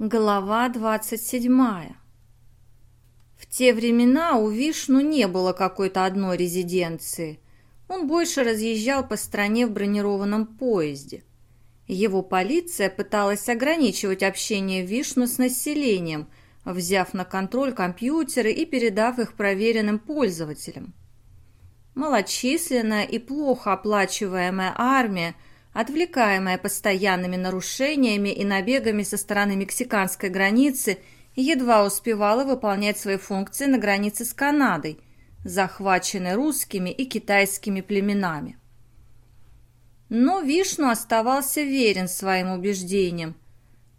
Глава 27. В те времена у Вишну не было какой-то одной резиденции. Он больше разъезжал по стране в бронированном поезде. Его полиция пыталась ограничивать общение Вишну с населением, взяв на контроль компьютеры и передав их проверенным пользователям. Малочисленная и плохо оплачиваемая армия – отвлекаемая постоянными нарушениями и набегами со стороны мексиканской границы, едва успевала выполнять свои функции на границе с Канадой, захваченной русскими и китайскими племенами. Но Вишну оставался верен своим убеждениям.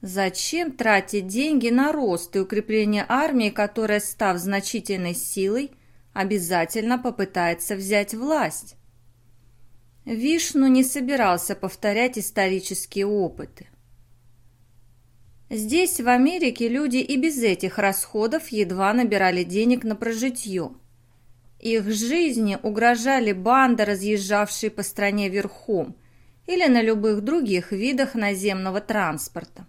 Зачем тратить деньги на рост и укрепление армии, которая, став значительной силой, обязательно попытается взять власть? Вишну не собирался повторять исторические опыты. Здесь, в Америке, люди и без этих расходов едва набирали денег на прожитье. Их жизни угрожали банды, разъезжавшие по стране верхом, или на любых других видах наземного транспорта.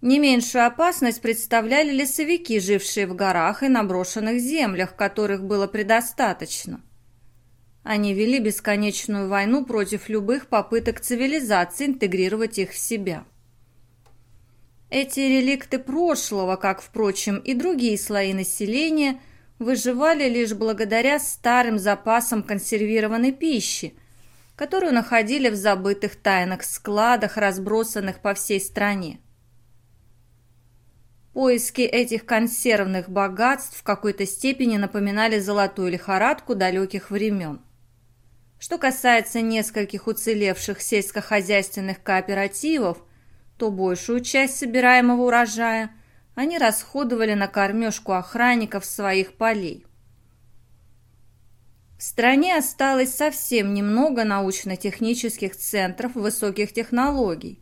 Не меньшую опасность представляли лесовики, жившие в горах и на брошенных землях, которых было предостаточно. Они вели бесконечную войну против любых попыток цивилизации интегрировать их в себя. Эти реликты прошлого, как, впрочем, и другие слои населения, выживали лишь благодаря старым запасам консервированной пищи, которую находили в забытых тайных складах, разбросанных по всей стране. Поиски этих консервных богатств в какой-то степени напоминали золотую лихорадку далеких времен. Что касается нескольких уцелевших сельскохозяйственных кооперативов, то большую часть собираемого урожая они расходовали на кормежку охранников своих полей. В стране осталось совсем немного научно-технических центров высоких технологий.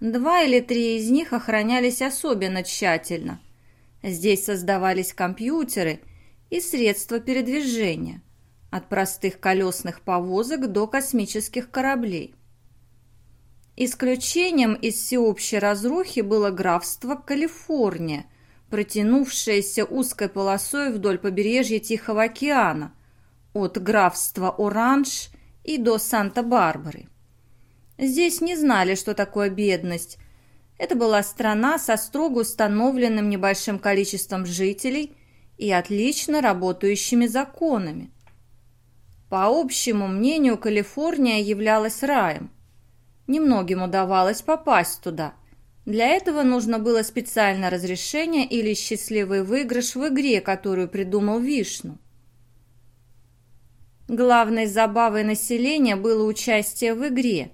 Два или три из них охранялись особенно тщательно. Здесь создавались компьютеры и средства передвижения – от простых колесных повозок до космических кораблей. Исключением из всеобщей разрухи было графство Калифорния, протянувшееся узкой полосой вдоль побережья Тихого океана, от графства Оранж и до Санта-Барбары. Здесь не знали, что такое бедность. Это была страна со строго установленным небольшим количеством жителей и отлично работающими законами. По общему мнению, Калифорния являлась раем. Немногим удавалось попасть туда. Для этого нужно было специальное разрешение или счастливый выигрыш в игре, которую придумал Вишну. Главной забавой населения было участие в игре,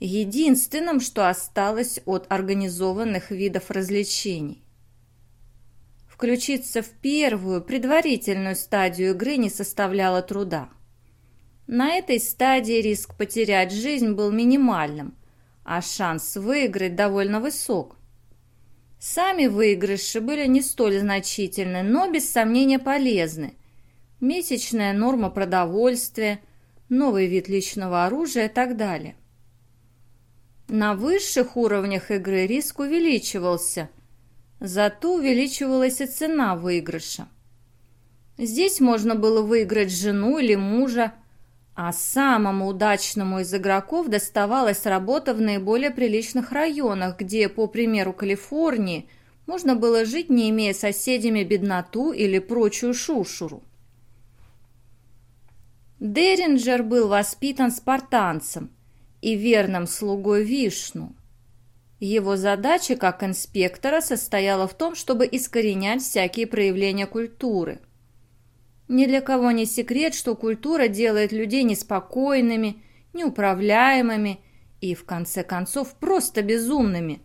единственным, что осталось от организованных видов развлечений. Включиться в первую, предварительную стадию игры не составляло труда. На этой стадии риск потерять жизнь был минимальным, а шанс выиграть довольно высок. Сами выигрыши были не столь значительны, но без сомнения полезны. Месячная норма продовольствия, новый вид личного оружия и так далее. На высших уровнях игры риск увеличивался, зато увеличивалась и цена выигрыша. Здесь можно было выиграть жену или мужа, а самому удачному из игроков доставалась работа в наиболее приличных районах, где, по примеру Калифорнии, можно было жить, не имея соседями бедноту или прочую шушуру. Деринджер был воспитан спартанцем и верным слугой Вишну. Его задача как инспектора состояла в том, чтобы искоренять всякие проявления культуры – ни для кого не секрет, что культура делает людей неспокойными, неуправляемыми и, в конце концов, просто безумными.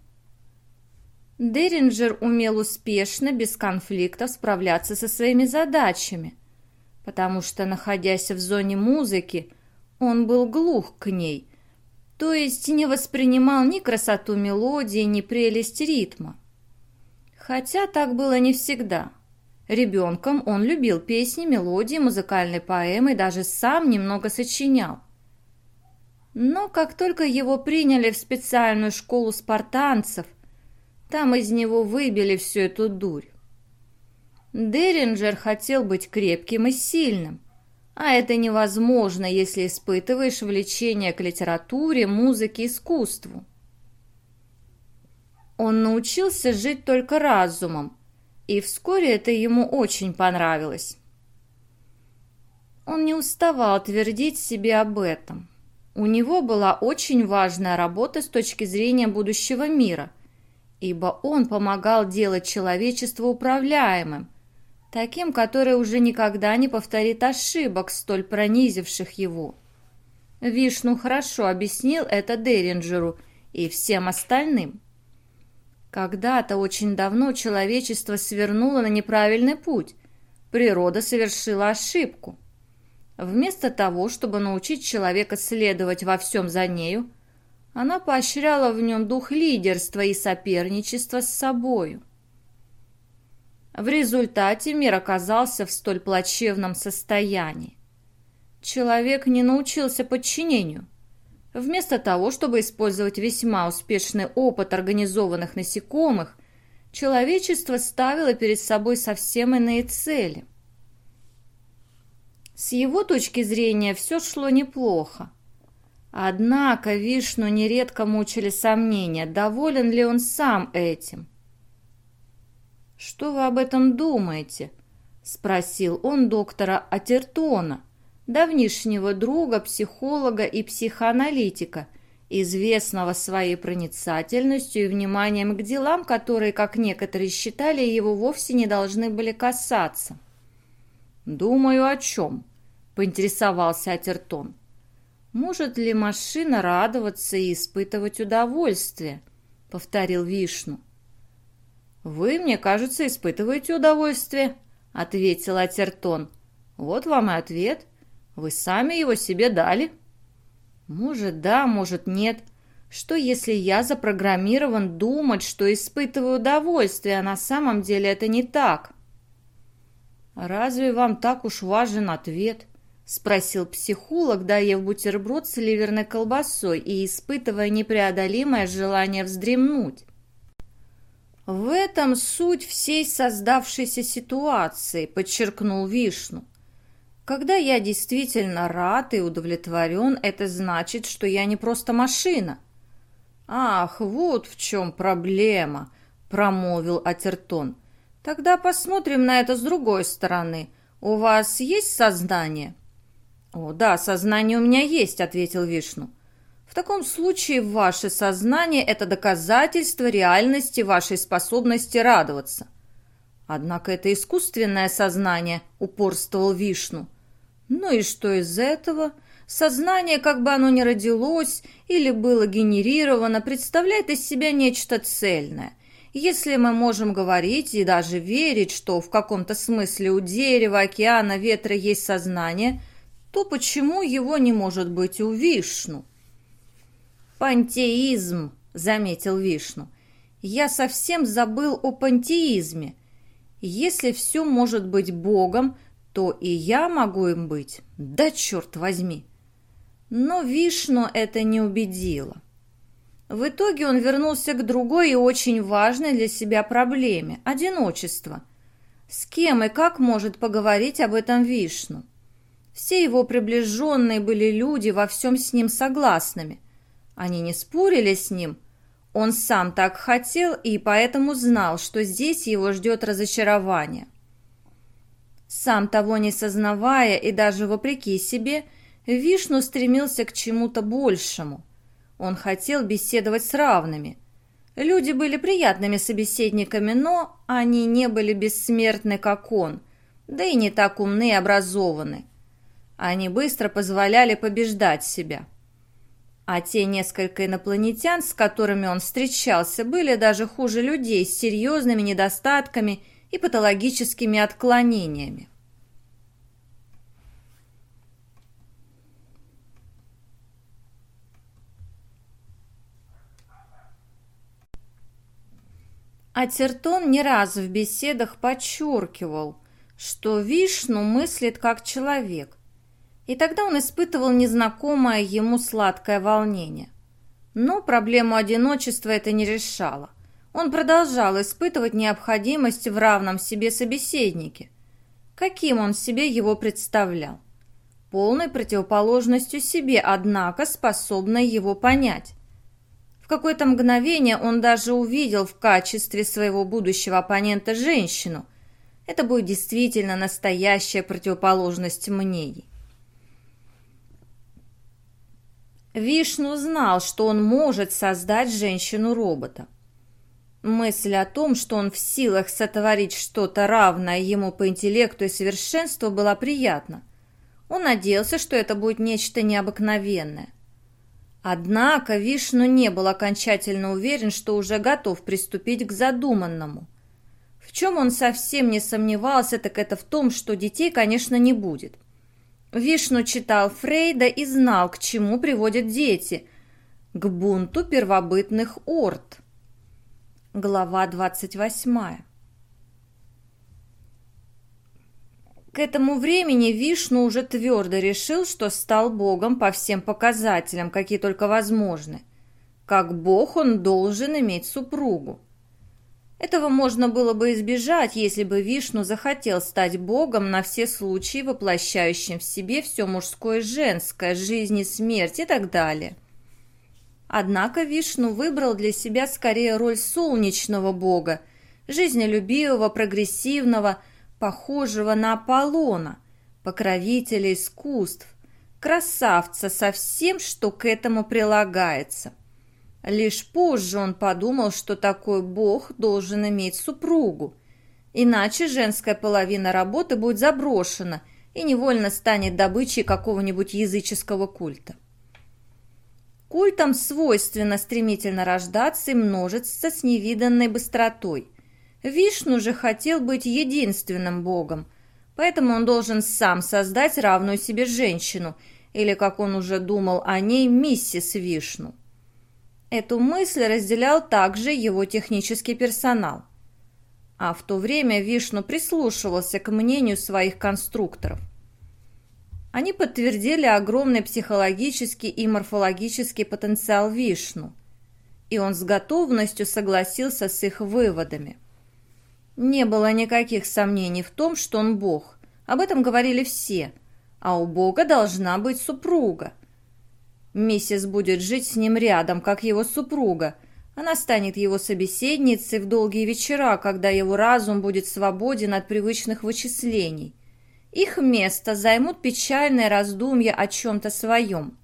Деринджер умел успешно, без конфликтов справляться со своими задачами, потому что, находясь в зоне музыки, он был глух к ней, то есть не воспринимал ни красоту мелодии, ни прелесть ритма. Хотя так было не всегда – Ребенком он любил песни, мелодии, музыкальные поэмы и даже сам немного сочинял. Но как только его приняли в специальную школу спартанцев, Там из него выбили всю эту дурь. Деринджер хотел быть крепким и сильным, а это невозможно, если испытываешь влечение к литературе, музыке, искусству. Он научился жить только разумом, и вскоре это ему очень понравилось. Он не уставал твердить себе об этом. У него была очень важная работа с точки зрения будущего мира, ибо он помогал делать человечество управляемым, таким, который уже никогда не повторит ошибок, столь пронизивших его. Вишну хорошо объяснил это Деринджеру и всем остальным. Когда-то очень давно человечество свернуло на неправильный путь. Природа совершила ошибку. Вместо того, чтобы научить человека следовать во всем за нею, она поощряла в нем дух лидерства и соперничества с собою. В результате мир оказался в столь плачевном состоянии. Человек не научился подчинению. Вместо того, чтобы использовать весьма успешный опыт организованных насекомых, человечество ставило перед собой совсем иные цели. С его точки зрения все шло неплохо. Однако Вишну нередко мучили сомнения, доволен ли он сам этим. «Что вы об этом думаете?» — спросил он доктора Атертона — давнишнего друга, психолога и психоаналитика, известного своей проницательностью и вниманием к делам, которые, как некоторые считали, его вовсе не должны были касаться. «Думаю, о чем?» — поинтересовался Атертон. «Может ли машина радоваться и испытывать удовольствие?» — повторил Вишну. «Вы, мне кажется, испытываете удовольствие», — ответил Атертон. «Вот вам и ответ. Вы сами его себе дали. Может, да, может, нет. Что, если я запрограммирован думать, что испытываю удовольствие, а на самом деле это не так? Разве вам так уж важен ответ? Спросил психолог, доев бутерброд с ливерной колбасой и испытывая непреодолимое желание вздремнуть. В этом суть всей создавшейся ситуации, подчеркнул Вишну. Когда я действительно рад и удовлетворен, это значит, что я не просто машина. Ах, вот в чем проблема, промолвил Атертон. Тогда посмотрим на это с другой стороны. У вас есть сознание? О, да, сознание у меня есть, ответил Вишну. В таком случае ваше сознание – это доказательство реальности вашей способности радоваться. Однако это искусственное сознание, упорствовал Вишну. Ну и что из этого? Сознание, как бы оно ни родилось или было генерировано, представляет из себя нечто цельное. Если мы можем говорить и даже верить, что в каком-то смысле у дерева, океана, ветра есть сознание, то почему его не может быть у Вишну? «Пантеизм», — заметил Вишну. «Я совсем забыл о пантеизме. Если все может быть Богом, то и я могу им быть. Да черт возьми! Но Вишну это не убедило. В итоге он вернулся к другой и очень важной для себя проблеме – одиночество. С кем и как может поговорить об этом Вишну? Все его приближенные были люди во всем с ним согласными. Они не спорили с ним. Он сам так хотел и поэтому знал, что здесь его ждет разочарование. Сам того не сознавая и даже вопреки себе, Вишну стремился к чему-то большему. Он хотел беседовать с равными. Люди были приятными собеседниками, но они не были бессмертны, как он, да и не так умны и образованы. Они быстро позволяли побеждать себя. А те несколько инопланетян, с которыми он встречался, были даже хуже людей с серьезными недостатками и патологическими отклонениями. А Тертон не раз в беседах подчеркивал, что Вишну мыслит как человек, и тогда он испытывал незнакомое ему сладкое волнение. Но проблему одиночества это не решало. Он продолжал испытывать необходимость в равном себе собеседнике. Каким он себе его представлял? Полной противоположностью себе, однако способной его понять. В какое-то мгновение он даже увидел в качестве своего будущего оппонента женщину. Это будет действительно настоящая противоположность мнений. Вишну знал, что он может создать женщину-робота. Мысль о том, что он в силах сотворить что-то равное ему по интеллекту и совершенству, была приятна. Он надеялся, что это будет нечто необыкновенное. Однако Вишну не был окончательно уверен, что уже готов приступить к задуманному. В чем он совсем не сомневался, так это в том, что детей, конечно, не будет. Вишну читал Фрейда и знал, к чему приводят дети – к бунту первобытных орд – Глава 28. К этому времени Вишну уже твердо решил, что стал богом по всем показателям, какие только возможны. Как бог он должен иметь супругу. Этого можно было бы избежать, если бы Вишну захотел стать богом на все случаи, воплощающим в себе все мужское и женское, жизнь и смерть и так далее. Однако Вишну выбрал для себя скорее роль солнечного бога, жизнелюбивого, прогрессивного, похожего на Аполлона, покровителя искусств, красавца со всем, что к этому прилагается. Лишь позже он подумал, что такой бог должен иметь супругу, иначе женская половина работы будет заброшена и невольно станет добычей какого-нибудь языческого культа. Культам свойственно стремительно рождаться и множиться с невиданной быстротой. Вишну же хотел быть единственным богом, поэтому он должен сам создать равную себе женщину, или, как он уже думал о ней, миссис Вишну. Эту мысль разделял также его технический персонал. А в то время Вишну прислушивался к мнению своих конструкторов. Они подтвердили огромный психологический и морфологический потенциал Вишну, и он с готовностью согласился с их выводами. Не было никаких сомнений в том, что он Бог. Об этом говорили все. А у Бога должна быть супруга. Миссис будет жить с ним рядом, как его супруга. Она станет его собеседницей в долгие вечера, когда его разум будет свободен от привычных вычислений. Их место займут печальные раздумья о чем-то своем.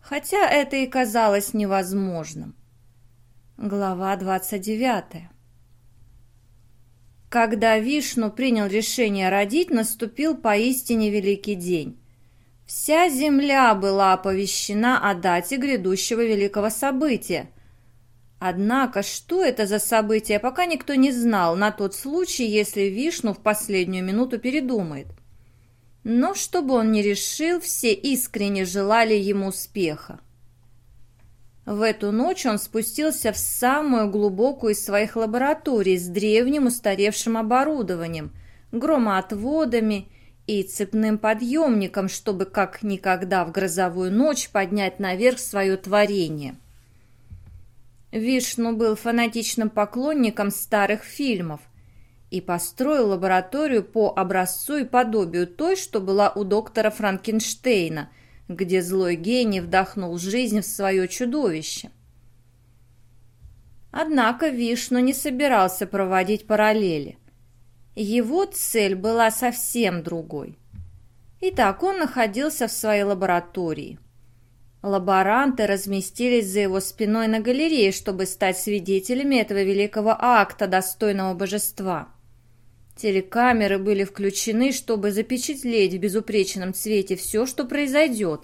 Хотя это и казалось невозможным. Глава 29. Когда Вишну принял решение родить, наступил поистине великий день. Вся земля была оповещена о дате грядущего великого события, Однако, что это за событие, пока никто не знал, на тот случай, если Вишну в последнюю минуту передумает. Но, чтобы он не решил, все искренне желали ему успеха. В эту ночь он спустился в самую глубокую из своих лабораторий с древним устаревшим оборудованием, громоотводами и цепным подъемником, чтобы как никогда в грозовую ночь поднять наверх свое творение – Вишну был фанатичным поклонником старых фильмов и построил лабораторию по образцу и подобию той, что была у доктора Франкенштейна, где злой гений вдохнул жизнь в свое чудовище. Однако Вишну не собирался проводить параллели. Его цель была совсем другой. Итак, он находился в своей лаборатории. Лаборанты разместились за его спиной на галерее, чтобы стать свидетелями этого великого акта, достойного божества. Телекамеры были включены, чтобы запечатлеть в безупречном цвете все, что произойдет,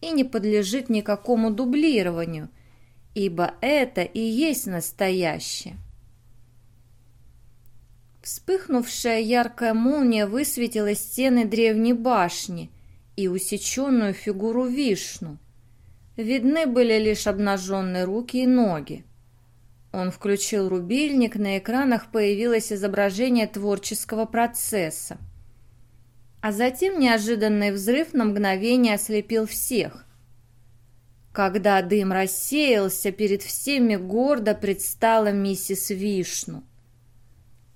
и не подлежит никакому дублированию, ибо это и есть настоящее. Вспыхнувшая яркая молния высветила стены древней башни и усеченную фигуру Вишну – Видны были лишь обнаженные руки и ноги. Он включил рубильник, на экранах появилось изображение творческого процесса. А затем неожиданный взрыв на мгновение ослепил всех. Когда дым рассеялся, перед всеми гордо предстала миссис Вишну.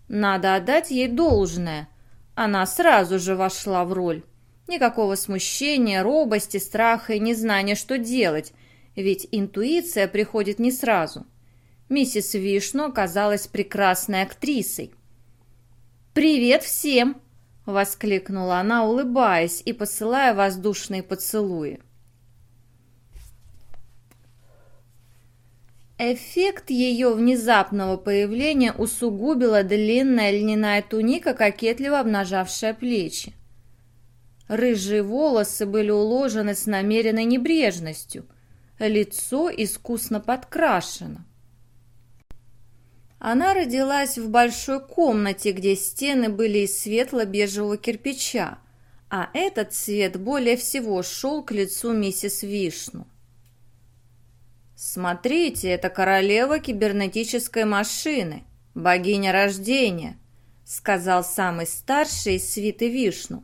Надо отдать ей должное. Она сразу же вошла в роль. Никакого смущения, робости, страха и незнания, что делать, ведь интуиция приходит не сразу. Миссис Вишну оказалась прекрасной актрисой. «Привет всем!» — воскликнула она, улыбаясь и посылая воздушные поцелуи. Эффект ее внезапного появления усугубила длинная льняная туника, кокетливо обнажавшая плечи. Рыжие волосы были уложены с намеренной небрежностью, лицо искусно подкрашено. Она родилась в большой комнате, где стены были из светло-бежевого кирпича, а этот цвет более всего шел к лицу миссис Вишну. «Смотрите, это королева кибернетической машины, богиня рождения», сказал самый старший из свиты Вишну.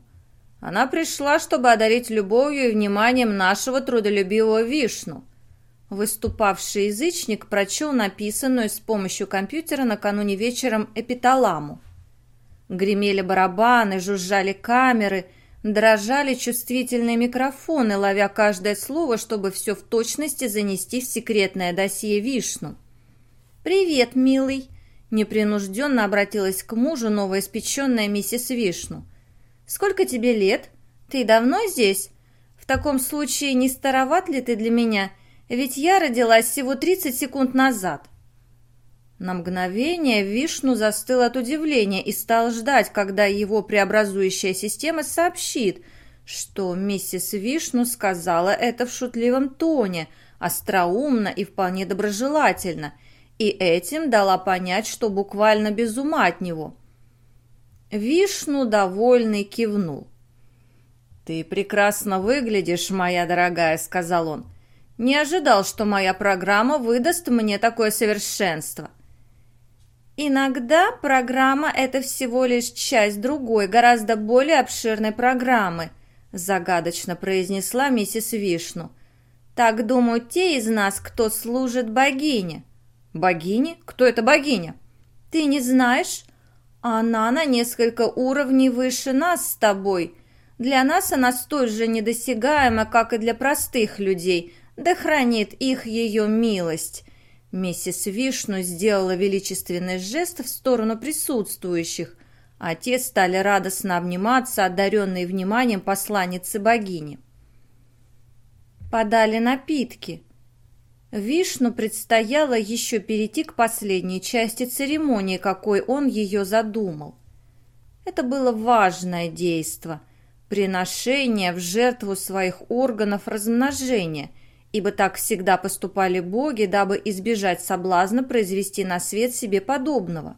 «Она пришла, чтобы одарить любовью и вниманием нашего трудолюбивого Вишну». Выступавший язычник прочел написанную с помощью компьютера накануне вечером эпиталаму. Гремели барабаны, жужжали камеры – Дрожали чувствительные микрофоны, ловя каждое слово, чтобы все в точности занести в секретное досье Вишну. «Привет, милый!» – непринужденно обратилась к мужу новоиспеченная миссис Вишну. «Сколько тебе лет? Ты давно здесь? В таком случае не староват ли ты для меня? Ведь я родилась всего 30 секунд назад». На мгновение Вишну застыл от удивления и стал ждать, когда его преобразующая система сообщит, что миссис Вишну сказала это в шутливом тоне, остроумно и вполне доброжелательно, и этим дала понять, что буквально без ума от него. Вишну, довольный, кивнул. «Ты прекрасно выглядишь, моя дорогая», — сказал он. «Не ожидал, что моя программа выдаст мне такое совершенство». Иногда программа – это всего лишь часть другой, гораздо более обширной программы, загадочно произнесла миссис Вишну. Так думают те из нас, кто служит богине. Богине? Кто это богиня? Ты не знаешь? Она на несколько уровней выше нас с тобой. Для нас она столь же недосягаема, как и для простых людей, да хранит их ее милость. Миссис Вишну сделала величественный жест в сторону присутствующих, а те стали радостно обниматься, одаренные вниманием посланницы богини. Подали напитки. Вишну предстояло еще перейти к последней части церемонии, какой он ее задумал. Это было важное действо – приношение в жертву своих органов размножения – ибо так всегда поступали боги, дабы избежать соблазна произвести на свет себе подобного.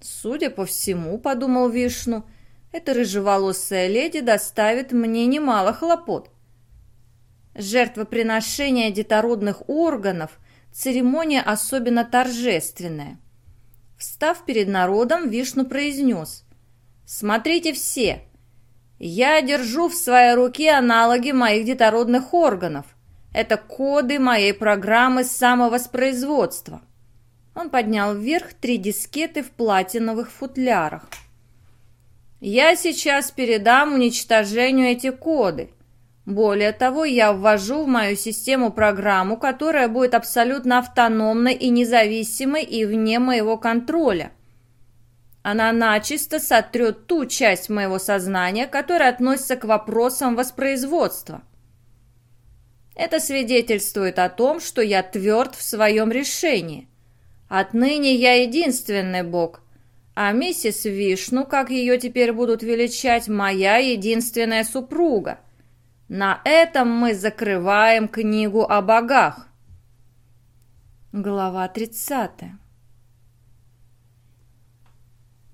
«Судя по всему, — подумал Вишну, — эта рыжеволосая леди доставит мне немало хлопот. Жертвоприношение детородных органов — церемония особенно торжественная. Встав перед народом, Вишну произнес «Смотрите все! Я держу в своей руке аналоги моих детородных органов. Это коды моей программы самовоспроизводства. Он поднял вверх три дискеты в платиновых футлярах. Я сейчас передам уничтожению эти коды. Более того, я ввожу в мою систему программу, которая будет абсолютно автономной и независимой и вне моего контроля. Она начисто сотрет ту часть моего сознания, которая относится к вопросам воспроизводства. Это свидетельствует о том, что я тверд в своем решении. Отныне я единственный бог, а миссис Вишну, как ее теперь будут величать, моя единственная супруга. На этом мы закрываем книгу о богах. Глава 30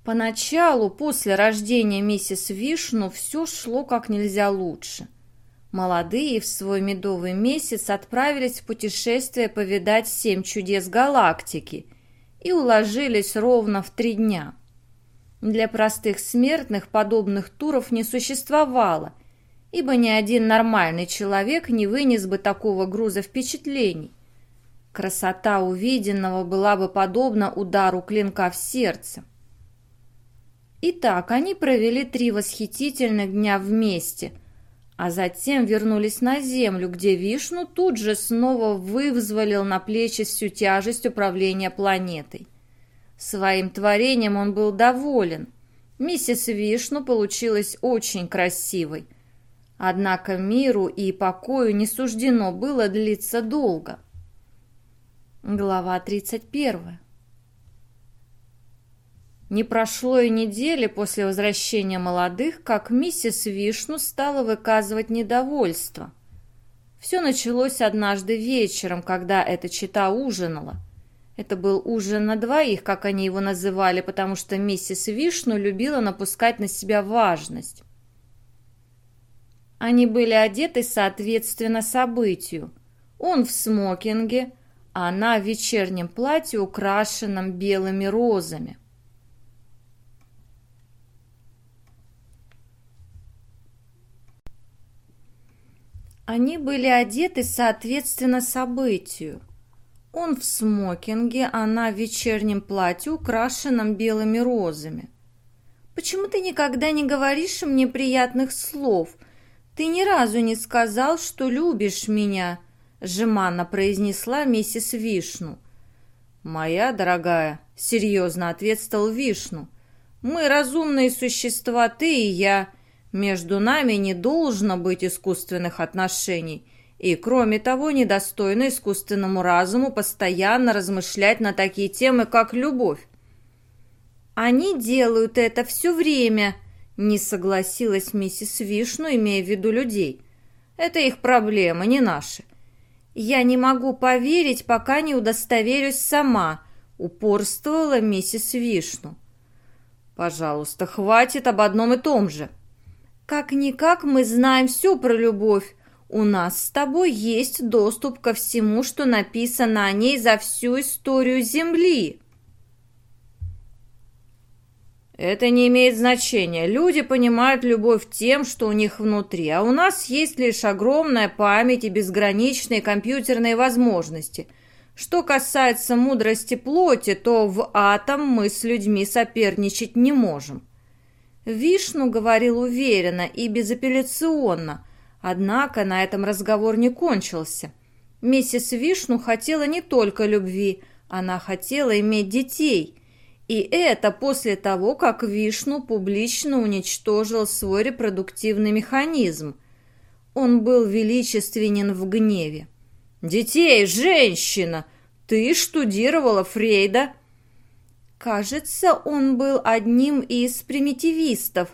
Поначалу, после рождения миссис Вишну, все шло как нельзя лучше – Молодые в свой медовый месяц отправились в путешествие повидать семь чудес галактики и уложились ровно в три дня. Для простых смертных подобных туров не существовало, ибо ни один нормальный человек не вынес бы такого груза впечатлений. Красота увиденного была бы подобна удару клинка в сердце. Итак, они провели три восхитительных дня вместе, а затем вернулись на землю, где Вишну тут же снова вывзвалил на плечи всю тяжесть управления планетой. Своим творением он был доволен. Миссис Вишну получилась очень красивой. Однако миру и покою не суждено было длиться долго. Глава 31. Не прошло и недели после возвращения молодых, как миссис Вишну стала выказывать недовольство. Все началось однажды вечером, когда эта чита ужинала. Это был ужин на двоих, как они его называли, потому что миссис Вишну любила напускать на себя важность. Они были одеты соответственно событию. Он в смокинге, она в вечернем платье, украшенном белыми розами. Они были одеты соответственно событию. Он в смокинге, она в вечернем платье, украшенном белыми розами. «Почему ты никогда не говоришь мне приятных слов? Ты ни разу не сказал, что любишь меня», жеманно произнесла миссис Вишну. «Моя дорогая», — серьезно ответствовал Вишну, — «мы разумные существа, ты и я. Между нами не должно быть искусственных отношений, и, кроме того, недостойно искусственному разуму постоянно размышлять на такие темы, как любовь». «Они делают это все время», — не согласилась миссис Вишну, имея в виду людей. «Это их проблемы, не наши. «Я не могу поверить, пока не удостоверюсь сама», — упорствовала миссис Вишну. «Пожалуйста, хватит об одном и том же». «Как-никак мы знаем все про любовь. У нас с тобой есть доступ ко всему, что написано о ней за всю историю Земли». Это не имеет значения. Люди понимают любовь тем, что у них внутри, а у нас есть лишь огромная память и безграничные компьютерные возможности. Что касается мудрости плоти, то в атом мы с людьми соперничать не можем. Вишну говорил уверенно и безапелляционно, однако на этом разговор не кончился. Миссис Вишну хотела не только любви, она хотела иметь детей – и это после того, как Вишну публично уничтожил свой репродуктивный механизм. Он был величественен в гневе. «Детей, женщина! Ты штудировала Фрейда?» Кажется, он был одним из примитивистов.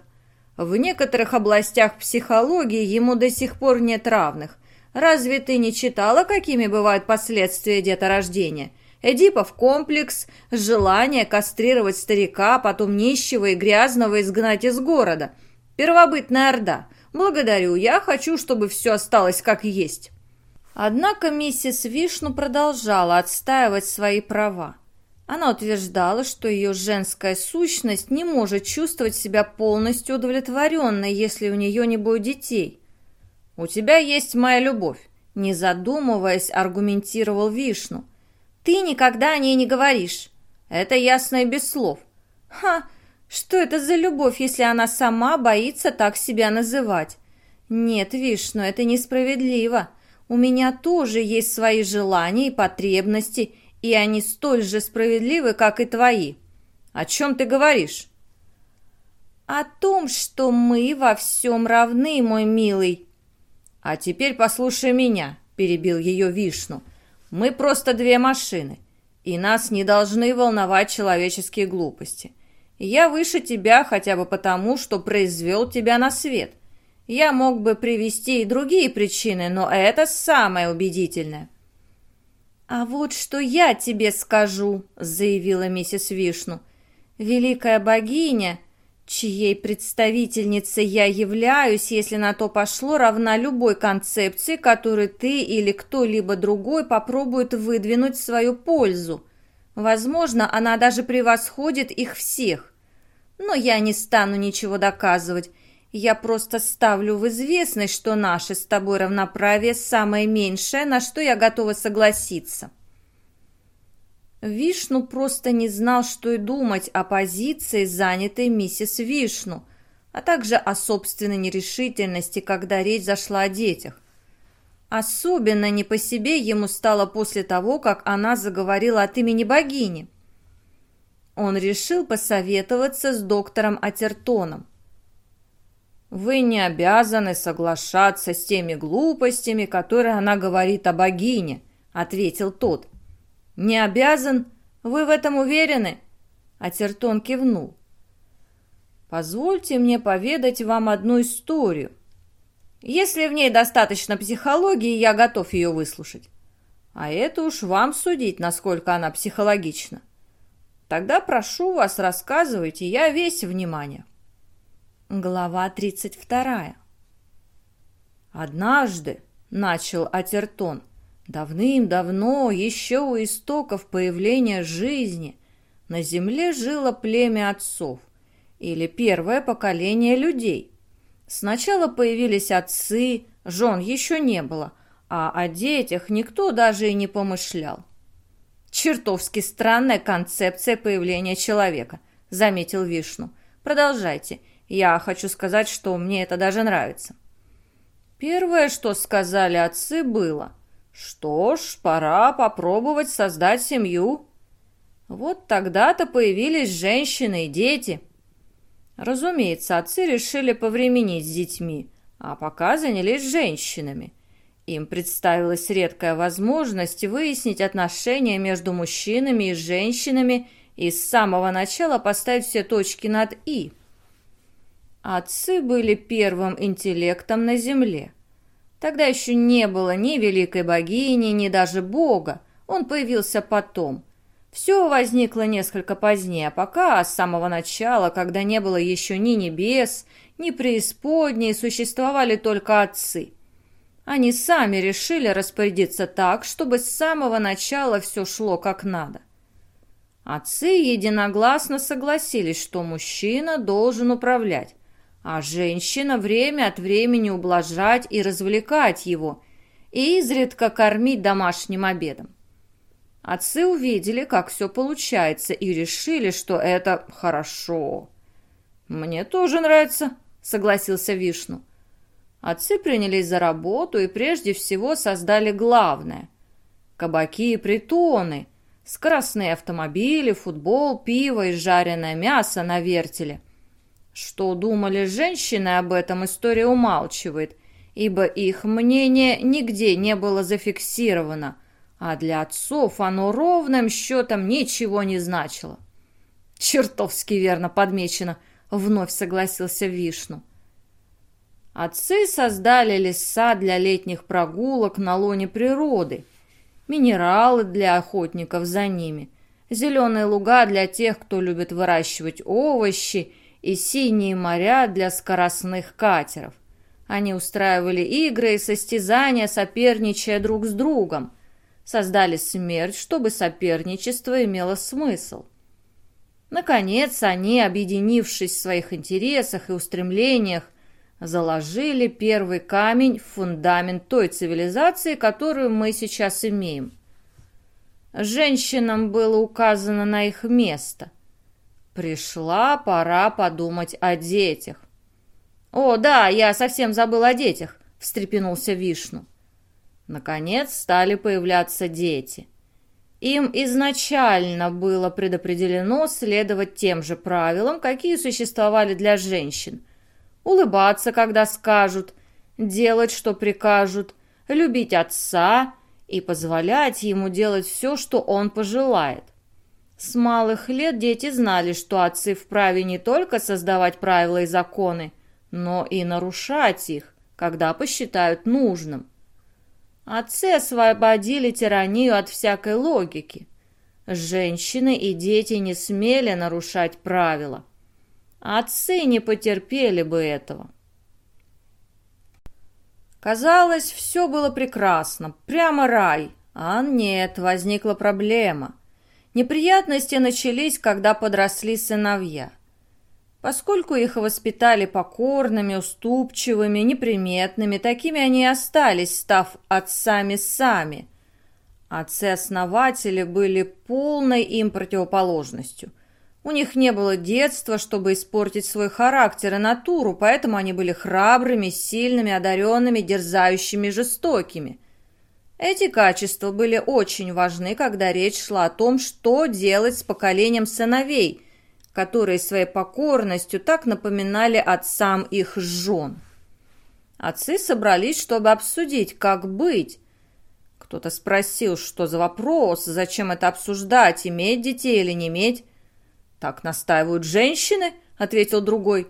В некоторых областях психологии ему до сих пор нет равных. Разве ты не читала, какими бывают последствия деторождения? Эдипов комплекс, желание кастрировать старика, потом нищего и грязного изгнать из города. Первобытная орда. Благодарю, я хочу, чтобы все осталось как есть. Однако миссис Вишну продолжала отстаивать свои права. Она утверждала, что ее женская сущность не может чувствовать себя полностью удовлетворенной, если у нее не будет детей. «У тебя есть моя любовь», – не задумываясь, аргументировал Вишну – ты никогда о ней не говоришь. Это ясно и без слов. Ха, что это за любовь, если она сама боится так себя называть? Нет, Вишну, это несправедливо. У меня тоже есть свои желания и потребности, и они столь же справедливы, как и твои. О чем ты говоришь? О том, что мы во всем равны, мой милый. А теперь послушай меня, перебил ее Вишну. Мы просто две машины, и нас не должны волновать человеческие глупости. Я выше тебя хотя бы потому, что произвел тебя на свет. Я мог бы привести и другие причины, но это самое убедительное». «А вот что я тебе скажу», — заявила миссис Вишну. «Великая богиня чьей представительницей я являюсь, если на то пошло, равна любой концепции, которую ты или кто-либо другой попробует выдвинуть в свою пользу. Возможно, она даже превосходит их всех. Но я не стану ничего доказывать. Я просто ставлю в известность, что наше с тобой равноправие самое меньшее, на что я готова согласиться. Вишну просто не знал, что и думать о позиции, занятой миссис Вишну, а также о собственной нерешительности, когда речь зашла о детях. Особенно не по себе ему стало после того, как она заговорила от имени богини. Он решил посоветоваться с доктором Атертоном. «Вы не обязаны соглашаться с теми глупостями, которые она говорит о богине», — ответил тот. «Не обязан? Вы в этом уверены?» Атертон кивнул. «Позвольте мне поведать вам одну историю. Если в ней достаточно психологии, я готов ее выслушать. А это уж вам судить, насколько она психологична. Тогда прошу вас, рассказывайте, я весь внимание». Глава 32. «Однажды», — начал Атертон, — «давным-давно, еще у истоков появления жизни, на земле жило племя отцов, или первое поколение людей. Сначала появились отцы, жен еще не было, а о детях никто даже и не помышлял. «Чертовски странная концепция появления человека», — заметил Вишну. «Продолжайте, я хочу сказать, что мне это даже нравится. Первое, что сказали отцы, было, что ж, пора попробовать создать семью. Вот тогда-то появились женщины и дети. Разумеется, отцы решили повременить с детьми, а пока занялись женщинами. Им представилась редкая возможность выяснить отношения между мужчинами и женщинами и с самого начала поставить все точки над «и». Отцы были первым интеллектом на земле. Тогда еще не было ни великой богини, ни даже бога. Он появился потом. Все возникло несколько позднее, а пока с самого начала, когда не было еще ни небес, ни преисподней, существовали только отцы. Они сами решили распорядиться так, чтобы с самого начала все шло как надо. Отцы единогласно согласились, что мужчина должен управлять, а женщина время от времени ублажать и развлекать его, и изредка кормить домашним обедом. Отцы увидели, как все получается, и решили, что это хорошо. «Мне тоже нравится», — согласился Вишну. Отцы принялись за работу и прежде всего создали главное — кабаки и притоны, скоростные автомобили, футбол, пиво и жареное мясо на вертеле — что думали женщины об этом, история умалчивает, ибо их мнение нигде не было зафиксировано, а для отцов оно ровным счетом ничего не значило. «Чертовски верно подмечено», — вновь согласился Вишну. Отцы создали леса для летних прогулок на лоне природы, минералы для охотников за ними, зеленые луга для тех, кто любит выращивать овощи и синие моря для скоростных катеров. Они устраивали игры и состязания, соперничая друг с другом. Создали смерть, чтобы соперничество имело смысл. Наконец, они, объединившись в своих интересах и устремлениях, заложили первый камень в фундамент той цивилизации, которую мы сейчас имеем. Женщинам было указано на их место – Пришла пора подумать о детях. «О, да, я совсем забыл о детях», — встрепенулся Вишну. Наконец стали появляться дети. Им изначально было предопределено следовать тем же правилам, какие существовали для женщин. Улыбаться, когда скажут, делать, что прикажут, любить отца и позволять ему делать все, что он пожелает. С малых лет дети знали, что отцы вправе не только создавать правила и законы, но и нарушать их, когда посчитают нужным. Отцы освободили тиранию от всякой логики. Женщины и дети не смели нарушать правила. Отцы не потерпели бы этого. Казалось, все было прекрасно, прямо рай. А нет, возникла проблема. Неприятности начались, когда подросли сыновья. Поскольку их воспитали покорными, уступчивыми, неприметными, такими они и остались, став отцами сами. Отцы-основатели были полной им противоположностью. У них не было детства, чтобы испортить свой характер и натуру, поэтому они были храбрыми, сильными, одаренными, дерзающими, жестокими. Эти качества были очень важны, когда речь шла о том, что делать с поколением сыновей – которые своей покорностью так напоминали отцам их жен. Отцы собрались, чтобы обсудить, как быть. Кто-то спросил, что за вопрос, зачем это обсуждать, иметь детей или не иметь. «Так настаивают женщины», — ответил другой.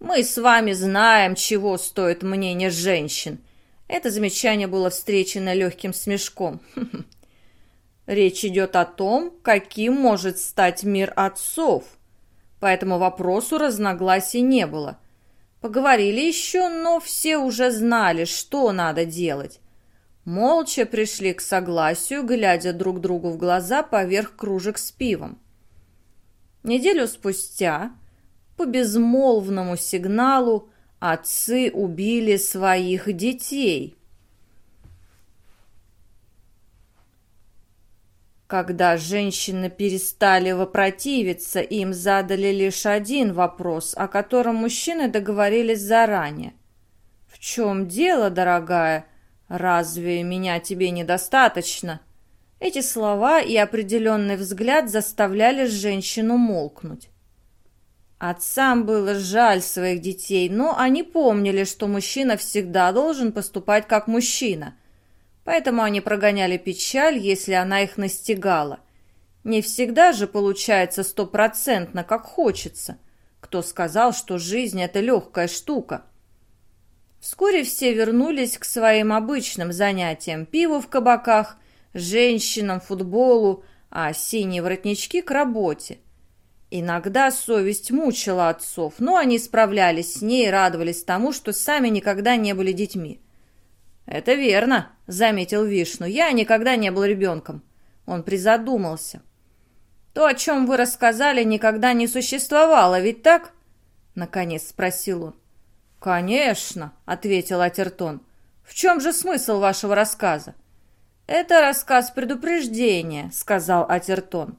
«Мы с вами знаем, чего стоит мнение женщин». Это замечание было встречено легким смешком. Речь идет о том, каким может стать мир отцов. По этому вопросу разногласий не было. Поговорили еще, но все уже знали, что надо делать. Молча пришли к согласию, глядя друг другу в глаза поверх кружек с пивом. Неделю спустя, по безмолвному сигналу, отцы убили своих детей – Когда женщины перестали вопротивиться, им задали лишь один вопрос, о котором мужчины договорились заранее. «В чем дело, дорогая? Разве меня тебе недостаточно?» Эти слова и определенный взгляд заставляли женщину молкнуть. Отцам было жаль своих детей, но они помнили, что мужчина всегда должен поступать как мужчина – Поэтому они прогоняли печаль, если она их настигала. Не всегда же получается стопроцентно, как хочется. Кто сказал, что жизнь – это легкая штука? Вскоре все вернулись к своим обычным занятиям – пиву в кабаках, женщинам, футболу, а синие воротнички – к работе. Иногда совесть мучила отцов, но они справлялись с ней и радовались тому, что сами никогда не были детьми. «Это верно», — заметил Вишну. «Я никогда не был ребенком». Он призадумался. «То, о чем вы рассказали, никогда не существовало, ведь так?» Наконец спросил он. «Конечно», — ответил Атертон. «В чем же смысл вашего рассказа?» «Это рассказ предупреждения», — сказал Атертон.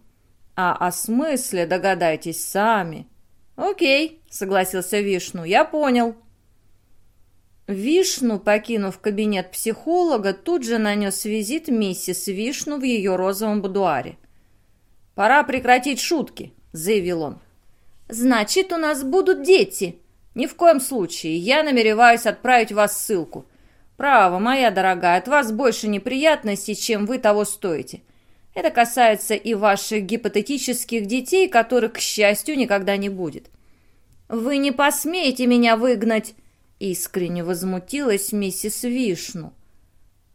«А о смысле догадайтесь сами». «Окей», — согласился Вишну, — «я понял». Вишну, покинув кабинет психолога, тут же нанес визит миссис Вишну в ее розовом будуаре. «Пора прекратить шутки», — заявил он. «Значит, у нас будут дети?» «Ни в коем случае. Я намереваюсь отправить вас ссылку. Право, моя дорогая, от вас больше неприятностей, чем вы того стоите. Это касается и ваших гипотетических детей, которых, к счастью, никогда не будет. Вы не посмеете меня выгнать!» Искренне возмутилась миссис Вишну.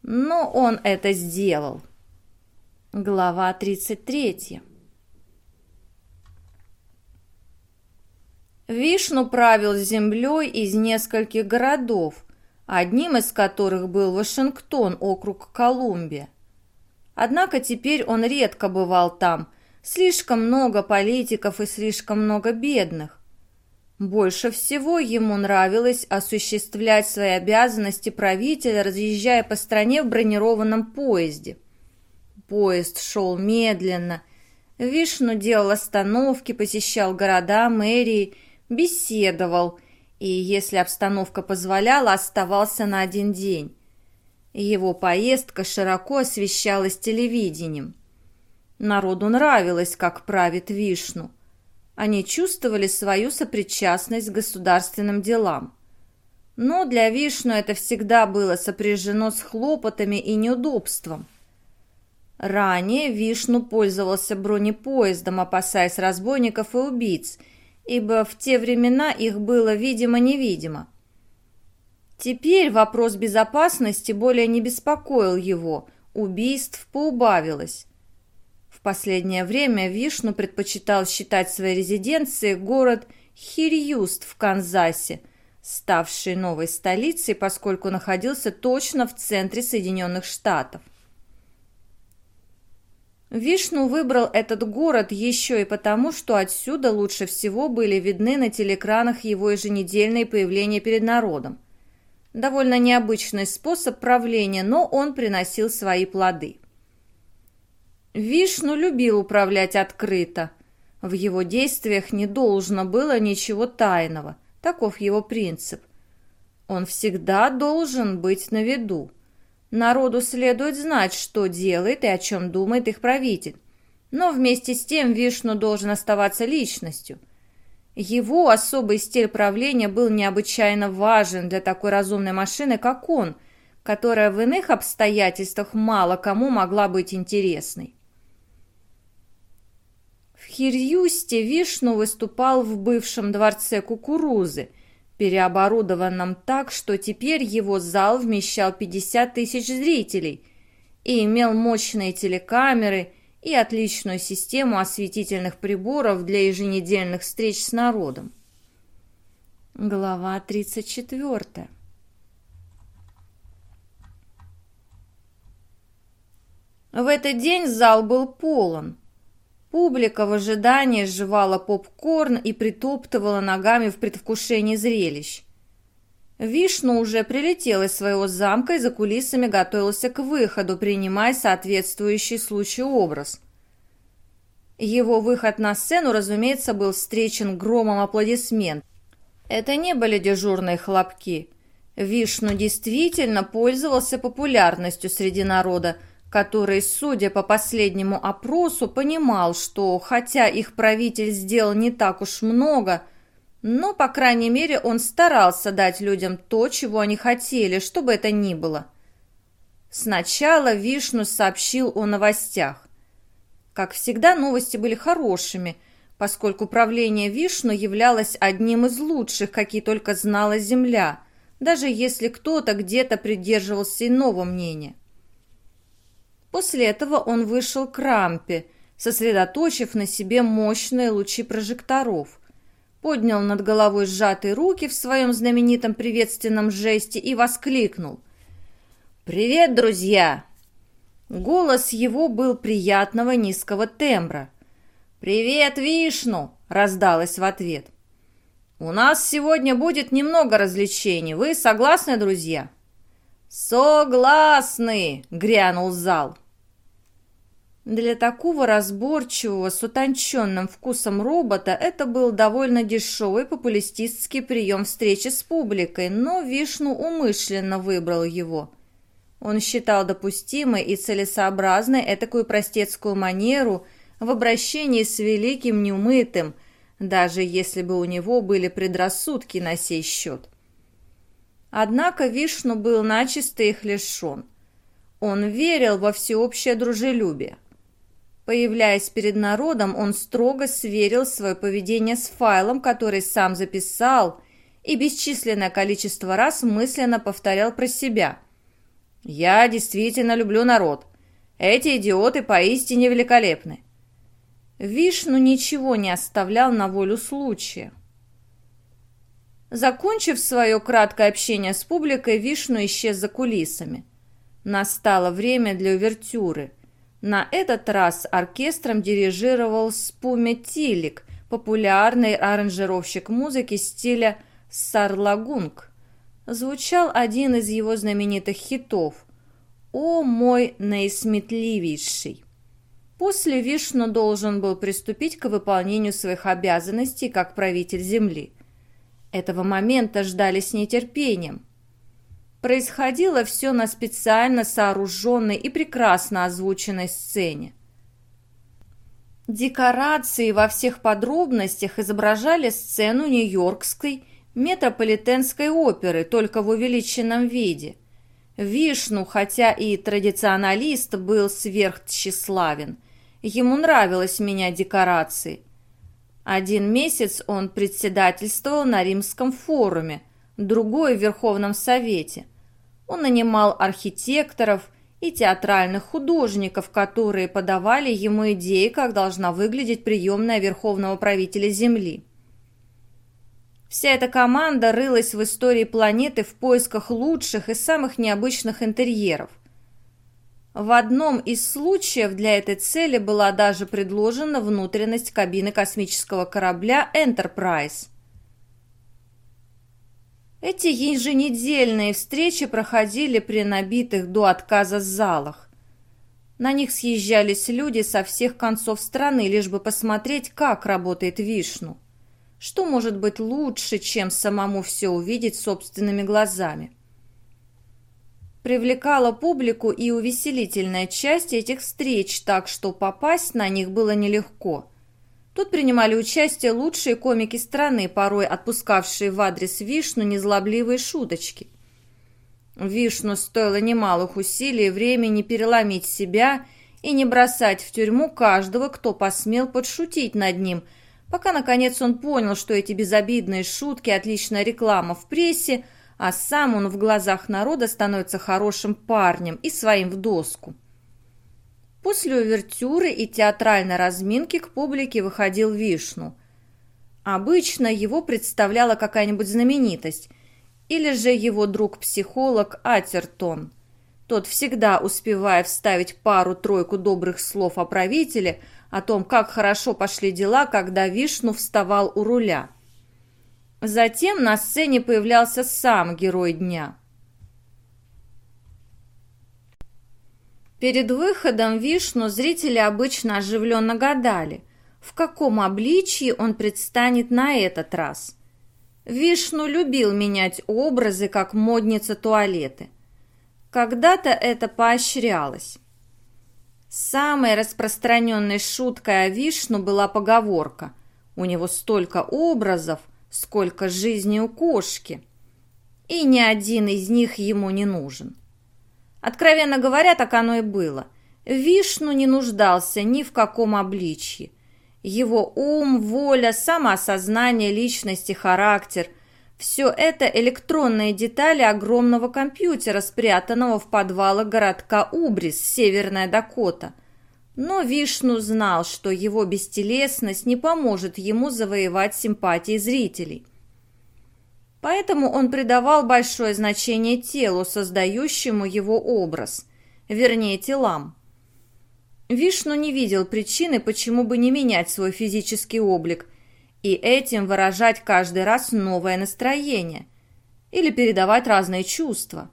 Но он это сделал. Глава 33. Вишну правил землей из нескольких городов, одним из которых был Вашингтон, округ Колумбия. Однако теперь он редко бывал там, слишком много политиков и слишком много бедных. Больше всего ему нравилось осуществлять свои обязанности правителя, разъезжая по стране в бронированном поезде. Поезд шел медленно. Вишну делал остановки, посещал города, мэрии, беседовал и, если обстановка позволяла, оставался на один день. Его поездка широко освещалась телевидением. Народу нравилось, как правит Вишну – они чувствовали свою сопричастность к государственным делам. Но для Вишну это всегда было сопряжено с хлопотами и неудобством. Ранее Вишну пользовался бронепоездом, опасаясь разбойников и убийц, ибо в те времена их было видимо-невидимо. Теперь вопрос безопасности более не беспокоил его, убийств поубавилось. В последнее время Вишну предпочитал считать своей резиденцией город Хирьюст в Канзасе, ставший новой столицей, поскольку находился точно в центре Соединенных Штатов. Вишну выбрал этот город еще и потому, что отсюда лучше всего были видны на телекранах его еженедельные появления перед народом. Довольно необычный способ правления, но он приносил свои плоды. Вишну любил управлять открыто. В его действиях не должно было ничего тайного. Таков его принцип. Он всегда должен быть на виду. Народу следует знать, что делает и о чем думает их правитель. Но вместе с тем Вишну должен оставаться личностью. Его особый стиль правления был необычайно важен для такой разумной машины, как он, которая в иных обстоятельствах мало кому могла быть интересной. В Хирьюсте Вишну выступал в бывшем дворце кукурузы – переоборудованном так, что теперь его зал вмещал 50 тысяч зрителей и имел мощные телекамеры и отличную систему осветительных приборов для еженедельных встреч с народом. Глава 34 В этот день зал был полон. Публика в ожидании жевала попкорн и притоптывала ногами в предвкушении зрелищ. Вишну уже прилетел из своего замка и за кулисами готовился к выходу, принимая соответствующий случаю образ. Его выход на сцену, разумеется, был встречен громом аплодисмент. Это не были дежурные хлопки. Вишну действительно пользовался популярностью среди народа – который, судя по последнему опросу, понимал, что хотя их правитель сделал не так уж много, но, по крайней мере, он старался дать людям то, чего они хотели, что бы это ни было. Сначала Вишну сообщил о новостях. Как всегда, новости были хорошими, поскольку правление Вишну являлось одним из лучших, какие только знала Земля, даже если кто-то где-то придерживался иного мнения. После этого он вышел к рампе, сосредоточив на себе мощные лучи прожекторов, поднял над головой сжатые руки в своем знаменитом приветственном жесте и воскликнул. «Привет, друзья!» Голос его был приятного низкого тембра. «Привет, Вишну!» — раздалось в ответ. «У нас сегодня будет немного развлечений. Вы согласны, друзья?» «Согласны!» — грянул зал. Для такого разборчивого с утонченным вкусом робота это был довольно дешевый популистический прием встречи с публикой, но Вишну умышленно выбрал его. Он считал допустимой и целесообразной этакую простецкую манеру в обращении с великим неумытым, даже если бы у него были предрассудки на сей счет. Однако Вишну был начисто их лишен. Он верил во всеобщее дружелюбие. Появляясь перед народом, он строго сверил свое поведение с файлом, который сам записал, и бесчисленное количество раз мысленно повторял про себя. «Я действительно люблю народ. Эти идиоты поистине великолепны». Вишну ничего не оставлял на волю случая. Закончив свое краткое общение с публикой, Вишну исчез за кулисами. Настало время для увертюры. На этот раз оркестром дирижировал Спуме Тилик, популярный аранжировщик музыки стиля сарлагунг. Звучал один из его знаменитых хитов «О мой наисметливейший». После Вишну должен был приступить к выполнению своих обязанностей как правитель земли – этого момента ждали с нетерпением. Происходило все на специально сооруженной и прекрасно озвученной сцене. Декорации во всех подробностях изображали сцену Нью-Йоркской метрополитенской оперы, только в увеличенном виде. Вишну, хотя и традиционалист, был сверхтщеславен. Ему нравилось менять декорации – один месяц он председательствовал на Римском форуме, другой в Верховном Совете. Он нанимал архитекторов и театральных художников, которые подавали ему идеи, как должна выглядеть приемная Верховного правителя Земли. Вся эта команда рылась в истории планеты в поисках лучших и самых необычных интерьеров. В одном из случаев для этой цели была даже предложена внутренность кабины космического корабля «Энтерпрайз». Эти еженедельные встречи проходили при набитых до отказа залах. На них съезжались люди со всех концов страны, лишь бы посмотреть, как работает Вишну. Что может быть лучше, чем самому все увидеть собственными глазами? Привлекала публику и увеселительная часть этих встреч, так что попасть на них было нелегко. Тут принимали участие лучшие комики страны, порой отпускавшие в адрес Вишну незлобливые шуточки. Вишну стоило немалых усилий и времени переломить себя и не бросать в тюрьму каждого, кто посмел подшутить над ним – пока, наконец, он понял, что эти безобидные шутки – отличная реклама в прессе, а сам он в глазах народа становится хорошим парнем и своим в доску. После увертюры и театральной разминки к публике выходил Вишну. Обычно его представляла какая-нибудь знаменитость, или же его друг-психолог Атертон. Тот всегда, успевая вставить пару-тройку добрых слов о правителе – о том, как хорошо пошли дела, когда Вишну вставал у руля. Затем на сцене появлялся сам герой дня. Перед выходом Вишну зрители обычно оживленно гадали, в каком обличии он предстанет на этот раз. Вишну любил менять образы, как модница туалеты. Когда-то это поощрялось. Самой распространенной шуткой о Вишну была поговорка «У него столько образов, сколько жизни у кошки». И ни один из них ему не нужен. Откровенно говоря, так оно и было. Вишну не нуждался ни в каком обличье. Его ум, воля, самоосознание, личность и характер – все это электронные детали огромного компьютера, спрятанного в подвалах городка Убрис, Северная Дакота. Но Вишну знал, что его бестелесность не поможет ему завоевать симпатии зрителей. Поэтому он придавал большое значение телу, создающему его образ, вернее телам. Вишну не видел причины, почему бы не менять свой физический облик – и этим выражать каждый раз новое настроение или передавать разные чувства.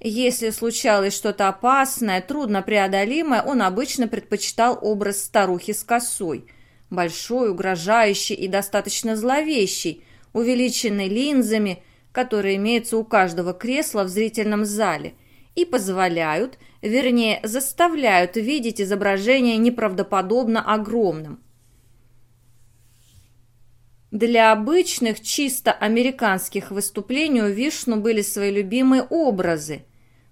Если случалось что-то опасное, труднопреодолимое, он обычно предпочитал образ старухи с косой, большой, угрожающий и достаточно зловещий, увеличенный линзами, которые имеются у каждого кресла в зрительном зале и позволяют, вернее, заставляют видеть изображение неправдоподобно огромным. Для обычных, чисто американских выступлений у Вишну были свои любимые образы.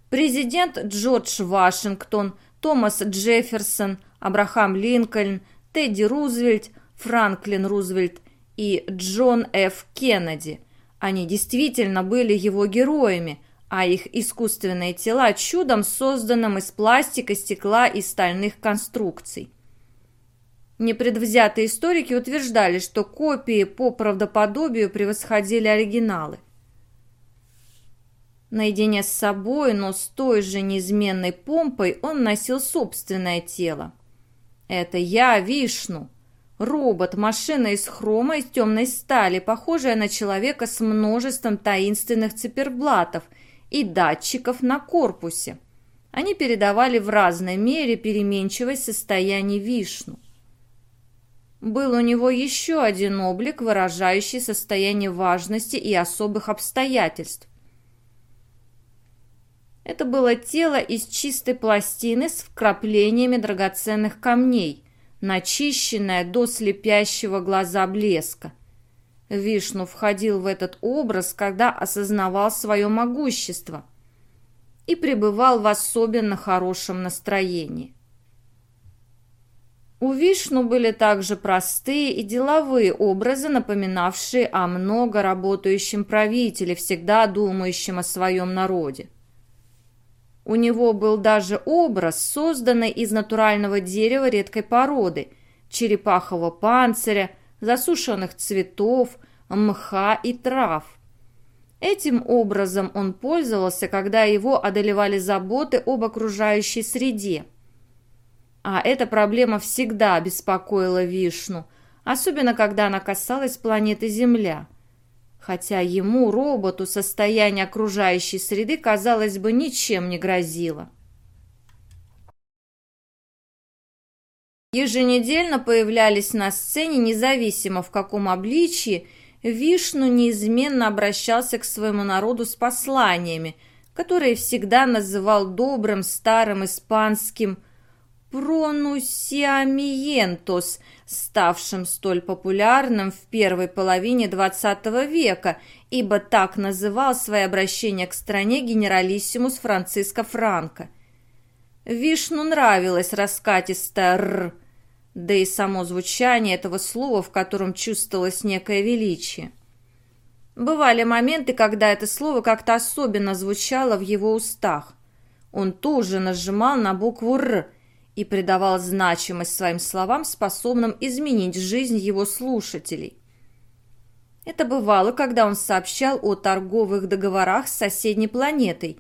Президент Джордж Вашингтон, Томас Джефферсон, Абрахам Линкольн, Тедди Рузвельт, Франклин Рузвельт и Джон Ф. Кеннеди. Они действительно были его героями, а их искусственные тела чудом созданным из пластика, стекла и стальных конструкций. Непредвзятые историки утверждали, что копии по правдоподобию превосходили оригиналы. Наедине с собой, но с той же неизменной помпой он носил собственное тело. Это я, Вишну. Робот, машина из хрома из темной стали, похожая на человека с множеством таинственных циферблатов и датчиков на корпусе. Они передавали в разной мере переменчивость состояния Вишну. Был у него еще один облик, выражающий состояние важности и особых обстоятельств. Это было тело из чистой пластины с вкраплениями драгоценных камней, начищенное до слепящего глаза блеска. Вишну входил в этот образ, когда осознавал свое могущество и пребывал в особенно хорошем настроении. У Вишну были также простые и деловые образы, напоминавшие о много работающем правителе, всегда думающем о своем народе. У него был даже образ, созданный из натурального дерева редкой породы, черепахового панциря, засушенных цветов, мха и трав. Этим образом он пользовался, когда его одолевали заботы об окружающей среде. А эта проблема всегда беспокоила Вишну, особенно когда она касалась планеты Земля. Хотя ему, роботу, состояние окружающей среды, казалось бы, ничем не грозило. Еженедельно появлялись на сцене, независимо в каком обличии, Вишну неизменно обращался к своему народу с посланиями, которые всегда называл добрым старым испанским «пронусиамиентос», ставшим столь популярным в первой половине XX века, ибо так называл свои обращения к стране генералиссимус Франциско Франко. Вишну нравилось раскатистое «р», да и само звучание этого слова, в котором чувствовалось некое величие. Бывали моменты, когда это слово как-то особенно звучало в его устах. Он тоже нажимал на букву «р» и придавал значимость своим словам, способным изменить жизнь его слушателей. Это бывало, когда он сообщал о торговых договорах с соседней планетой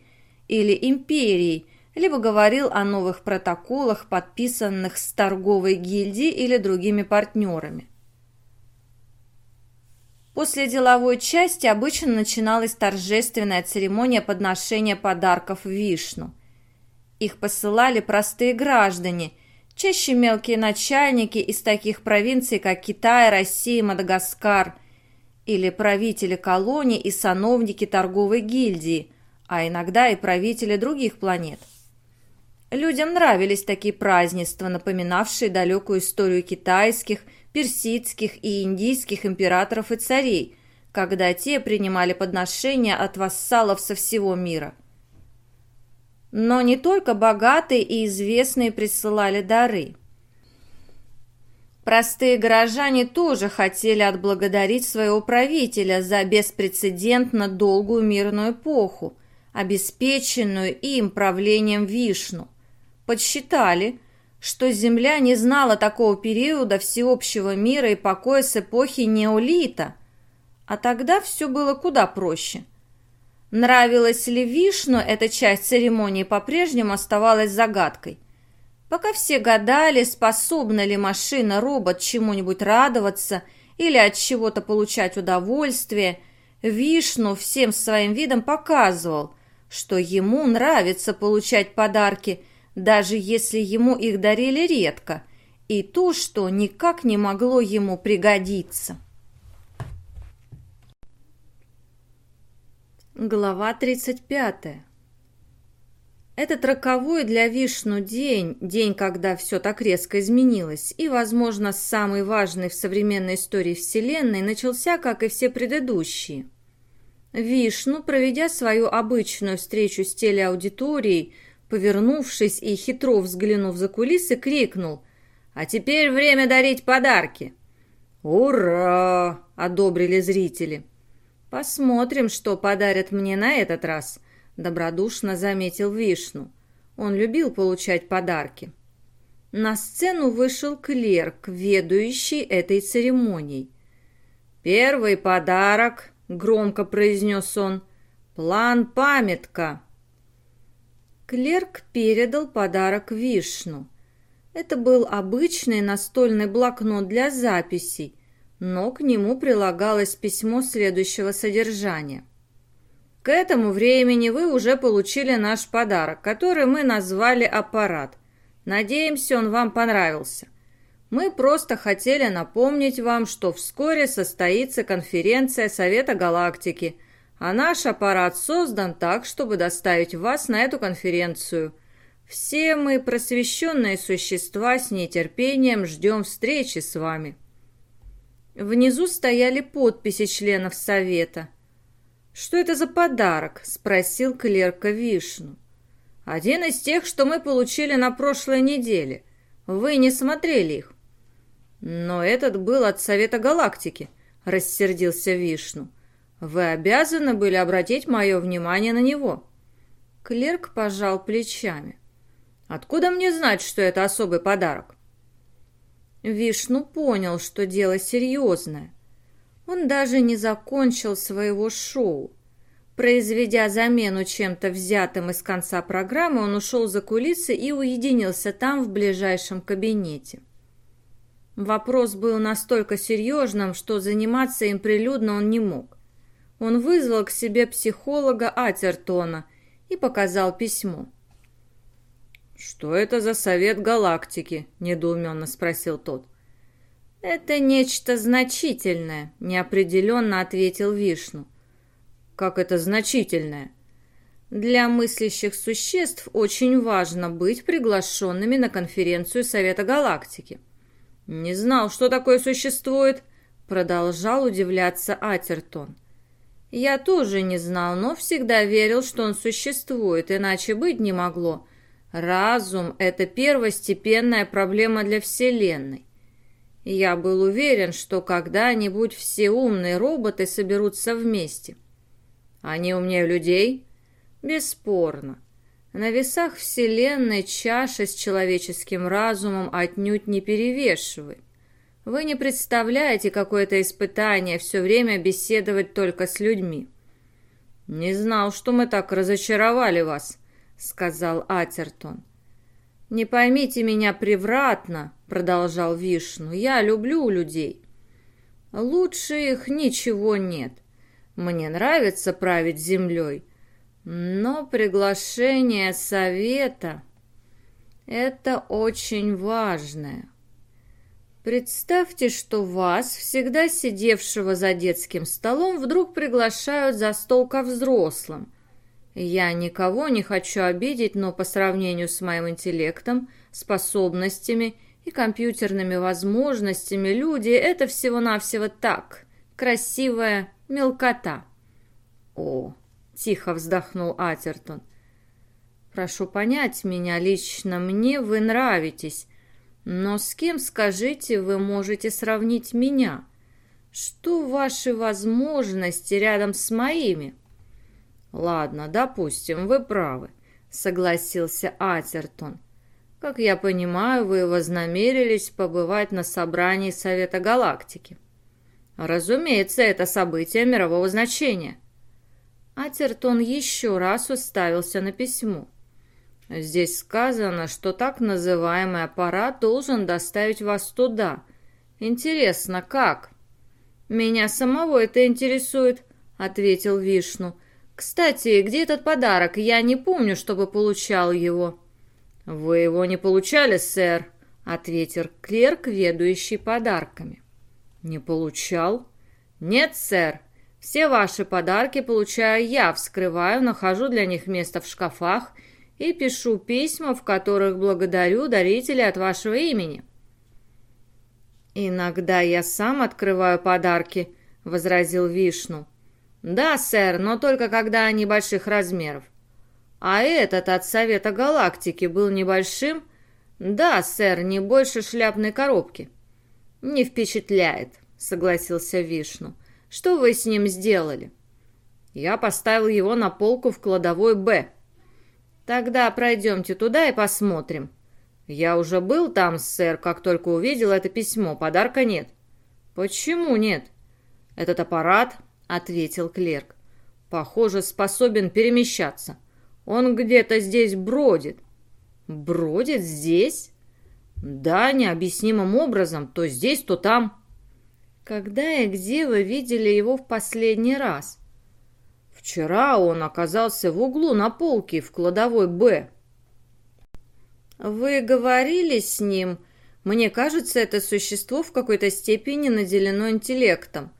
или империей, либо говорил о новых протоколах, подписанных с торговой гильдией или другими партнерами. После деловой части обычно начиналась торжественная церемония подношения подарков Вишну. Их посылали простые граждане, чаще мелкие начальники из таких провинций, как Китай, Россия, Мадагаскар, или правители колоний и сановники торговой гильдии, а иногда и правители других планет. Людям нравились такие празднества, напоминавшие далекую историю китайских, персидских и индийских императоров и царей, когда те принимали подношения от вассалов со всего мира. Но не только богатые и известные присылали дары. Простые горожане тоже хотели отблагодарить своего правителя за беспрецедентно долгую мирную эпоху, обеспеченную им правлением Вишну подсчитали, что Земля не знала такого периода всеобщего мира и покоя с эпохи неолита, а тогда все было куда проще. Нравилась ли Вишну эта часть церемонии по-прежнему оставалась загадкой. Пока все гадали, способна ли машина-робот чему-нибудь радоваться или от чего-то получать удовольствие, Вишну всем своим видом показывал, что ему нравится получать подарки – даже если ему их дарили редко, и то, что никак не могло ему пригодиться. Глава 35. Этот роковой для Вишну день, день, когда все так резко изменилось, и, возможно, самый важный в современной истории Вселенной, начался, как и все предыдущие. Вишну, проведя свою обычную встречу с телеаудиторией, Повернувшись и хитро взглянув за кулисы, крикнул «А теперь время дарить подарки!» «Ура!» — одобрили зрители. «Посмотрим, что подарят мне на этот раз», — добродушно заметил Вишну. Он любил получать подарки. На сцену вышел клерк, ведущий этой церемонией. «Первый подарок», — громко произнес он, — «план-памятка». Клерк передал подарок Вишну. Это был обычный настольный блокнот для записей, но к нему прилагалось письмо следующего содержания. К этому времени вы уже получили наш подарок, который мы назвали «Аппарат». Надеемся, он вам понравился. Мы просто хотели напомнить вам, что вскоре состоится конференция Совета Галактики – а наш аппарат создан так, чтобы доставить вас на эту конференцию. Все мы, просвещенные существа, с нетерпением ждем встречи с вами». Внизу стояли подписи членов совета. «Что это за подарок?» – спросил клерка Вишну. «Один из тех, что мы получили на прошлой неделе. Вы не смотрели их». «Но этот был от Совета Галактики», – рассердился Вишну. Вы обязаны были обратить мое внимание на него». Клерк пожал плечами. «Откуда мне знать, что это особый подарок?» Вишну понял, что дело серьезное. Он даже не закончил своего шоу. Произведя замену чем-то взятым из конца программы, он ушел за кулисы и уединился там в ближайшем кабинете. Вопрос был настолько серьезным, что заниматься им прилюдно он не мог. Он вызвал к себе психолога Атертона и показал письмо. «Что это за совет галактики?» – недоуменно спросил тот. «Это нечто значительное», – неопределенно ответил Вишну. «Как это значительное?» Для мыслящих существ очень важно быть приглашенными на конференцию Совета Галактики. «Не знал, что такое существует», — продолжал удивляться Атертон. «Я тоже не знал, но всегда верил, что он существует, иначе быть не могло. Разум — это первостепенная проблема для Вселенной. Я был уверен, что когда-нибудь все умные роботы соберутся вместе. Они умнее людей? Бесспорно. На весах Вселенной чаша с человеческим разумом отнюдь не перевешивает. Вы не представляете, какое это испытание все время беседовать только с людьми. «Не знал, что мы так разочаровали вас», — сказал Атертон. «Не поймите меня превратно», — продолжал Вишну, — «я люблю людей. Лучше их ничего нет. Мне нравится править землей, но приглашение совета – это очень важное. Представьте, что вас, всегда сидевшего за детским столом, вдруг приглашают за стол ко взрослым. Я никого не хочу обидеть, но по сравнению с моим интеллектом, способностями и компьютерными возможностями люди – это всего-навсего так, красивая мелкота. О, Тихо вздохнул Атертон. Прошу понять меня, лично мне вы нравитесь. Но с кем, скажите, вы можете сравнить меня? Что ваши возможности рядом с моими? Ладно, допустим, вы правы, согласился Атертон. Как я понимаю, вы вознамерились побывать на собрании Совета Галактики. Разумеется, это событие мирового значения. Атертон еще раз уставился на письмо. «Здесь сказано, что так называемый аппарат должен доставить вас туда. Интересно, как?» «Меня самого это интересует», — ответил Вишну. «Кстати, где этот подарок? Я не помню, чтобы получал его». «Вы его не получали, сэр», — ответил клерк, ведущий подарками. «Не получал?» «Нет, сэр. Все ваши подарки получаю я, вскрываю, нахожу для них место в шкафах и пишу письма, в которых благодарю дарителей от вашего имени». «Иногда я сам открываю подарки», — возразил Вишну. «Да, сэр, но только когда они больших размеров». «А этот от Совета Галактики был небольшим?» «Да, сэр, не больше шляпной коробки». «Не впечатляет», — согласился Вишну. Что вы с ним сделали?» «Я поставил его на полку в кладовой «Б». «Тогда пройдемте туда и посмотрим». «Я уже был там, сэр, как только увидел это письмо. Подарка нет». «Почему нет?» «Этот аппарат», — ответил клерк, — «похоже, способен перемещаться. Он где-то здесь бродит». «Бродит здесь?» «Да, необъяснимым образом. То здесь, то там». Когда и где вы видели его в последний раз? Вчера он оказался в углу на полке в кладовой «Б». Вы говорили с ним? Мне кажется, это существо в какой-то степени наделено интеллектом.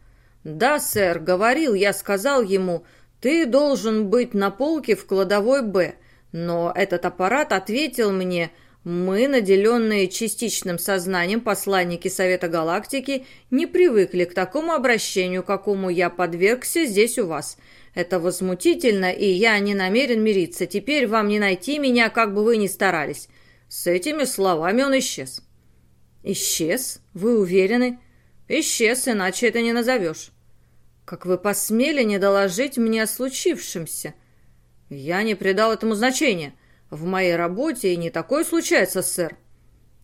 Да, сэр, говорил, я сказал ему, ты должен быть на полке в кладовой «Б». Но этот аппарат ответил мне, мы, наделенные частичным сознанием посланники Совета Галактики, не привыкли к такому обращению, какому я подвергся здесь у вас. Это возмутительно, и я не намерен мириться. Теперь вам не найти меня, как бы вы ни старались». С этими словами он исчез. «Исчез? Вы уверены?» «Исчез, иначе это не назовешь». «Как вы посмели не доложить мне о случившемся?» «Я не придал этому значения». В моей работе и не такое случается, сэр.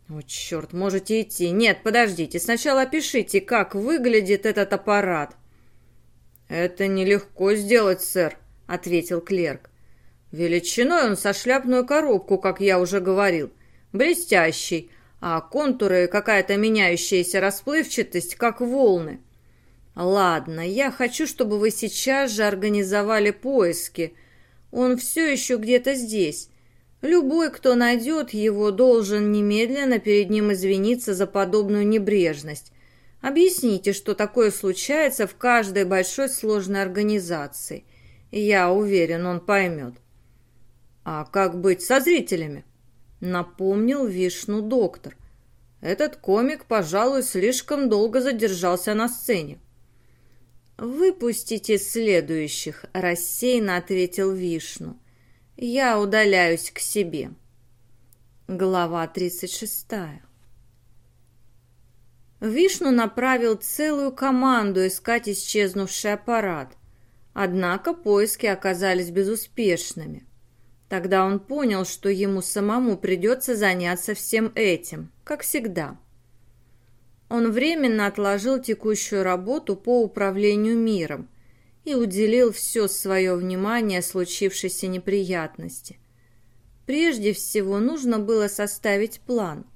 О, черт, можете идти. Нет, подождите, сначала опишите, как выглядит этот аппарат. Это нелегко сделать, сэр, ответил клерк. Величиной он со шляпную коробку, как я уже говорил. Блестящий, а контуры какая-то меняющаяся расплывчатость, как волны. Ладно, я хочу, чтобы вы сейчас же организовали поиски. Он все еще где-то здесь. Любой, кто найдет его, должен немедленно перед ним извиниться за подобную небрежность. Объясните, что такое случается в каждой большой сложной организации. Я уверен, он поймет. А как быть со зрителями? Напомнил Вишну доктор. Этот комик, пожалуй, слишком долго задержался на сцене. «Выпустите следующих», — рассеянно ответил Вишну. «Я удаляюсь к себе». Глава тридцать шестая. Вишну направил целую команду искать исчезнувший аппарат. Однако поиски оказались безуспешными. Тогда он понял, что ему самому придется заняться всем этим, как всегда. Он временно отложил текущую работу по управлению миром и уделил все свое внимание случившейся неприятности. Прежде всего нужно было составить план.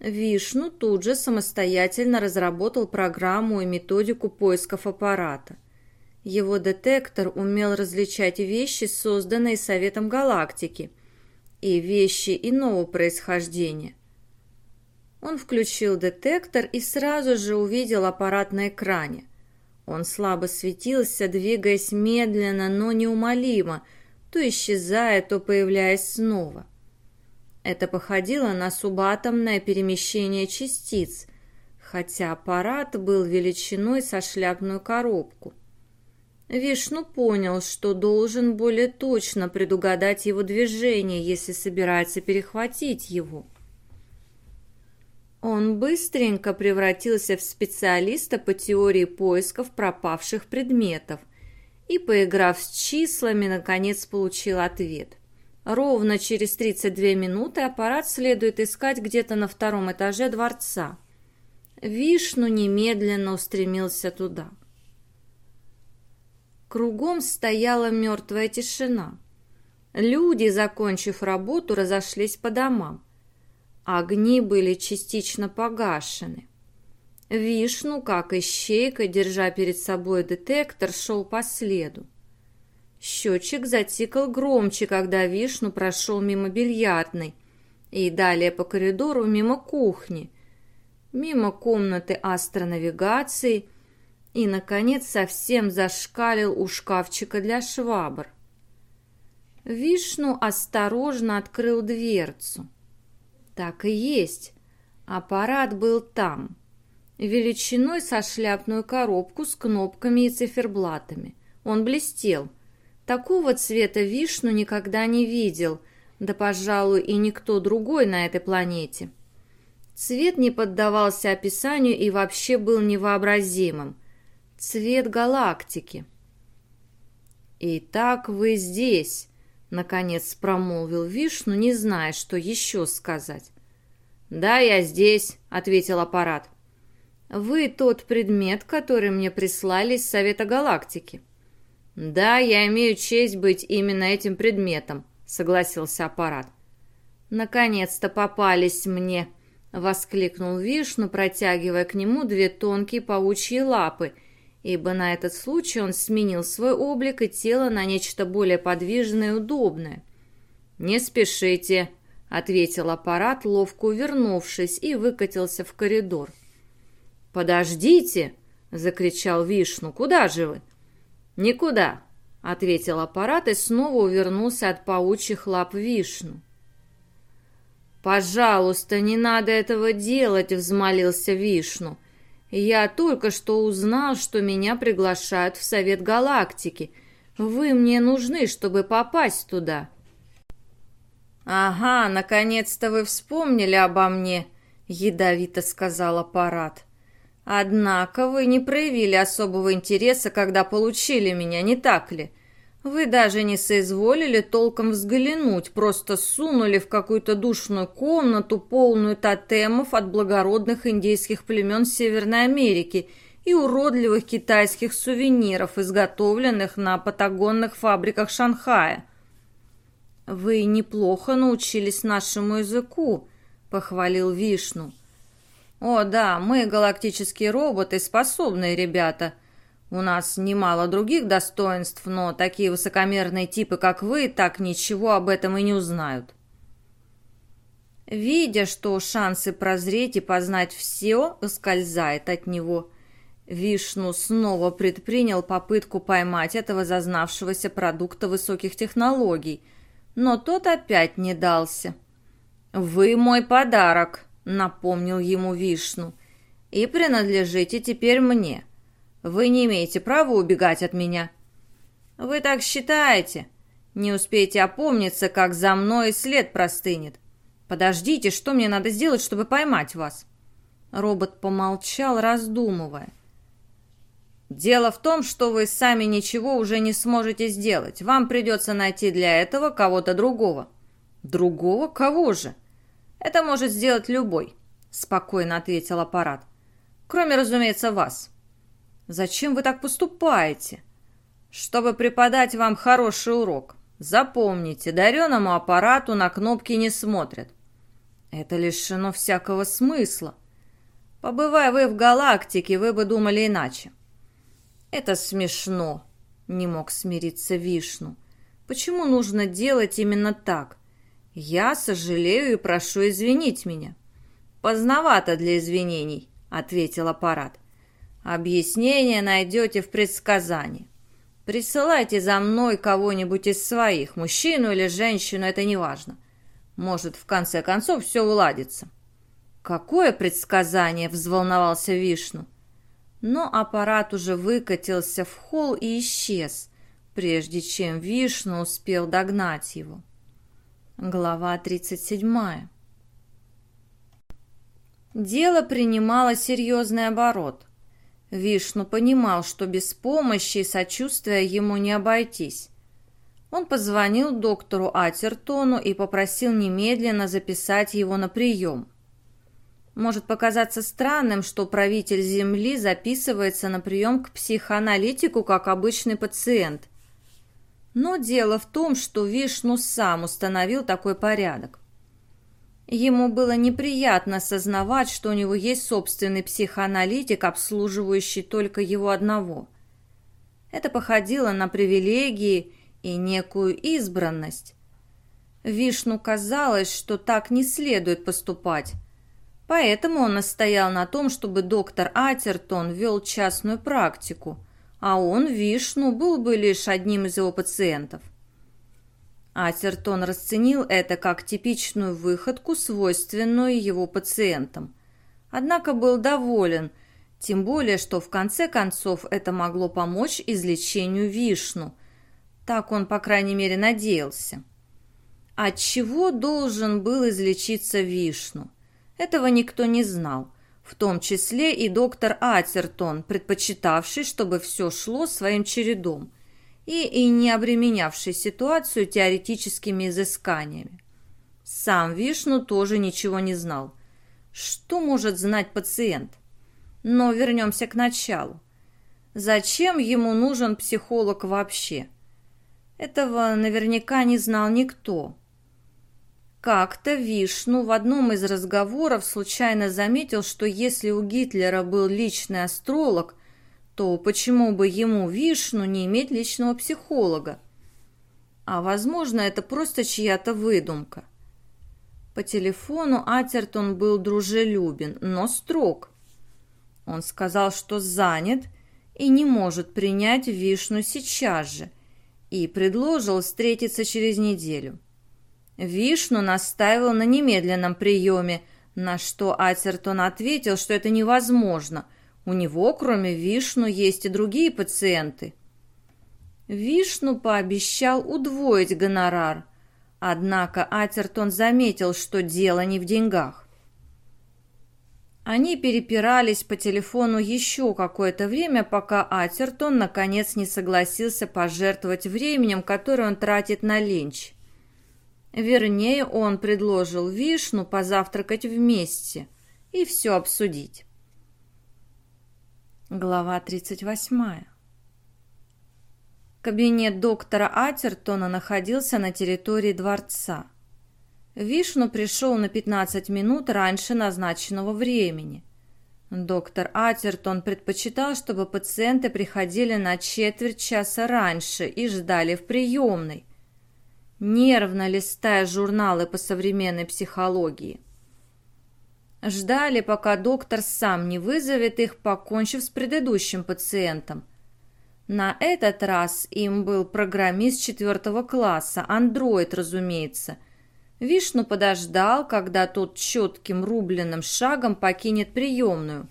Вишну тут же самостоятельно разработал программу и методику поисков аппарата. Его детектор умел различать вещи, созданные Советом Галактики, и вещи иного происхождения. Он включил детектор и сразу же увидел аппарат на экране. Он слабо светился, двигаясь медленно, но неумолимо, то исчезая, то появляясь снова. Это походило на субатомное перемещение частиц, хотя аппарат был величиной со шляпную коробку. Вишну понял, что должен более точно предугадать его движение, если собирается перехватить его. Он быстренько превратился в специалиста по теории поисков пропавших предметов и, поиграв с числами, наконец получил ответ. Ровно через 32 минуты аппарат следует искать где-то на втором этаже дворца. Вишну немедленно устремился туда. Кругом стояла мертвая тишина. Люди, закончив работу, разошлись по домам. Огни были частично погашены. Вишну, как ищейка, держа перед собой детектор, шел по следу. Счетчик затикал громче, когда Вишну прошел мимо бильярдной и далее по коридору мимо кухни, мимо комнаты астронавигации – и, наконец, совсем зашкалил у шкафчика для швабр. Вишну осторожно открыл дверцу. Так и есть. Аппарат был там, величиной со шляпную коробку с кнопками и циферблатами. Он блестел. Такого цвета Вишну никогда не видел, да, пожалуй, и никто другой на этой планете. Цвет не поддавался описанию и вообще был невообразимым цвет галактики. «Итак, вы здесь», — наконец промолвил Вишну, не зная, что еще сказать. «Да, я здесь», — ответил аппарат. «Вы тот предмет, который мне прислали из Совета Галактики». «Да, я имею честь быть именно этим предметом», — согласился аппарат. «Наконец-то попались мне», — воскликнул Вишну, протягивая к нему две тонкие паучьи лапы — ибо на этот случай он сменил свой облик и тело на нечто более подвижное и удобное. «Не спешите», — ответил аппарат, ловко увернувшись, и выкатился в коридор. «Подождите!» — закричал Вишну. «Куда же вы?» «Никуда», — ответил аппарат и снова увернулся от паучьих лап Вишну. «Пожалуйста, не надо этого делать», — взмолился Вишну. Я только что узнал, что меня приглашают в Совет Галактики. Вы мне нужны, чтобы попасть туда». «Ага, наконец-то вы вспомнили обо мне», — ядовито сказал аппарат. «Однако вы не проявили особого интереса, когда получили меня, не так ли? Вы даже не соизволили толком взглянуть, просто сунули в какую-то душную комнату, полную тотемов от благородных индейских племен Северной Америки, и уродливых китайских сувениров, изготовленных на патагонных фабриках Шанхая. «Вы неплохо научились нашему языку», — похвалил Вишну. «О да, мы, галактические роботы, способные ребята. У нас немало других достоинств, но такие высокомерные типы, как вы, так ничего об этом и не узнают». Видя, что шансы прозреть и познать все ускользает от него, Вишну снова предпринял попытку поймать этого зазнавшегося продукта высоких технологий, но тот опять не дался. «Вы мой подарок», — напомнил ему Вишну, — «и принадлежите теперь мне. Вы не имеете права убегать от меня». «Вы так считаете? Не успеете опомниться, как за мной след простынет. «Подождите, что мне надо сделать, чтобы поймать вас?» Робот помолчал, раздумывая. «Дело в том, что вы сами ничего уже не сможете сделать. Вам придется найти для этого кого-то другого». «Другого? Кого же?» «Это может сделать любой», — спокойно ответил аппарат. «Кроме, разумеется, вас». «Зачем вы так поступаете?» «Чтобы преподать вам хороший урок. Запомните, дареному аппарату на кнопки не смотрят. Это лишено всякого смысла. Побывая вы в галактике, вы бы думали иначе. Это смешно, не мог смириться Вишну. Почему нужно делать именно так? Я сожалею и прошу извинить меня. Поздновато для извинений, ответил аппарат. Объяснение найдете в предсказании. Присылайте за мной кого-нибудь из своих, мужчину или женщину, это не важно. Может, в конце концов все уладится. Какое предсказание, взволновался Вишну. Но аппарат уже выкатился в холл и исчез, прежде чем Вишну успел догнать его. Глава 37. Дело принимало серьезный оборот. Вишну понимал, что без помощи и сочувствия ему не обойтись. Он позвонил доктору Атертону и попросил немедленно записать его на прием. Может показаться странным, что правитель Земли записывается на прием к психоаналитику как обычный пациент. Но дело в том, что Вишну сам установил такой порядок. Ему было неприятно осознавать, что у него есть собственный психоаналитик, обслуживающий только его одного. Это походило на привилегии и некую избранность. Вишну казалось, что так не следует поступать. Поэтому он настоял на том, чтобы доктор Атертон вел частную практику, а он, Вишну, был бы лишь одним из его пациентов. Атертон расценил это как типичную выходку, свойственную его пациентам. Однако был доволен, тем более, что в конце концов это могло помочь излечению Вишну – так он, по крайней мере, надеялся. От чего должен был излечиться Вишну? Этого никто не знал, в том числе и доктор Атертон, предпочитавший, чтобы все шло своим чередом и, и не обременявший ситуацию теоретическими изысканиями. Сам Вишну тоже ничего не знал. Что может знать пациент? Но вернемся к началу. Зачем ему нужен психолог вообще? Этого наверняка не знал никто. Как-то Вишну в одном из разговоров случайно заметил, что если у Гитлера был личный астролог, то почему бы ему, Вишну, не иметь личного психолога? А возможно, это просто чья-то выдумка. По телефону Атертон был дружелюбен, но строг. Он сказал, что занят и не может принять Вишну сейчас же – и предложил встретиться через неделю. Вишну настаивал на немедленном приеме, на что Атертон ответил, что это невозможно. У него, кроме Вишну, есть и другие пациенты. Вишну пообещал удвоить гонорар, однако Атертон заметил, что дело не в деньгах. Они перепирались по телефону еще какое-то время, пока Атертон наконец не согласился пожертвовать временем, которое он тратит на ленч. Вернее, он предложил Вишну позавтракать вместе и все обсудить. Глава 38. Кабинет доктора Атертона находился на территории дворца. Вишну пришел на 15 минут раньше назначенного времени. Доктор Атертон предпочитал, чтобы пациенты приходили на четверть часа раньше и ждали в приемной, нервно листая журналы по современной психологии. Ждали, пока доктор сам не вызовет их, покончив с предыдущим пациентом. На этот раз им был программист четвертого класса, андроид, разумеется – Вишну подождал, когда тот четким рубленным шагом покинет приемную.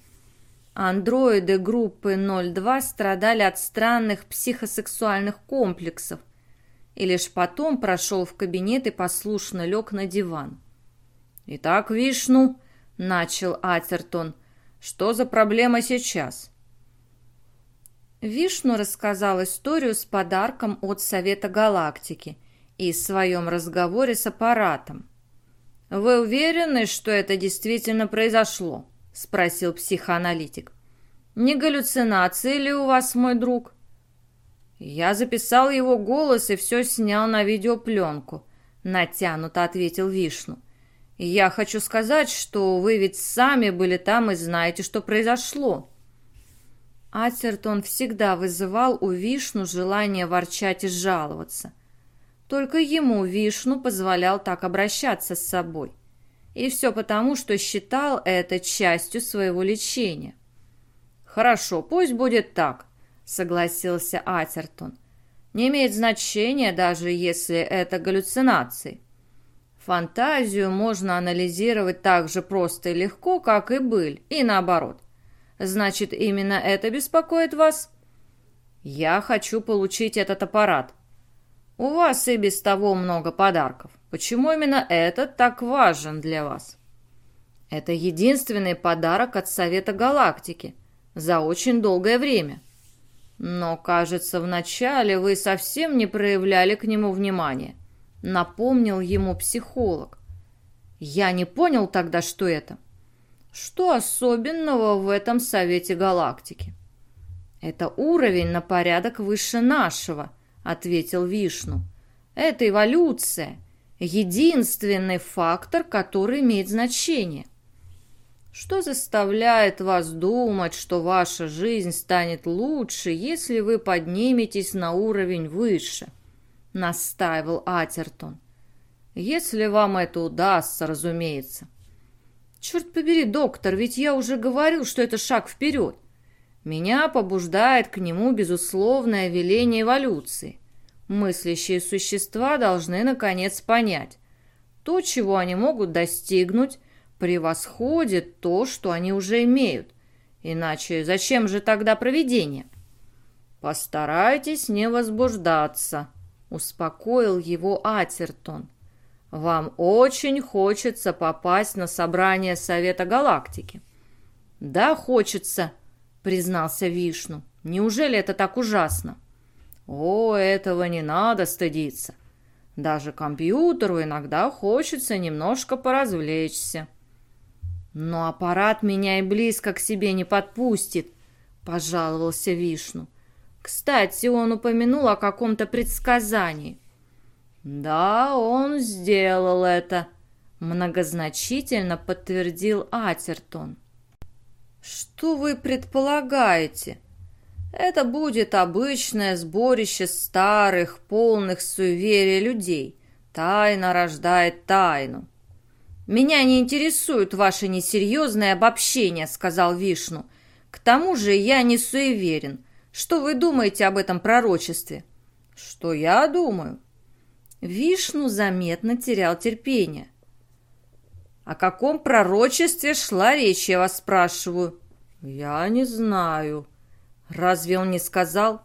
Андроиды группы 02 страдали от странных психосексуальных комплексов и лишь потом прошел в кабинет и послушно лег на диван. «Итак, Вишну», — начал Атертон, — «что за проблема сейчас?» Вишну рассказал историю с подарком от Совета Галактики — и в своем разговоре с аппаратом. «Вы уверены, что это действительно произошло?» – спросил психоаналитик. «Не галлюцинации ли у вас, мой друг?» «Я записал его голос и все снял на видеопленку», – натянуто ответил Вишну. «Я хочу сказать, что вы ведь сами были там и знаете, что произошло». Атертон всегда вызывал у Вишну желание ворчать и жаловаться. Только ему Вишну позволял так обращаться с собой. И все потому, что считал это частью своего лечения. «Хорошо, пусть будет так», — согласился Атертон. «Не имеет значения, даже если это галлюцинации. Фантазию можно анализировать так же просто и легко, как и быль, и наоборот. Значит, именно это беспокоит вас?» «Я хочу получить этот аппарат», у вас и без того много подарков. Почему именно этот так важен для вас? Это единственный подарок от Совета Галактики за очень долгое время. Но, кажется, вначале вы совсем не проявляли к нему внимания. Напомнил ему психолог. Я не понял тогда, что это. Что особенного в этом Совете Галактики? Это уровень на порядок выше нашего –— ответил Вишну. «Это эволюция, единственный фактор, который имеет значение. Что заставляет вас думать, что ваша жизнь станет лучше, если вы подниметесь на уровень выше?» — настаивал Атертон. «Если вам это удастся, разумеется». «Черт побери, доктор, ведь я уже говорил, что это шаг вперед. Меня побуждает к нему безусловное веление эволюции. Мыслящие существа должны, наконец, понять. То, чего они могут достигнуть, превосходит то, что они уже имеют. Иначе зачем же тогда проведение? «Постарайтесь не возбуждаться», — успокоил его Атертон. «Вам очень хочется попасть на собрание Совета Галактики». «Да, хочется», признался Вишну. «Неужели это так ужасно?» «О, этого не надо стыдиться. Даже компьютеру иногда хочется немножко поразвлечься». «Но аппарат меня и близко к себе не подпустит», — пожаловался Вишну. «Кстати, он упомянул о каком-то предсказании». «Да, он сделал это», — многозначительно подтвердил Атертон. «Что вы предполагаете?» «Это будет обычное сборище старых, полных суеверия людей. Тайна рождает тайну». «Меня не интересуют ваши несерьезные обобщения», — сказал Вишну. «К тому же я не суеверен. Что вы думаете об этом пророчестве?» «Что я думаю?» Вишну заметно терял терпение. «О каком пророчестве шла речь, я вас спрашиваю?» «Я не знаю». «Разве он не сказал?»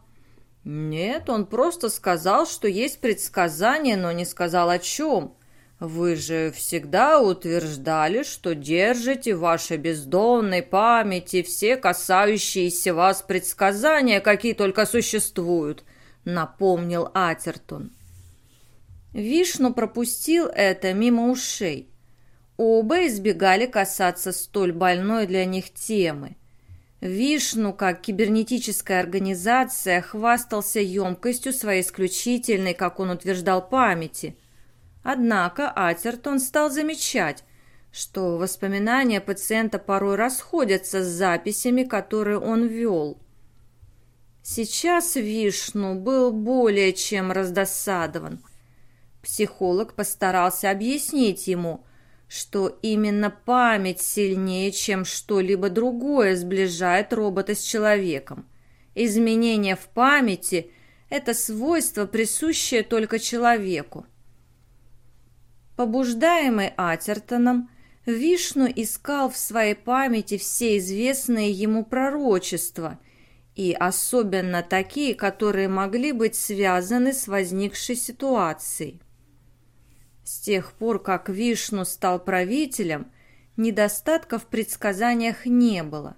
«Нет, он просто сказал, что есть предсказание, но не сказал о чем. Вы же всегда утверждали, что держите в вашей бездонной памяти все касающиеся вас предсказания, какие только существуют», — напомнил Атертон. Вишну пропустил это мимо ушей. Оба избегали касаться столь больной для них темы. Вишну, как кибернетическая организация, хвастался емкостью своей исключительной, как он утверждал, памяти. Однако Атертон стал замечать, что воспоминания пациента порой расходятся с записями, которые он вел. Сейчас Вишну был более чем раздосадован. Психолог постарался объяснить ему, что именно память сильнее, чем что-либо другое сближает робота с человеком. Изменение в памяти – это свойство, присущее только человеку. Побуждаемый Атертоном, Вишну искал в своей памяти все известные ему пророчества и особенно такие, которые могли быть связаны с возникшей ситуацией. С тех пор, как Вишну стал правителем, недостатков в предсказаниях не было.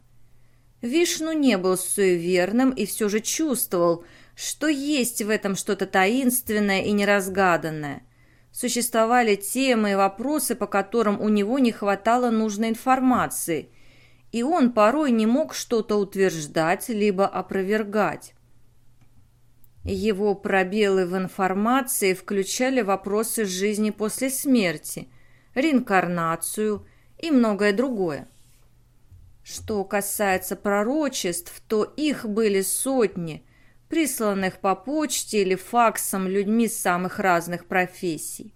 Вишну не был суеверным и все же чувствовал, что есть в этом что-то таинственное и неразгаданное. Существовали темы и вопросы, по которым у него не хватало нужной информации – и он порой не мог что-то утверждать либо опровергать. Его пробелы в информации включали вопросы жизни после смерти, реинкарнацию и многое другое. Что касается пророчеств, то их были сотни, присланных по почте или факсом людьми самых разных профессий.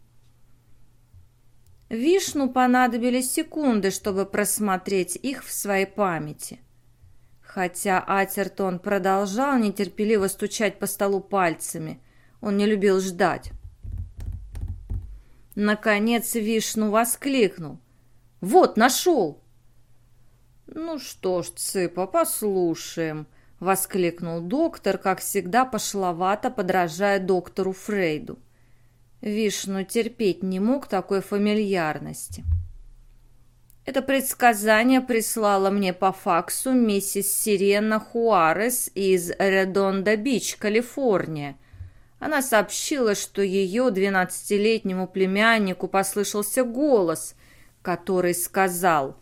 Вишну понадобились секунды, чтобы просмотреть их в своей памяти. Хотя Атертон продолжал нетерпеливо стучать по столу пальцами, он не любил ждать. Наконец Вишну воскликнул. «Вот, нашел!» «Ну что ж, Цыпа, послушаем», — воскликнул доктор, как всегда пошловато подражая доктору Фрейду. Вишну терпеть не мог такой фамильярности. Это предсказание прислала мне по факсу миссис Сирена Хуарес из Редонда-Бич, Калифорния. Она сообщила, что ее двенадцатилетнему племяннику послышался голос, который сказал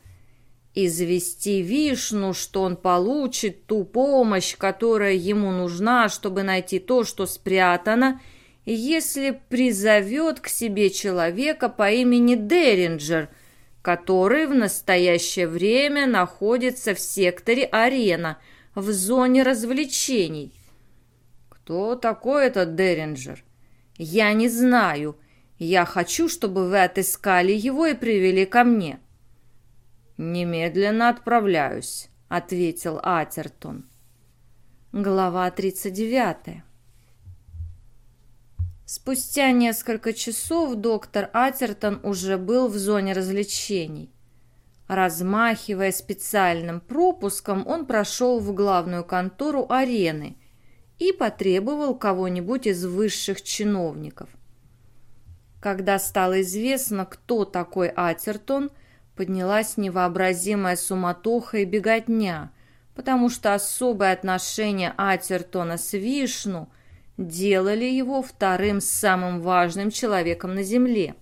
«Извести Вишну, что он получит ту помощь, которая ему нужна, чтобы найти то, что спрятано, если призовет к себе человека по имени Деринджер, который в настоящее время находится в секторе арена, в зоне развлечений. Кто такой этот Деринджер? Я не знаю. Я хочу, чтобы вы отыскали его и привели ко мне. Немедленно отправляюсь, ответил Атертон. Глава тридцать девятая. Спустя несколько часов доктор Атертон уже был в зоне развлечений. Размахивая специальным пропуском, он прошел в главную контору арены и потребовал кого-нибудь из высших чиновников. Когда стало известно, кто такой Атертон, поднялась невообразимая суматоха и беготня, потому что особое отношение Атертона с Вишну – делали его вторым самым важным человеком на Земле.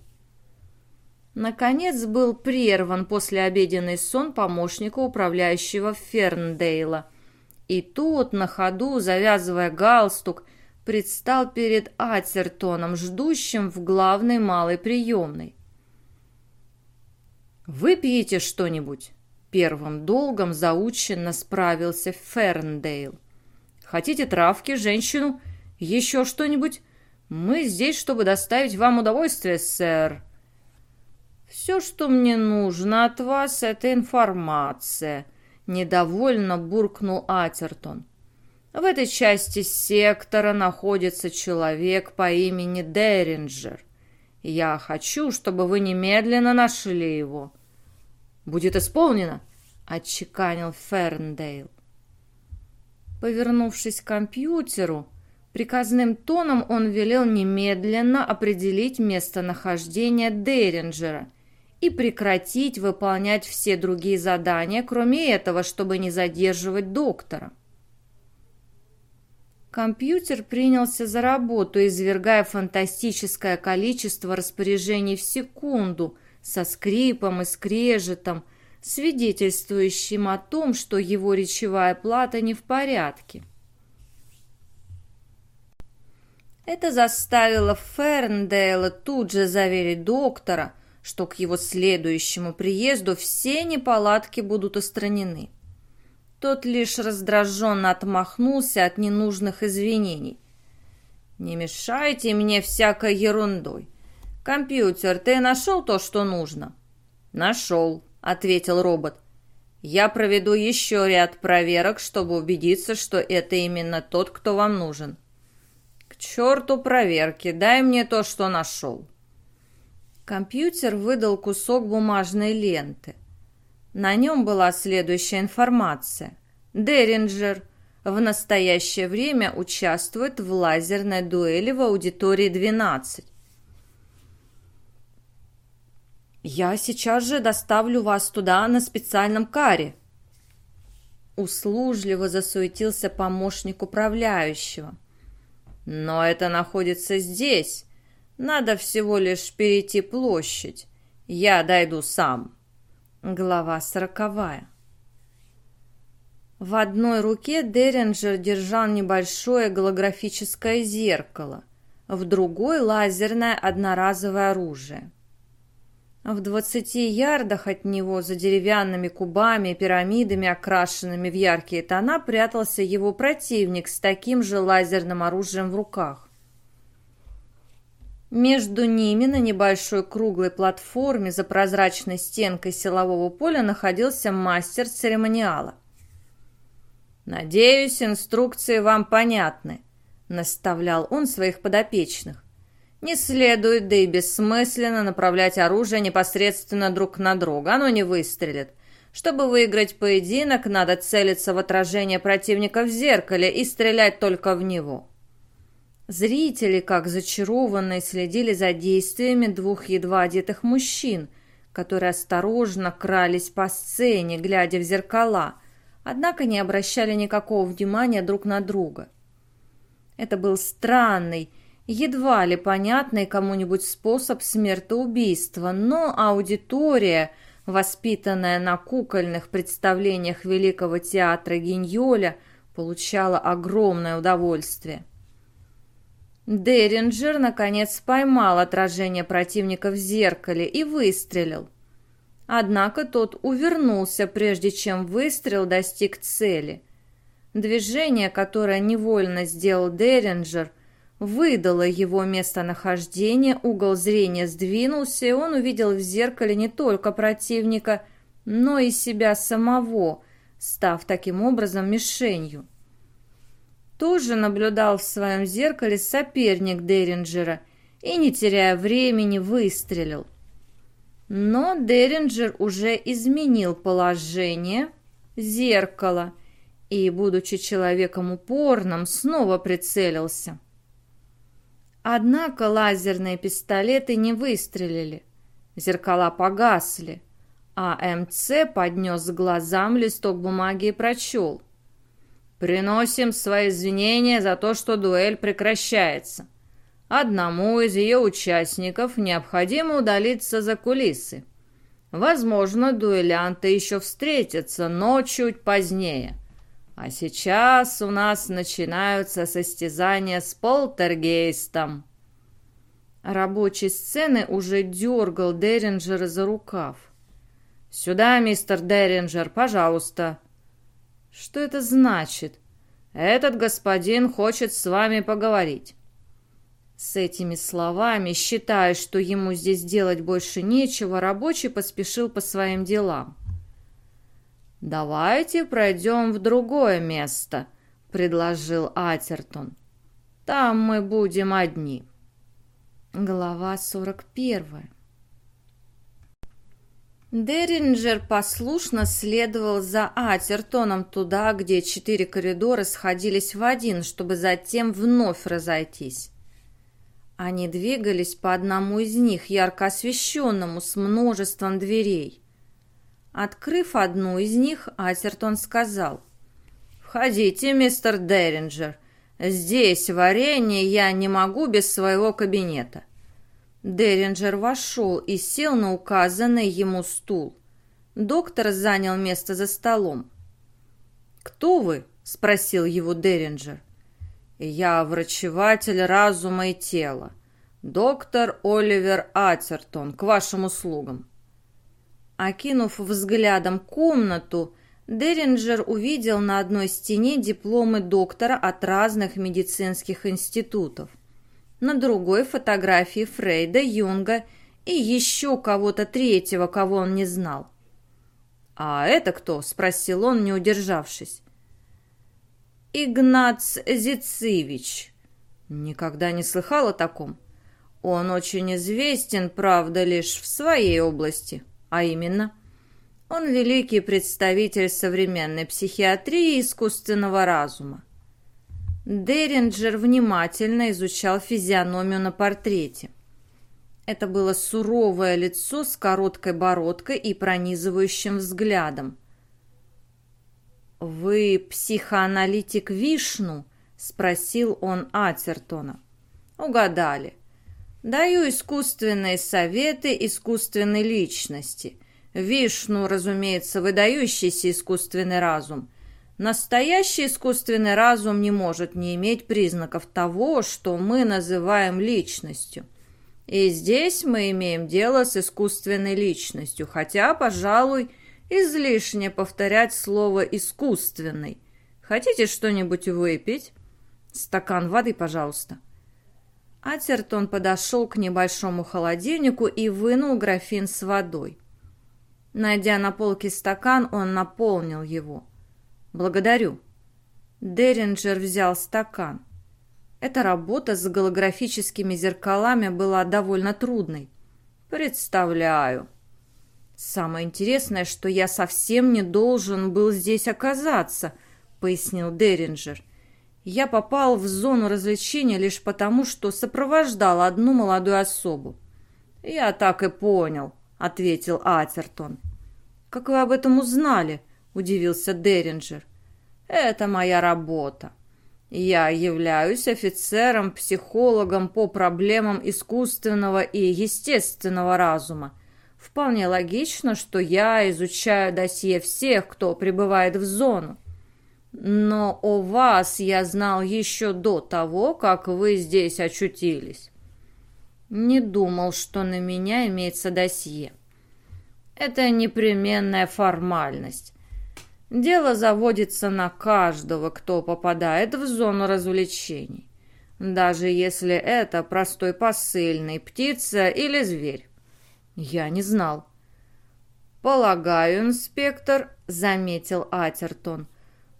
Наконец был прерван послеобеденный сон помощника управляющего Ферндейла, и тот, на ходу, завязывая галстук, предстал перед Атертоном, ждущим в главной малой приемной. «Выпьете что-нибудь?» Первым долгом заученно справился Ферндейл. «Хотите травки, женщину еще что-нибудь? Мы здесь, чтобы доставить вам удовольствие, сэр. Все, что мне нужно от вас, это информация. Недовольно буркнул Атертон. В этой части сектора находится человек по имени Деринджер. Я хочу, чтобы вы немедленно нашли его. Будет исполнено, отчеканил Ферндейл. Повернувшись к компьютеру, Приказным тоном он велел немедленно определить местонахождение Дейринджера и прекратить выполнять все другие задания, кроме этого, чтобы не задерживать доктора. Компьютер принялся за работу, извергая фантастическое количество распоряжений в секунду, со скрипом и скрежетом, свидетельствующим о том, что его речевая плата не в порядке. Это заставило Ферндейла тут же заверить доктора, что к его следующему приезду все неполадки будут устранены. Тот лишь раздраженно отмахнулся от ненужных извинений. «Не мешайте мне всякой ерундой. Компьютер, ты нашел то, что нужно?» «Нашел», — ответил робот. «Я проведу еще ряд проверок, чтобы убедиться, что это именно тот, кто вам нужен» черту проверки, дай мне то, что нашел». Компьютер выдал кусок бумажной ленты. На нем была следующая информация. Деринджер в настоящее время участвует в лазерной дуэли в аудитории 12. «Я сейчас же доставлю вас туда на специальном каре», услужливо засуетился помощник управляющего. Но это находится здесь. Надо всего лишь перейти площадь. Я дойду сам. Глава сороковая. В одной руке Деринджер держал небольшое голографическое зеркало, в другой — лазерное одноразовое оружие. В двадцати ярдах от него за деревянными кубами и пирамидами, окрашенными в яркие тона, прятался его противник с таким же лазерным оружием в руках. Между ними на небольшой круглой платформе за прозрачной стенкой силового поля находился мастер церемониала. «Надеюсь, инструкции вам понятны», — наставлял он своих подопечных. Не следует, да и бессмысленно направлять оружие непосредственно друг на друга, оно не выстрелит. Чтобы выиграть поединок, надо целиться в отражение противника в зеркале и стрелять только в него. Зрители, как зачарованные, следили за действиями двух едва одетых мужчин, которые осторожно крались по сцене, глядя в зеркала, однако не обращали никакого внимания друг на друга. Это был странный, едва ли понятный кому-нибудь способ смертоубийства, но аудитория, воспитанная на кукольных представлениях Великого театра Гиньоля, получала огромное удовольствие. Деринджер, наконец, поймал отражение противника в зеркале и выстрелил. Однако тот увернулся, прежде чем выстрел достиг цели. Движение, которое невольно сделал Деринджер, выдало его местонахождение, угол зрения сдвинулся, и он увидел в зеркале не только противника, но и себя самого, став таким образом мишенью. Тоже наблюдал в своем зеркале соперник Деринджера и, не теряя времени, выстрелил. Но Деринджер уже изменил положение зеркала и, будучи человеком упорным, снова прицелился. Однако лазерные пистолеты не выстрелили. Зеркала погасли, а МЦ поднес к глазам листок бумаги и прочел. «Приносим свои извинения за то, что дуэль прекращается. Одному из ее участников необходимо удалиться за кулисы. Возможно, дуэлянты еще встретятся, но чуть позднее. А сейчас у нас начинаются состязания с полтергейстом. Рабочий сцены уже дергал Деринджера за рукав. «Сюда, мистер Деринджер, пожалуйста». «Что это значит?» «Этот господин хочет с вами поговорить». С этими словами, считая, что ему здесь делать больше нечего, рабочий поспешил по своим делам. «Давайте пройдем в другое место», — предложил Атертон. «Там мы будем одни». Глава сорок первая. Деринджер послушно следовал за Атертоном туда, где четыре коридора сходились в один, чтобы затем вновь разойтись. Они двигались по одному из них, ярко освещенному, с множеством дверей. Открыв одну из них, Атертон сказал. «Входите, мистер Деринджер. Здесь, в арене, я не могу без своего кабинета». Деринджер вошел и сел на указанный ему стул. Доктор занял место за столом. «Кто вы?» — спросил его Деринджер. «Я врачеватель разума и тела. Доктор Оливер Атертон, к вашим услугам». Окинув взглядом комнату, Деринджер увидел на одной стене дипломы доктора от разных медицинских институтов. На другой фотографии Фрейда, Юнга и еще кого-то третьего, кого он не знал. «А это кто?» – спросил он, не удержавшись. «Игнац Зицевич». Никогда не слыхал о таком. Он очень известен, правда, лишь в своей области, а именно – он великий представитель современной психиатрии и искусственного разума. Деринджер внимательно изучал физиономию на портрете. Это было суровое лицо с короткой бородкой и пронизывающим взглядом. «Вы психоаналитик Вишну?» — спросил он Атертона. «Угадали. Даю искусственные советы искусственной личности. Вишну, разумеется, выдающийся искусственный разум. Настоящий искусственный разум не может не иметь признаков того, что мы называем личностью». И здесь мы имеем дело с искусственной личностью, хотя, пожалуй, излишне повторять слово «искусственный». Хотите что-нибудь выпить? Стакан воды, пожалуйста. Атертон подошел к небольшому холодильнику и вынул графин с водой. Найдя на полке стакан, он наполнил его. «Благодарю». Деринджер взял стакан. Эта работа с голографическими зеркалами была довольно трудной. Представляю. Самое интересное, что я совсем не должен был здесь оказаться, пояснил Деринджер. Я попал в зону развлечения лишь потому, что сопровождал одну молодую особу. Я так и понял, ответил Атертон. Как вы об этом узнали? удивился Деринджер. Это моя работа. Я являюсь офицером-психологом по проблемам искусственного и естественного разума. Вполне логично, что я изучаю досье всех, кто прибывает в зону. Но о вас я знал еще до того, как вы здесь очутились. Не думал, что на меня имеется досье. Это непременная формальность. Дело заводится на каждого, кто попадает в зону развлечений. Даже если это простой посыльный, птица или зверь. Я не знал. «Полагаю, инспектор», — заметил Атертон,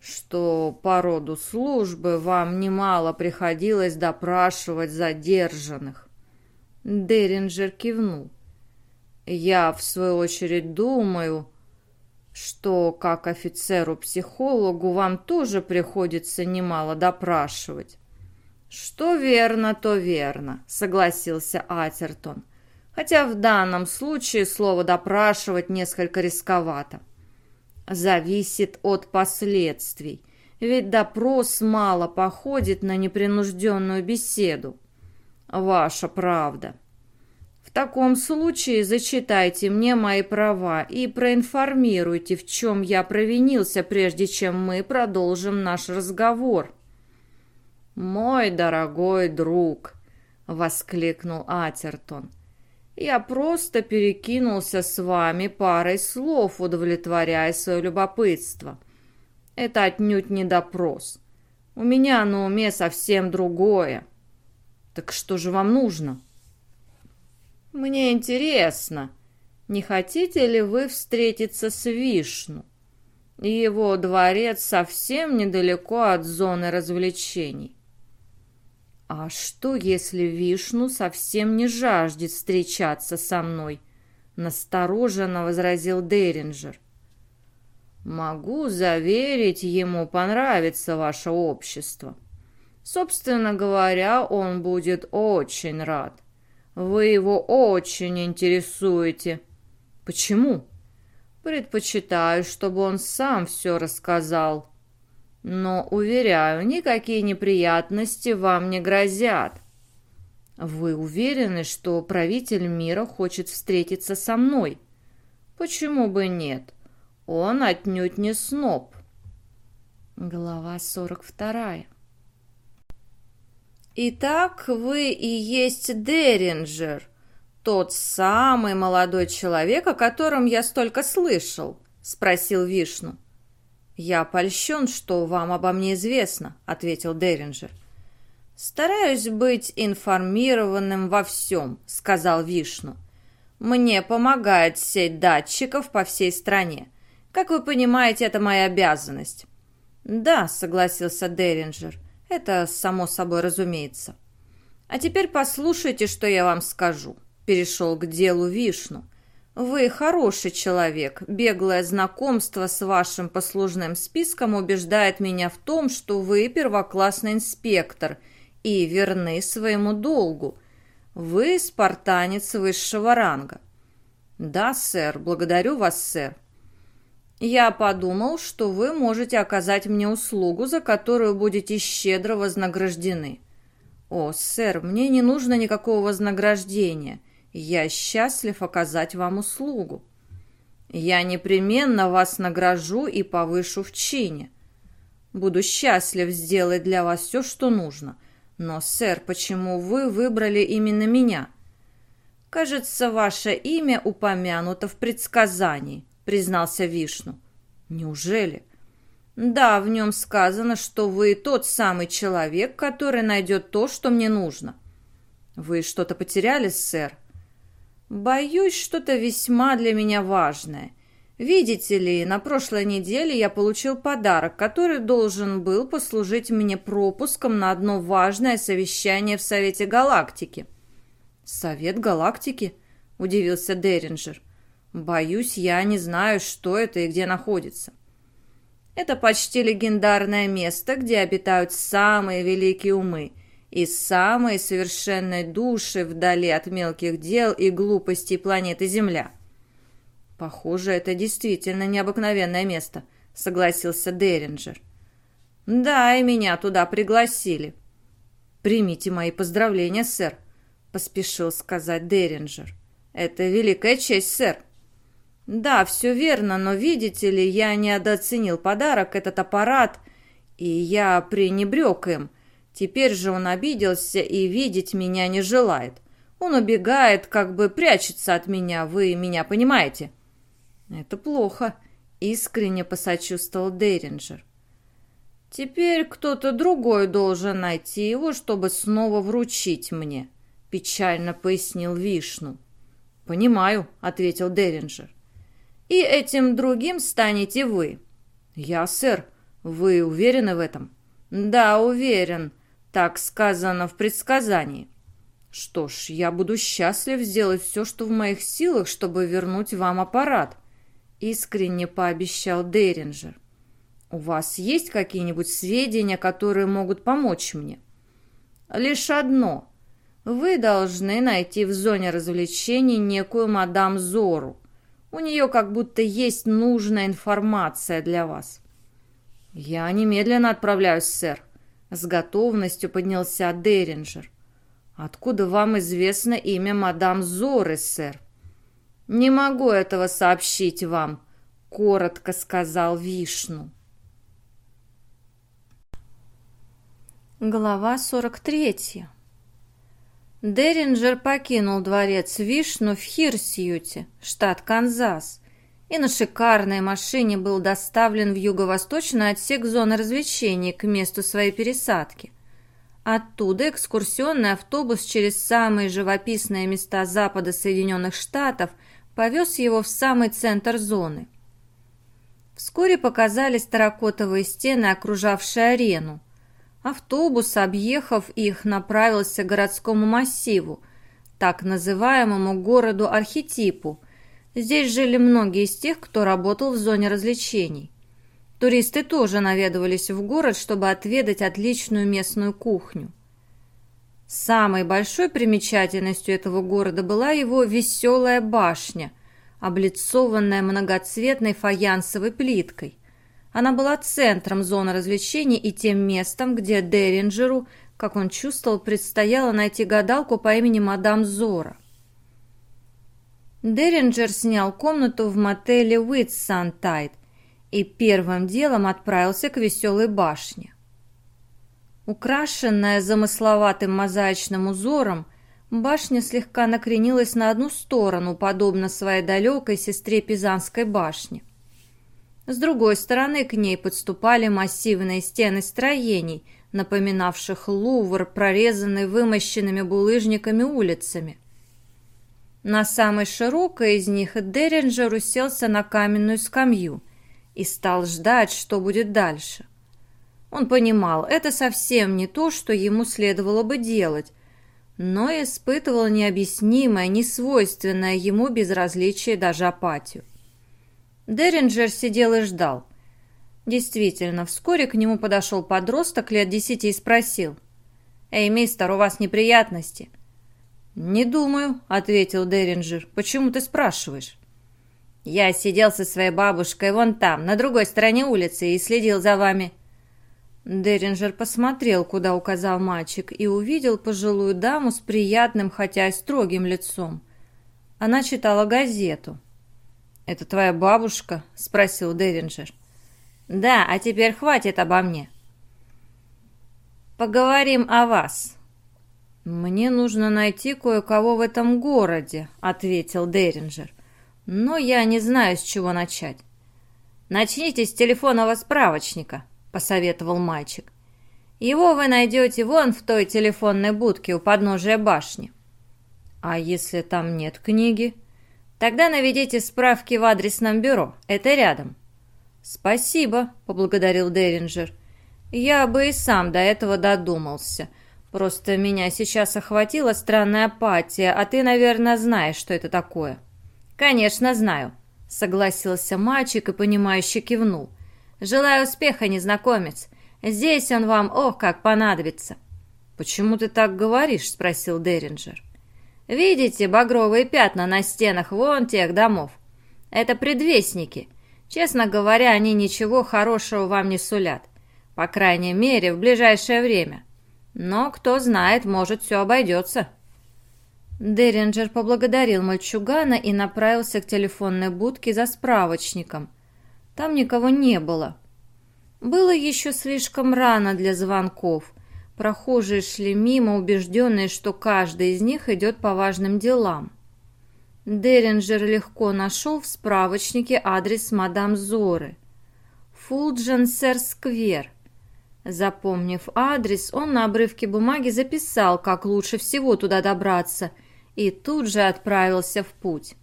«что по роду службы вам немало приходилось допрашивать задержанных». Деринджер кивнул. «Я, в свою очередь, думаю...» что, как офицеру-психологу, вам тоже приходится немало допрашивать. «Что верно, то верно», — согласился Атертон. Хотя в данном случае слово «допрашивать» несколько рисковато. Зависит от последствий, ведь допрос мало походит на непринужденную беседу. Ваша правда. В таком случае зачитайте мне мои права и проинформируйте, в чем я провинился, прежде чем мы продолжим наш разговор. «Мой дорогой друг!» — воскликнул Атертон. «Я просто перекинулся с вами парой слов, удовлетворяя свое любопытство. Это отнюдь не допрос. У меня на уме совсем другое. Так что же вам нужно?» «Мне интересно, не хотите ли вы встретиться с Вишну? Его дворец совсем недалеко от зоны развлечений». «А что, если Вишну совсем не жаждет встречаться со мной?» Настороженно возразил Деринджер. «Могу заверить, ему понравится ваше общество. Собственно говоря, он будет очень рад. Вы его очень интересуете. Почему? Предпочитаю, чтобы он сам все рассказал. Но, уверяю, никакие неприятности вам не грозят. Вы уверены, что правитель мира хочет встретиться со мной? Почему бы нет? Он отнюдь не сноб. Глава 42. Итак, вы и есть Деринджер, тот самый молодой человек, о котором я столько слышал, спросил Вишну. «Я польщен, что вам обо мне известно», — ответил Деринджер. «Стараюсь быть информированным во всем», — сказал Вишну. «Мне помогает сеть датчиков по всей стране. Как вы понимаете, это моя обязанность». «Да», — согласился Деринджер, — «это само собой разумеется». «А теперь послушайте, что я вам скажу», — перешел к делу Вишну. Вы хороший человек. Беглое знакомство с вашим послужным списком убеждает меня в том, что вы первоклассный инспектор и верны своему долгу. Вы спартанец высшего ранга. Да, сэр, благодарю вас, сэр. Я подумал, что вы можете оказать мне услугу, за которую будете щедро вознаграждены. О, сэр, мне не нужно никакого вознаграждения. Я счастлив оказать вам услугу. Я непременно вас награжу и повышу в чине. Буду счастлив сделать для вас все, что нужно. Но, сэр, почему вы выбрали именно меня? Кажется, ваше имя упомянуто в предсказании, признался Вишну. Неужели? Да, в нем сказано, что вы тот самый человек, который найдет то, что мне нужно. Вы что-то потеряли, сэр? Боюсь, что-то весьма для меня важное. Видите ли, на прошлой неделе я получил подарок, который должен был послужить мне пропуском на одно важное совещание в Совете Галактики. «Совет Галактики?» – удивился Деринджер. «Боюсь, я не знаю, что это и где находится». Это почти легендарное место, где обитают самые великие умы, и самой совершенной души вдали от мелких дел и глупостей планеты Земля. Похоже, это действительно необыкновенное место, согласился Деринджер. Да, и меня туда пригласили. Примите мои поздравления, сэр, поспешил сказать Деринджер. Это великая честь, сэр. Да, все верно, но видите ли, я недооценил подарок, этот аппарат, и я пренебрег им. Теперь же он обиделся и видеть меня не желает. Он убегает, как бы прячется от меня, вы меня понимаете?» «Это плохо», — искренне посочувствовал Дейринджер. «Теперь кто-то другой должен найти его, чтобы снова вручить мне», — печально пояснил Вишну. «Понимаю», — ответил Деринджер. «И этим другим станете вы». «Я, сэр. Вы уверены в этом?» «Да, уверен. Так сказано в предсказании. Что ж, я буду счастлив сделать все, что в моих силах, чтобы вернуть вам аппарат, искренне пообещал Дейринджер. У вас есть какие-нибудь сведения, которые могут помочь мне? Лишь одно. Вы должны найти в зоне развлечений некую мадам Зору. У нее как будто есть нужная информация для вас. Я немедленно отправляюсь, сэр. С готовностью поднялся Деринджер. «Откуда вам известно имя мадам Зоры, сэр?» «Не могу этого сообщить вам», — коротко сказал Вишну. Глава 43 Деринджер покинул дворец Вишну в Хирсьюте, штат Канзас, и на шикарной машине был доставлен в юго-восточный отсек зоны развлечений к месту своей пересадки. Оттуда экскурсионный автобус через самые живописные места запада Соединенных Штатов повез его в самый центр зоны. Вскоре показались таракотовые стены, окружавшие арену. Автобус, объехав их, направился к городскому массиву, так называемому городу-архетипу – Здесь жили многие из тех, кто работал в зоне развлечений. Туристы тоже наведывались в город, чтобы отведать отличную местную кухню. Самой большой примечательностью этого города была его веселая башня, облицованная многоцветной фаянсовой плиткой. Она была центром зоны развлечений и тем местом, где Деринджеру, как он чувствовал, предстояло найти гадалку по имени мадам Зора. Деринджер снял комнату в мотеле Уитсантайд и первым делом отправился к веселой башне. Украшенная замысловатым мозаичным узором, башня слегка накренилась на одну сторону, подобно своей далекой сестре Пизанской башни. С другой стороны к ней подступали массивные стены строений, напоминавших лувр, прорезанный вымощенными булыжниками улицами. На самой широкой из них Деринджер уселся на каменную скамью и стал ждать, что будет дальше. Он понимал, это совсем не то, что ему следовало бы делать, но испытывал необъяснимое, несвойственное ему безразличие даже апатию. Деринджер сидел и ждал. Действительно, вскоре к нему подошел подросток лет десяти и спросил. «Эй, мистер, у вас неприятности?» «Не думаю», — ответил Деринджер. «Почему ты спрашиваешь?» «Я сидел со своей бабушкой вон там, на другой стороне улицы, и следил за вами». Деринджер посмотрел, куда указал мальчик, и увидел пожилую даму с приятным, хотя и строгим лицом. Она читала газету. «Это твоя бабушка?» — спросил Деринджер. «Да, а теперь хватит обо мне». «Поговорим о вас». «Мне нужно найти кое-кого в этом городе», — ответил Деринджер. «Но я не знаю, с чего начать». «Начните с телефонного справочника», — посоветовал мальчик. «Его вы найдете вон в той телефонной будке у подножия башни». «А если там нет книги?» Тогда наведите справки в адресном бюро. Это рядом». «Спасибо», — поблагодарил Деринджер. «Я бы и сам до этого додумался. Просто меня сейчас охватила странная апатия, а ты, наверное, знаешь, что это такое». «Конечно, знаю», — согласился мальчик и, понимающе кивнул. «Желаю успеха, незнакомец. Здесь он вам, ох, как понадобится». «Почему ты так говоришь?» — спросил Деринджер. Видите багровые пятна на стенах вон тех домов? Это предвестники. Честно говоря, они ничего хорошего вам не сулят. По крайней мере, в ближайшее время. Но, кто знает, может, все обойдется». Деринджер поблагодарил мальчугана и направился к телефонной будке за справочником. Там никого не было. Было еще слишком рано для звонков, Прохожие шли мимо, убежденные, что каждый из них идет по важным делам. Деринджер легко нашел в справочнике адрес мадам Зоры. Фулдженсер-сквер. Запомнив адрес, он на обрывке бумаги записал, как лучше всего туда добраться, и тут же отправился в путь.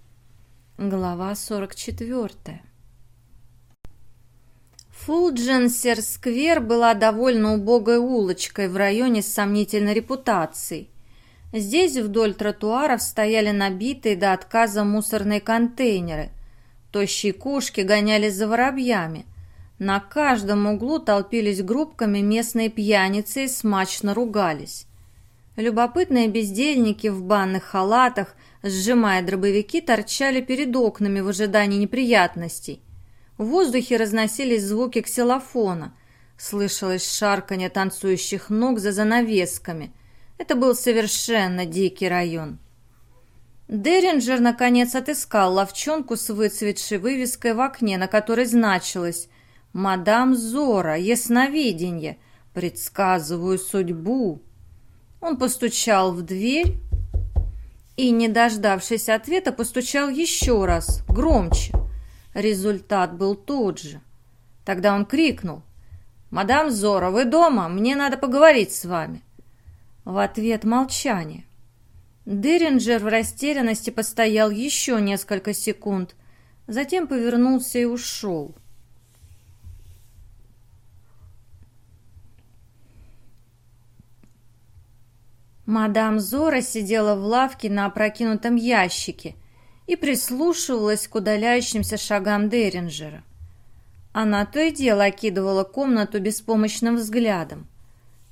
Глава 44 Фулдженсер-сквер была довольно убогой улочкой в районе с сомнительной репутацией. Здесь вдоль тротуаров стояли набитые до отказа мусорные контейнеры. Тощие кошки гонялись за воробьями. На каждом углу толпились группками местные пьяницы и смачно ругались. Любопытные бездельники в банных халатах, сжимая дробовики, торчали перед окнами в ожидании неприятностей. В воздухе разносились звуки ксилофона. Слышалось шарканье танцующих ног за занавесками. Это был совершенно дикий район. Деринджер, наконец, отыскал ловчонку с выцветшей вывеской в окне, на которой значилось «Мадам Зора, ясновиденье, предсказываю судьбу». Он постучал в дверь и, не дождавшись ответа, постучал еще раз, громче. Результат был тот же. Тогда он крикнул. «Мадам Зора, вы дома? Мне надо поговорить с вами». В ответ молчание. Деринджер в растерянности постоял еще несколько секунд, затем повернулся и ушел. Мадам Зора сидела в лавке на опрокинутом ящике – и прислушивалась к удаляющимся шагам Деринджера. Она то и дело окидывала комнату беспомощным взглядом.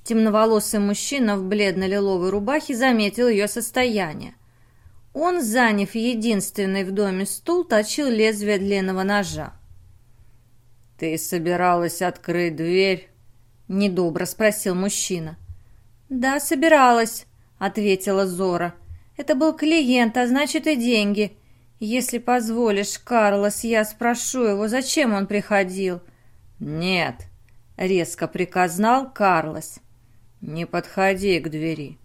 Темноволосый мужчина в бледно-лиловой рубахе заметил ее состояние. Он, заняв единственный в доме стул, точил лезвие длинного ножа. «Ты собиралась открыть дверь?» — недобро спросил мужчина. «Да, собиралась», — ответила Зора. «Это был клиент, а значит и деньги. «Если позволишь, Карлос, я спрошу его, зачем он приходил?» «Нет», — резко приказал Карлос. «Не подходи к двери.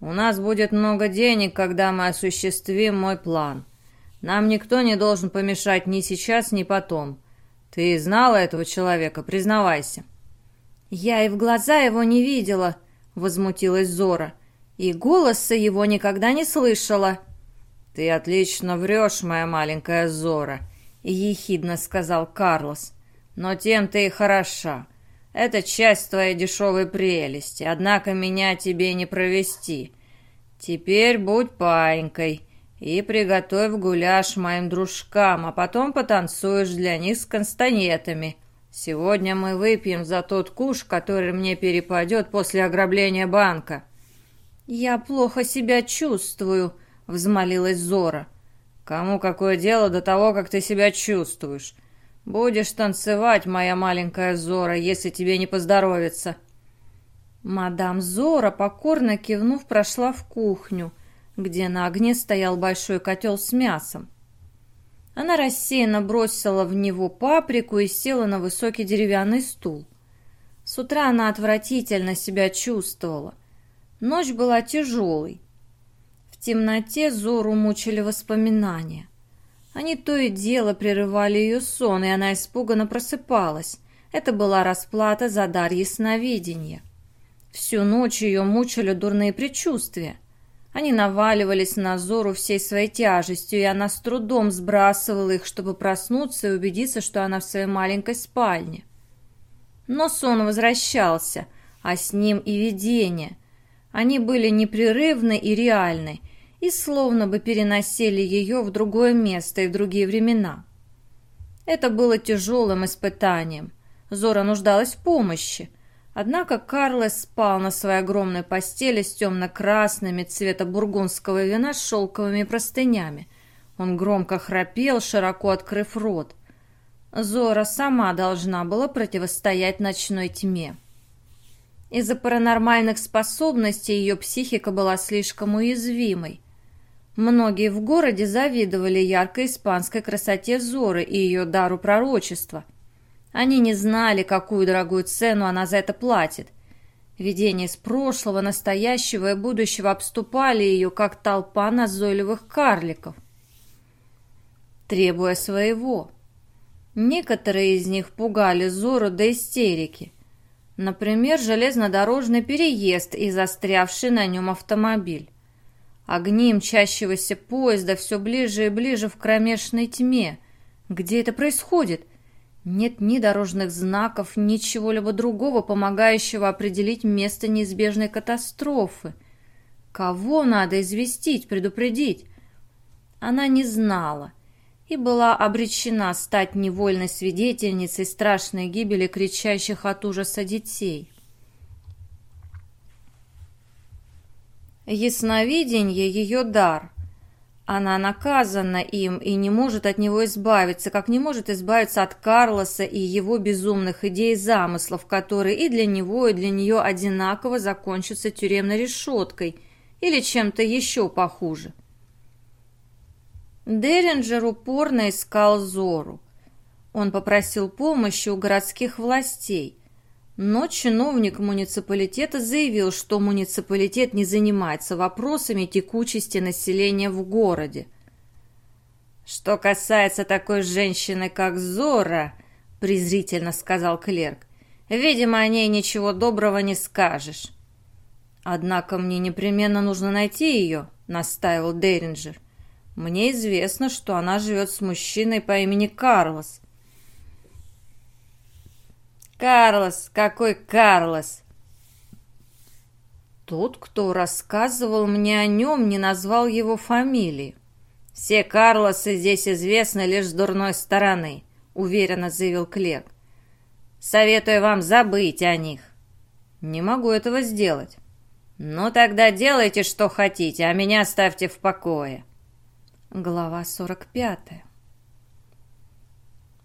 У нас будет много денег, когда мы осуществим мой план. Нам никто не должен помешать ни сейчас, ни потом. Ты знала этого человека, признавайся». «Я и в глаза его не видела», — возмутилась Зора. «И голоса его никогда не слышала». «Ты отлично врешь, моя маленькая Зора», — ехидно сказал Карлос. «Но тем ты и хороша. Это часть твоей дешевой прелести, однако меня тебе не провести. Теперь будь паинькой и приготовь гуляш моим дружкам, а потом потанцуешь для них с констанетами. Сегодня мы выпьем за тот куш, который мне перепадет после ограбления банка». «Я плохо себя чувствую», — взмолилась Зора. «Кому какое дело до того, как ты себя чувствуешь? Будешь танцевать, моя маленькая Зора, если тебе не поздоровится». Мадам Зора, покорно кивнув, прошла в кухню, где на огне стоял большой котел с мясом. Она рассеянно бросила в него паприку и села на высокий деревянный стул. С утра она отвратительно себя чувствовала. Ночь была тяжелой темноте Зору мучили воспоминания. Они то и дело прерывали ее сон, и она испуганно просыпалась. Это была расплата за дар ясновидения. Всю ночь ее мучили дурные предчувствия. Они наваливались на Зору всей своей тяжестью, и она с трудом сбрасывала их, чтобы проснуться и убедиться, что она в своей маленькой спальне. Но сон возвращался, а с ним и видения. Они были непрерывны и реальны, и словно бы переносили ее в другое место и в другие времена. Это было тяжелым испытанием. Зора нуждалась в помощи. Однако Карлос спал на своей огромной постели с темно-красными цвета бургундского вина с шелковыми простынями. Он громко храпел, широко открыв рот. Зора сама должна была противостоять ночной тьме. Из-за паранормальных способностей ее психика была слишком уязвимой. Многие в городе завидовали яркой испанской красоте Зоры и ее дару пророчества. Они не знали, какую дорогую цену она за это платит. Видения из прошлого, настоящего и будущего обступали ее, как толпа назойливых карликов, требуя своего. Некоторые из них пугали Зору до истерики. Например, железнодорожный переезд и застрявший на нем автомобиль. Огни мчащегося поезда все ближе и ближе в кромешной тьме. Где это происходит? Нет ни дорожных знаков, ничего-либо другого, помогающего определить место неизбежной катастрофы. Кого надо известить, предупредить? Она не знала и была обречена стать невольной свидетельницей страшной гибели кричащих от ужаса детей. Ясновидение – ее дар. Она наказана им и не может от него избавиться, как не может избавиться от Карлоса и его безумных идей и замыслов, которые и для него, и для нее одинаково закончатся тюремной решеткой или чем-то еще похуже. Деринджер упорно искал Зору. Он попросил помощи у городских властей – но чиновник муниципалитета заявил, что муниципалитет не занимается вопросами текучести населения в городе. «Что касается такой женщины, как Зора», — презрительно сказал клерк, «видимо, о ней ничего доброго не скажешь». «Однако мне непременно нужно найти ее», — настаивал Деринджер. «Мне известно, что она живет с мужчиной по имени Карлос. Карлос, какой Карлос? Тот, кто рассказывал мне о нем, не назвал его фамилии. Все Карлосы здесь известны лишь с дурной стороны, уверенно заявил Клек. Советую вам забыть о них. Не могу этого сделать. Ну тогда делайте, что хотите, а меня оставьте в покое. Глава сорок пятая.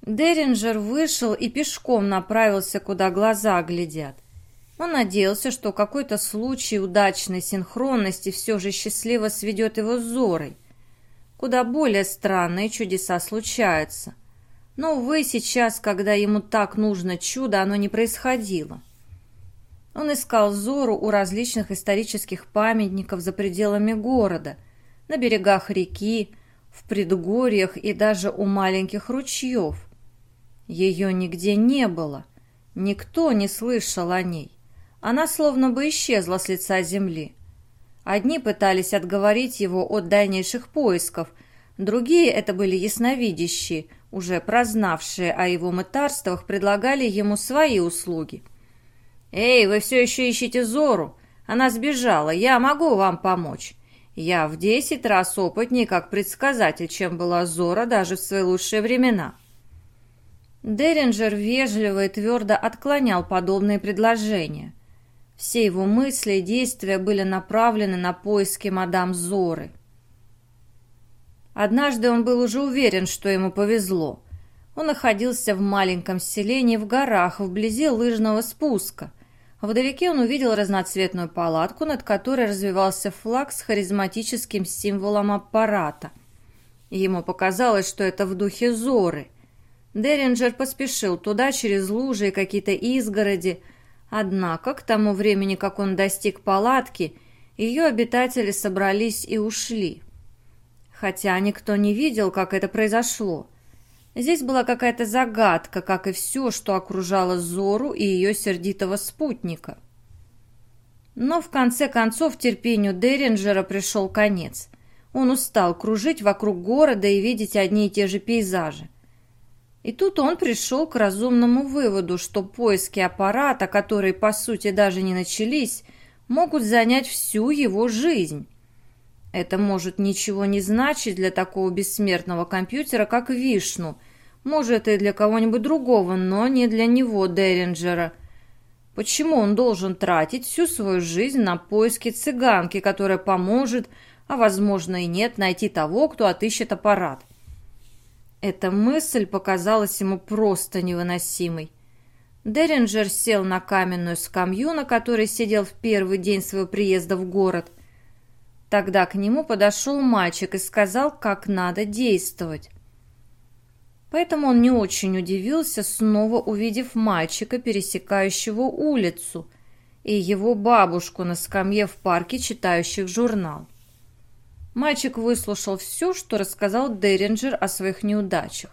Деринджер вышел и пешком направился, куда глаза глядят. Он надеялся, что какой-то случай удачной синхронности все же счастливо сведет его с Зорой. куда более странные чудеса случаются. Но, увы, сейчас, когда ему так нужно чудо, оно не происходило. Он искал Зору у различных исторических памятников за пределами города, на берегах реки, в предгорьях и даже у маленьких ручьев. Ее нигде не было, никто не слышал о ней. Она словно бы исчезла с лица земли. Одни пытались отговорить его от дальнейших поисков, другие, это были ясновидящие, уже прознавшие о его мытарствах, предлагали ему свои услуги. «Эй, вы все еще ищете Зору? Она сбежала, я могу вам помочь. Я в десять раз опытнее как предсказатель, чем была Зора даже в свои лучшие времена». Деринджер вежливо и твердо отклонял подобные предложения. Все его мысли и действия были направлены на поиски мадам Зоры. Однажды он был уже уверен, что ему повезло. Он находился в маленьком селении в горах, вблизи лыжного спуска. Вдалеке он увидел разноцветную палатку, над которой развивался флаг с харизматическим символом аппарата. Ему показалось, что это в духе Зоры. Деринджер поспешил туда через лужи и какие-то изгороди, Однако, к тому времени, как он достиг палатки, ее обитатели собрались и ушли. Хотя никто не видел, как это произошло. Здесь была какая-то загадка, как и все, что окружало Зору и ее сердитого спутника. Но в конце концов терпению Деринджера пришел конец. Он устал кружить вокруг города и видеть одни и те же пейзажи. И тут он пришел к разумному выводу, что поиски аппарата, которые по сути даже не начались, могут занять всю его жизнь. Это может ничего не значить для такого бессмертного компьютера, как Вишну, может и для кого-нибудь другого, но не для него, Деринджера. Почему он должен тратить всю свою жизнь на поиски цыганки, которая поможет, а возможно и нет, найти того, кто отыщет аппарат? Эта мысль показалась ему просто невыносимой. Деринджер сел на каменную скамью, на которой сидел в первый день своего приезда в город. Тогда к нему подошел мальчик и сказал, как надо действовать. Поэтому он не очень удивился, снова увидев мальчика, пересекающего улицу, и его бабушку на скамье в парке, читающих журнал. Мальчик выслушал все, что рассказал Деринджер о своих неудачах.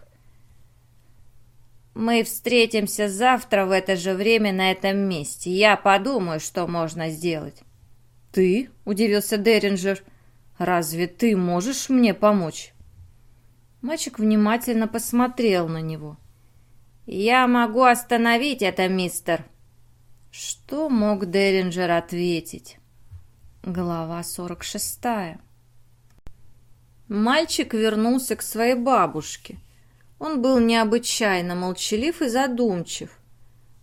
«Мы встретимся завтра в это же время на этом месте. Я подумаю, что можно сделать». «Ты?» – удивился Деринджер. «Разве ты можешь мне помочь?» Мальчик внимательно посмотрел на него. «Я могу остановить это, мистер». Что мог Деринджер ответить? Глава сорок шестая. Мальчик вернулся к своей бабушке. Он был необычайно молчалив и задумчив.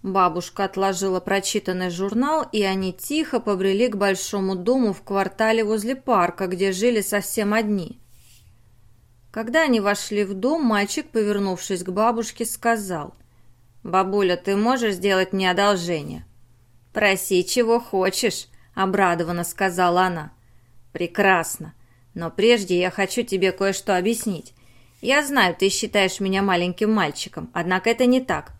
Бабушка отложила прочитанный журнал, и они тихо побрели к большому дому в квартале возле парка, где жили совсем одни. Когда они вошли в дом, мальчик, повернувшись к бабушке, сказал, «Бабуля, ты можешь сделать мне одолжение?» «Проси, чего хочешь», — обрадованно сказала она. «Прекрасно. Но прежде я хочу тебе кое-что объяснить. Я знаю, ты считаешь меня маленьким мальчиком, однако это не так.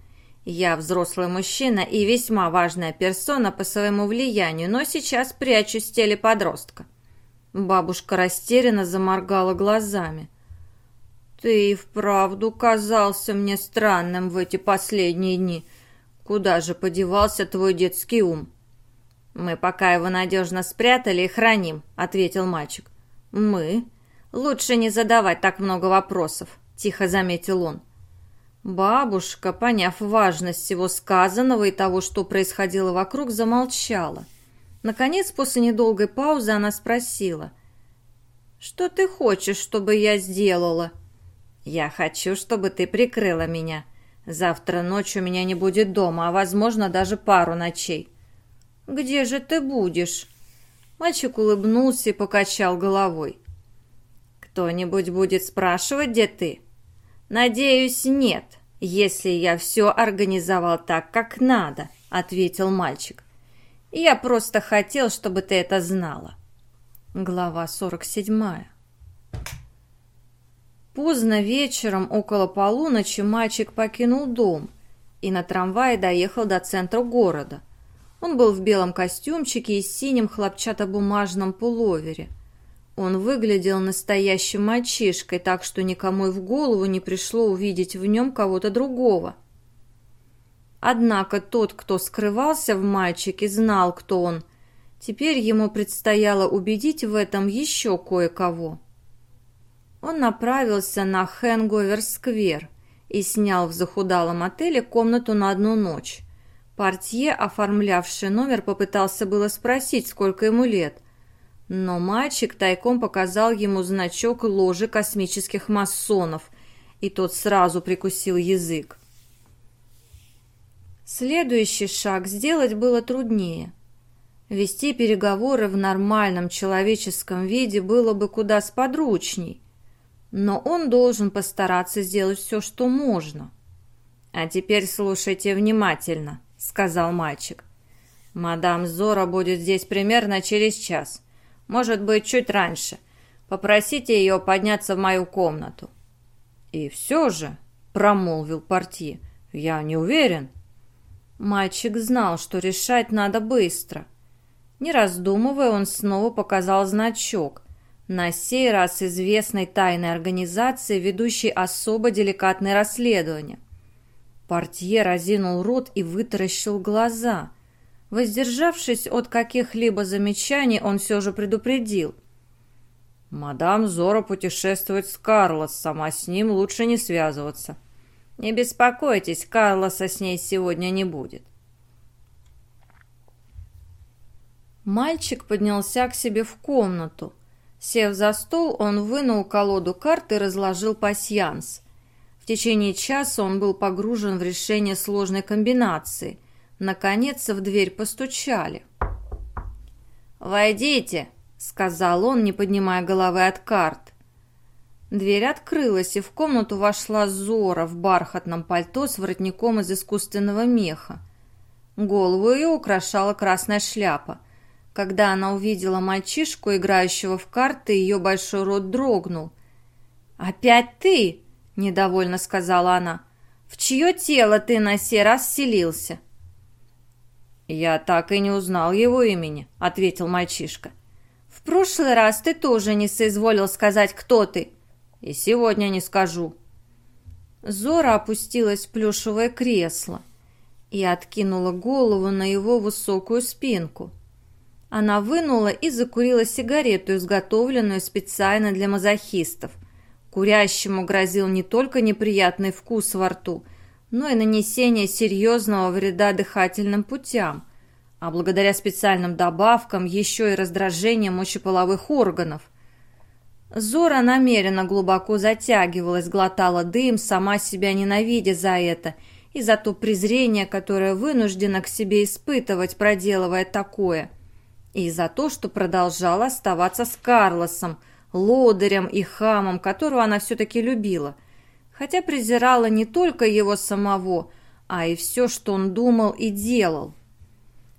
Я взрослый мужчина и весьма важная персона по своему влиянию, но сейчас прячусь в теле подростка». Бабушка растерянно заморгала глазами. «Ты и вправду казался мне странным в эти последние дни. Куда же подевался твой детский ум?» «Мы пока его надежно спрятали и храним», — ответил мальчик. «Мы? Лучше не задавать так много вопросов», — тихо заметил он. Бабушка, поняв важность всего сказанного и того, что происходило вокруг, замолчала. Наконец, после недолгой паузы, она спросила. «Что ты хочешь, чтобы я сделала?» «Я хочу, чтобы ты прикрыла меня. Завтра ночью меня не будет дома, а, возможно, даже пару ночей». «Где же ты будешь?» Мальчик улыбнулся и покачал головой. «Кто-нибудь будет спрашивать, где ты?» «Надеюсь, нет, если я все организовал так, как надо», — ответил мальчик. «Я просто хотел, чтобы ты это знала». Глава 47. Поздно вечером, около полуночи, мальчик покинул дом и на трамвае доехал до центра города. Он был в белом костюмчике и синем хлопчатобумажном пуловере. Он выглядел настоящим мальчишкой, так что никому и в голову не пришло увидеть в нем кого-то другого. Однако тот, кто скрывался в мальчике, знал, кто он. Теперь ему предстояло убедить в этом еще кое-кого. Он направился на Хэнговер-сквер и снял в захудалом отеле комнату на одну ночь. Портье, оформлявший номер, попытался было спросить, сколько ему лет, но мальчик тайком показал ему значок ложи космических масонов, и тот сразу прикусил язык. Следующий шаг сделать было труднее. Вести переговоры в нормальном человеческом виде было бы куда сподручней, но он должен постараться сделать все, что можно. «А теперь слушайте внимательно», — сказал мальчик. «Мадам Зора будет здесь примерно через час, может быть, чуть раньше. Попросите ее подняться в мою комнату». «И все же», — промолвил портье, — «я не уверен». Мальчик знал, что решать надо быстро. Не раздумывая, он снова показал значок, на сей раз известной тайной организации, ведущей особо деликатное расследование. Портье разинул рот и вытаращил глаза. Воздержавшись от каких-либо замечаний, он все же предупредил. «Мадам Зора путешествует с Карлосом, а с ним лучше не связываться. Не беспокойтесь, Карлоса с ней сегодня не будет». Мальчик поднялся к себе в комнату. Сев за стол, он вынул колоду карт и разложил пасьянс. В течение часа он был погружен в решение сложной комбинации. Наконец в дверь постучали. «Войдите!» — сказал он, не поднимая головы от карт. Дверь открылась, и в комнату вошла Зора в бархатном пальто с воротником из искусственного меха. Голову ее украшала красная шляпа — когда она увидела мальчишку, играющего в карты, ее большой рот дрогнул. «Опять ты?» – недовольно сказала она. «В чье тело ты на сей раз селился?» «Я так и не узнал его имени», – ответил мальчишка. «В прошлый раз ты тоже не соизволил сказать, кто ты. И сегодня не скажу». Зора опустилась в плюшевое кресло и откинула голову на его высокую спинку. Она вынула и закурила сигарету, изготовленную специально для мазохистов. Курящему грозил не только неприятный вкус во рту, но и нанесение серьезного вреда дыхательным путям, а благодаря специальным добавкам еще и раздражение мочеполовых органов. Зора намеренно глубоко затягивалась, глотала дым, сама себя ненавидя за это и за то презрение, которое вынуждена к себе испытывать, проделывая такое – и за то, что продолжала оставаться с Карлосом, лодырем и хамом, которого она все-таки любила, хотя презирала не только его самого, а и все, что он думал и делал.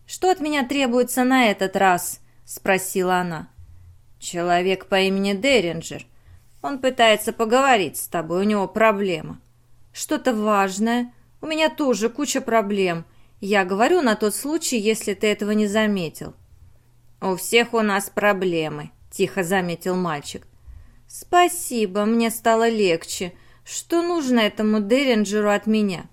«Что от меня требуется на этот раз?» – спросила она. «Человек по имени Деринджер. Он пытается поговорить с тобой, у него проблема». «Что-то важное? У меня тоже куча проблем. Я говорю на тот случай, если ты этого не заметил». «У всех у нас проблемы», – тихо заметил мальчик. «Спасибо, мне стало легче. Что нужно этому Деринджеру от меня?»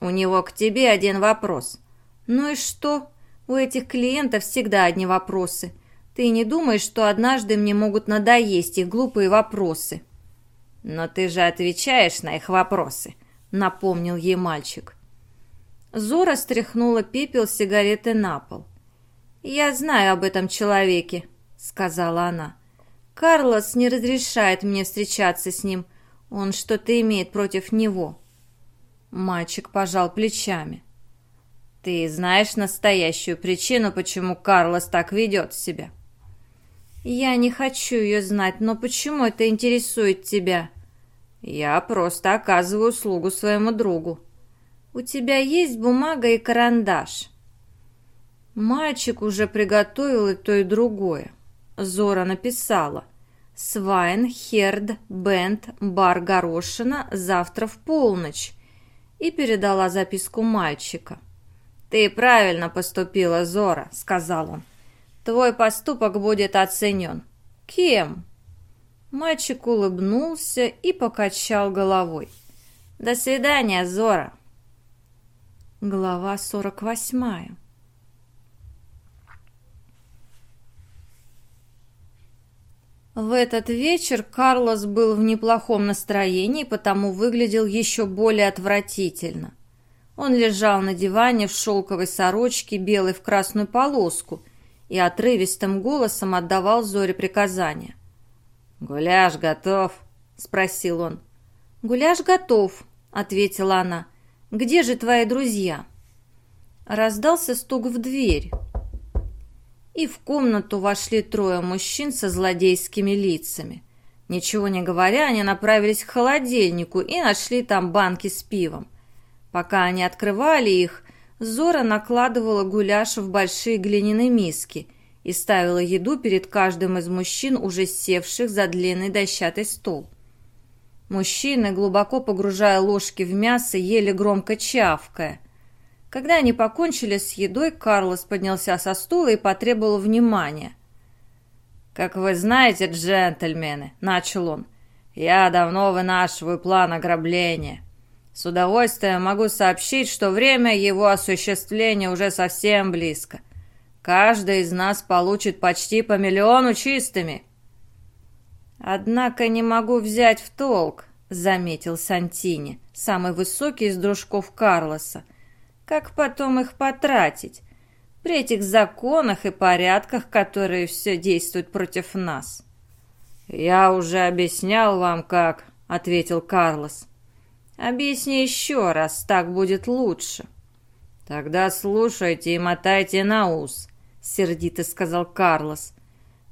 «У него к тебе один вопрос». «Ну и что? У этих клиентов всегда одни вопросы. Ты не думаешь, что однажды мне могут надоесть их глупые вопросы?» «Но ты же отвечаешь на их вопросы», — напомнил ей мальчик. Зора стряхнула пепел сигареты на пол. «Я знаю об этом человеке», — сказала она. «Карлос не разрешает мне встречаться с ним. Он что-то имеет против него». Мальчик пожал плечами. «Ты знаешь настоящую причину, почему Карлос так ведет себя?» «Я не хочу ее знать, но почему это интересует тебя?» «Я просто оказываю услугу своему другу». «У тебя есть бумага и карандаш?» Мальчик уже приготовил и то, и другое. Зора написала. Свайн, Херд, Бент, Бар Горошина завтра в полночь и передала записку мальчика. «Ты правильно поступила, Зора», — сказал он. «Твой поступок будет оценен». «Кем?» Мальчик улыбнулся и покачал головой. «До свидания, Зора!» Глава сорок восьмая В этот вечер Карлос был в неплохом настроении, потому выглядел еще более отвратительно. Он лежал на диване в шелковой сорочке, белой в красную полоску, и отрывистым голосом отдавал Зоре приказания. «Гуляш готов?» — спросил он. «Гуляш готов», — ответила она. «Где же твои друзья?» Раздался стук в дверь. И в комнату вошли трое мужчин со злодейскими лицами. Ничего не говоря, они направились к холодильнику и нашли там банки с пивом. Пока они открывали их, Зора накладывала гуляш в большие глиняные миски и ставила еду перед каждым из мужчин, уже севших за длинный дощатый стол. Мужчины, глубоко погружая ложки в мясо, ели громко чавкая. Когда они покончили с едой, Карлос поднялся со стула и потребовал внимания. «Как вы знаете, джентльмены», — начал он, — «я давно вынашиваю план ограбления. С удовольствием могу сообщить, что время его осуществления уже совсем близко. Каждый из нас получит почти по миллиону чистыми. Однако не могу взять в толк, заметил Сантини, самый высокий из дружков Карлоса. Как потом их потратить? При этих законах и порядках, которые все действуют против нас. «Я уже объяснял вам, как», — ответил Карлос. Объясни еще раз, так будет лучше». «Тогда слушайте и мотайте на ус», — сердито сказал Карлос.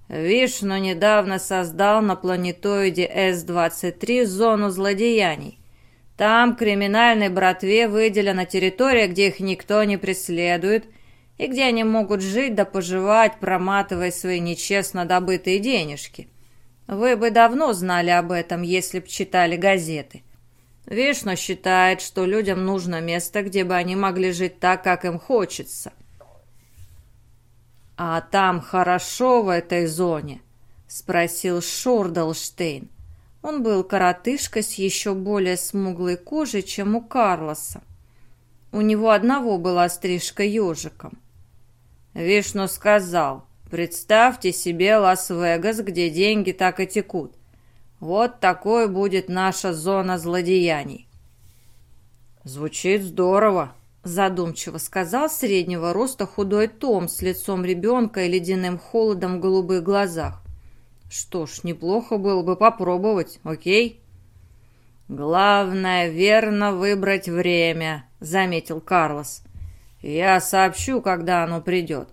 «Вишну недавно создал на планетоиде С-23 зону злодеяний. Там криминальной братве выделена территория, где их никто не преследует, и где они могут жить да поживать, проматывая свои нечестно добытые денежки. Вы бы давно знали об этом, если б читали газеты. Вишна считает, что людям нужно место, где бы они могли жить так, как им хочется. «А там хорошо в этой зоне?» — спросил Шордалштейн. Он был коротышка с еще более смуглой кожей, чем у Карлоса. У него одного была стрижка ежиком. Вишну сказал, представьте себе Лас-Вегас, где деньги так и текут. Вот такой будет наша зона злодеяний. Звучит здорово, задумчиво сказал среднего роста худой Том с лицом ребенка и ледяным холодом в голубых глазах. Что ж, неплохо было бы попробовать, окей? Главное, верно выбрать время, заметил Карлос. Я сообщу, когда оно придет.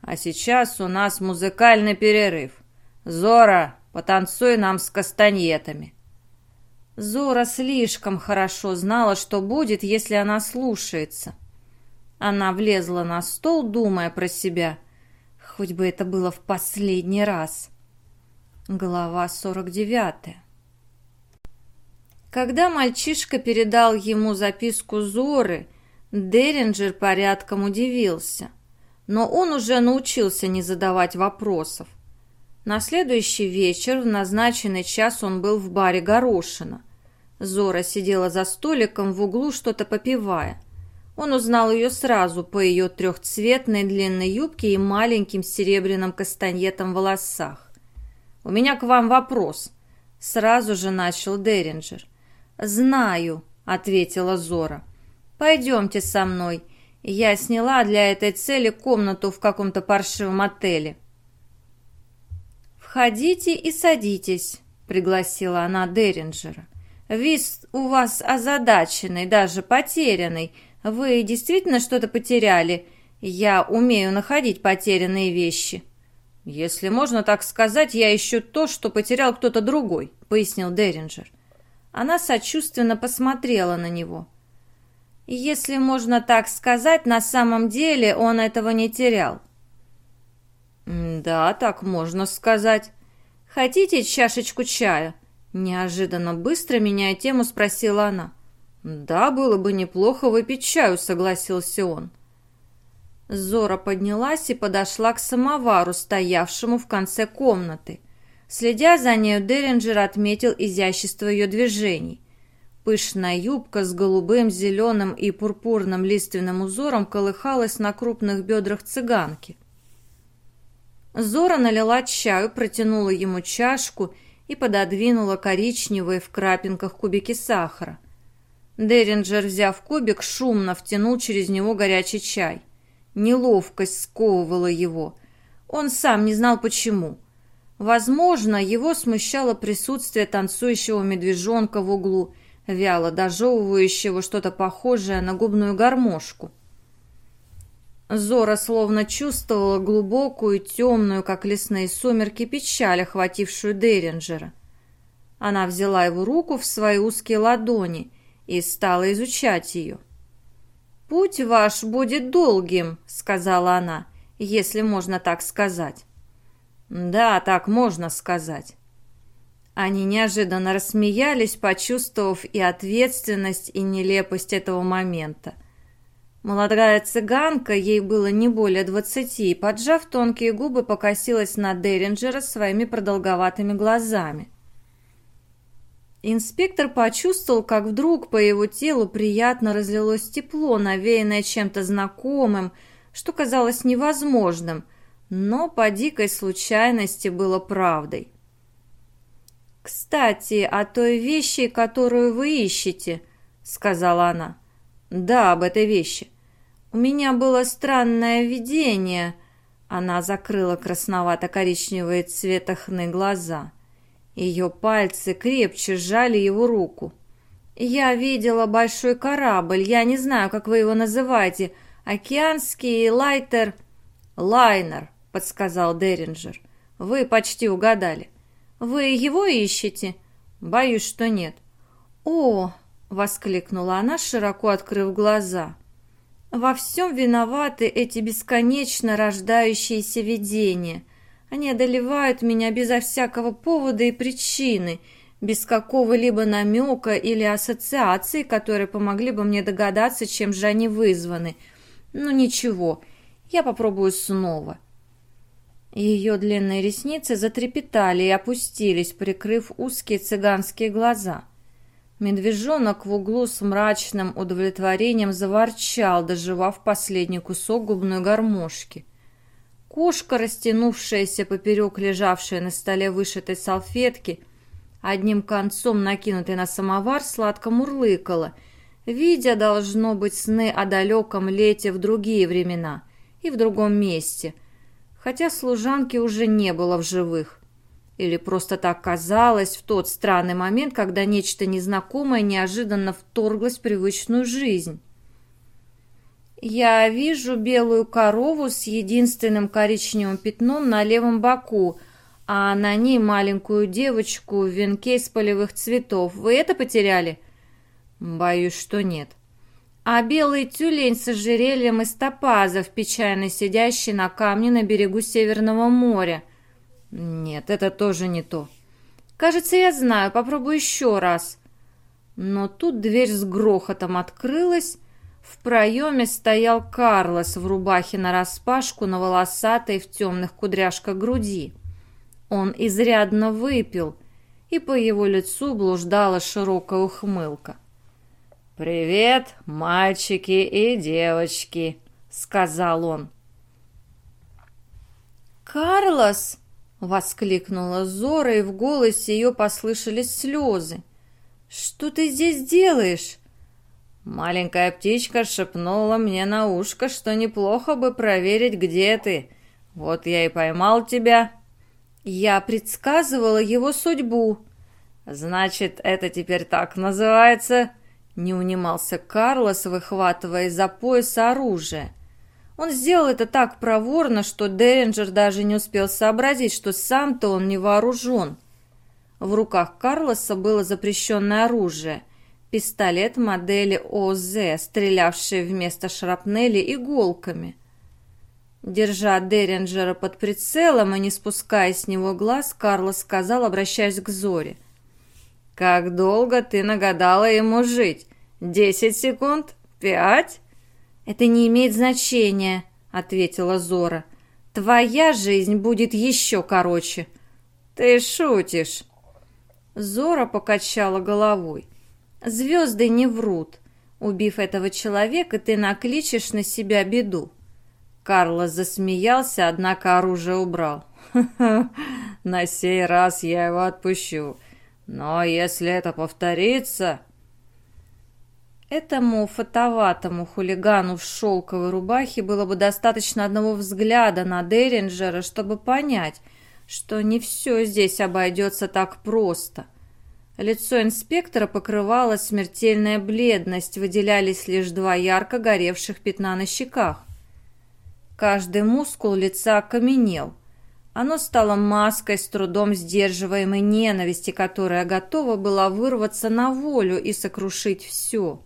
А сейчас у нас музыкальный перерыв. Зора, Потанцуй нам с кастаньетами». Зора слишком хорошо знала, что будет, если она слушается. Она влезла на стол, думая про себя. Хоть бы это было в последний раз. Глава сорок девятая. Когда мальчишка передал ему записку Зоры, Деринджер порядком удивился. Но он уже научился не задавать вопросов. На следующий вечер в назначенный час он был в баре Горошина. Зора сидела за столиком в углу, что-то попивая. Он узнал ее сразу по ее трехцветной длинной юбке и маленьким серебряным кастаньетом в волосах. «У меня к вам вопрос», — сразу же начал Деринджер. «Знаю», — ответила Зора. «Пойдемте со мной. Я сняла для этой цели комнату в каком-то паршивом отеле». «Входите и садитесь», — пригласила она Деринджера. «Вид у вас озадаченный, даже потерянный. Вы действительно что-то потеряли? Я умею находить потерянные вещи». «Если можно так сказать, я ищу то, что потерял кто-то другой», — пояснил Деринджер. Она сочувственно посмотрела на него. «Если можно так сказать, на самом деле он этого не терял. «Да, так можно сказать. Хотите чашечку чая?» Неожиданно быстро, меняя тему, спросила она. «Да, было бы неплохо выпить чаю», — согласился он. Зора поднялась и подошла к самовару, стоявшему в конце комнаты. Следя за нею, Деринджер отметил изящество ее движений. Пышная юбка с голубым, зеленым и пурпурным лиственным узором колыхалась на крупных бедрах цыганки. Зора налила чаю, протянула ему чашку и пододвинула коричневые в крапинках кубики сахара. Деринджер, взяв кубик, шумно втянул через него горячий чай. Неловкость сковывала его. Он сам не знал почему. Возможно, его смущало присутствие танцующего медвежонка в углу, вяло дожевывающего что-то похожее на губную гармошку. Зора словно чувствовала глубокую, темную, как лесные сумерки, печаль, охватившую Деринджера. Она взяла его руку в свои узкие ладони и стала изучать ее. «Путь ваш будет долгим», — сказала она, — «если можно так сказать». «Да, так можно сказать». Они неожиданно рассмеялись, почувствовав и ответственность, и нелепость этого момента. Молодая цыганка, ей было не более двадцати, поджав тонкие губы, покосилась на Деринджера своими продолговатыми глазами. Инспектор почувствовал, как вдруг по его телу приятно разлилось тепло, навеянное чем-то знакомым, что казалось невозможным, но по дикой случайности было правдой. «Кстати, о той вещи, которую вы ищете», — сказала она. «Да, об этой вещи. У меня было странное видение». Она закрыла красновато-коричневые цвета хны глаза. Ее пальцы крепче сжали его руку. «Я видела большой корабль, я не знаю, как вы его называете, океанский лайтер...» «Лайнер», — подсказал Деринджер. «Вы почти угадали». «Вы его ищете?» «Боюсь, что нет». «О!» — воскликнула она, широко открыв глаза. «Во всем виноваты эти бесконечно рождающиеся видения. Они одолевают меня безо всякого повода и причины, без какого-либо намека или ассоциации, которые помогли бы мне догадаться, чем же они вызваны. Ну ничего, я попробую снова». Ее длинные ресницы затрепетали и опустились, прикрыв узкие цыганские глаза. Медвежонок в углу с мрачным удовлетворением заворчал, доживав последний кусок губной гармошки. Кошка, растянувшаяся поперек лежавшей на столе вышитой салфетки, одним концом накинутой на самовар, сладко мурлыкала, видя, должно быть, сны о далеком лете в другие времена и в другом месте, хотя служанки уже не было в живых. Или просто так казалось в тот странный момент, когда нечто незнакомое неожиданно вторглось в привычную жизнь. Я вижу белую корову с единственным коричневым пятном на левом боку, а на ней маленькую девочку в венке из полевых цветов. Вы это потеряли? Боюсь, что нет. А белый тюлень с ожерельем из топазов, печально сидящий на камне на берегу Северного моря. Нет, это тоже не то. Кажется, я знаю, попробую еще раз. Но тут дверь с грохотом открылась, в проеме стоял Карлос в рубахе нараспашку на волосатой в темных кудряшках груди. Он изрядно выпил, и по его лицу блуждала широкая ухмылка. «Привет, мальчики и девочки», — сказал он. «Карлос!» — воскликнула Зора, и в голосе ее послышались слезы. «Что ты здесь делаешь?» Маленькая птичка шепнула мне на ушко, что неплохо бы проверить, где ты. Вот я и поймал тебя. Я предсказывала его судьбу. Значит, это теперь так называется? Не унимался Карлос, выхватывая из-за пояса оружие. Он сделал это так проворно, что Деринджер даже не успел сообразить, что сам-то он не вооружен. В руках Карлоса было запрещенное оружие – Пистолет модели ОЗ, стрелявший вместо шрапнели иголками. Держа Деринджера под прицелом и не спуская с него глаз, Карлос сказал, обращаясь к Зоре. «Как долго ты нагадала ему жить? Десять секунд? Пять?» «Это не имеет значения», — ответила Зора. «Твоя жизнь будет еще короче». «Ты шутишь». Зора покачала головой. «Звезды не врут. Убив этого человека, ты накличешь на себя беду. Карлос засмеялся, однако оружие убрал. «Ха-ха, на сей раз я его отпущу. Но если это повторится...» Этому фотоватому хулигану в шелковой рубахе было бы достаточно одного взгляда на Деринджера, чтобы понять, что не все здесь обойдется так просто. Лицо инспектора покрывала смертельная бледность, выделялись лишь два ярко горевших пятна на щеках. Каждый мускул лица окаменел. Оно стало маской с трудом сдерживаемой ненависти, которая готова была вырваться на волю и сокрушить все.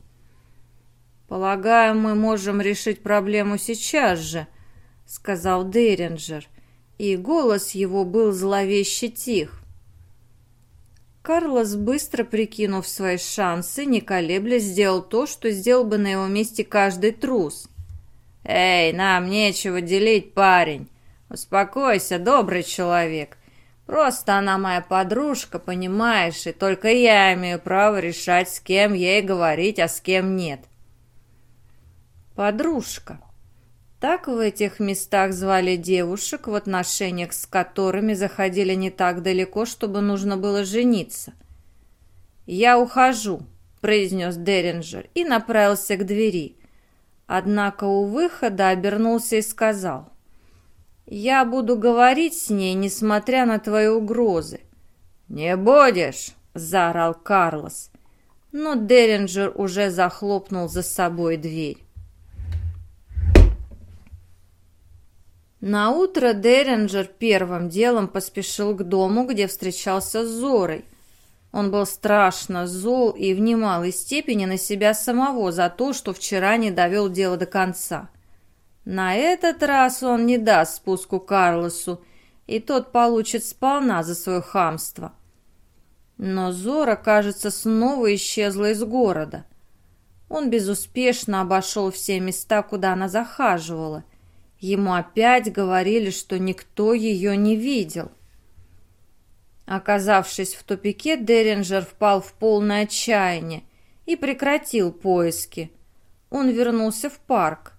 «Полагаю, мы можем решить проблему сейчас же», — сказал Дейринджер, и голос его был зловеще тих. Карлос, быстро прикинув свои шансы, не колеблясь, сделал то, что сделал бы на его месте каждый трус. «Эй, нам нечего делить, парень. Успокойся, добрый человек. Просто она моя подружка, понимаешь, и только я имею право решать, с кем ей говорить, а с кем нет». Подружка. Так в этих местах звали девушек, в отношениях с которыми заходили не так далеко, чтобы нужно было жениться. «Я ухожу», — произнес Деринджер и направился к двери. Однако у выхода обернулся и сказал, «Я буду говорить с ней, несмотря на твои угрозы». «Не будешь!» — заорал Карлос. Но Деринджер уже захлопнул за собой дверь. На утро Деринджер первым делом поспешил к дому, где встречался с Зорой. Он был страшно зол и в немалой степени на себя самого за то, что вчера не довел дело до конца. На этот раз он не даст спуску Карлосу, и тот получит сполна за свое хамство. Но Зора, кажется, снова исчезла из города. Он безуспешно обошел все места, куда она захаживала. Ему опять говорили, что никто ее не видел. Оказавшись в тупике, Деринджер впал в полное отчаяние и прекратил поиски. Он вернулся в парк.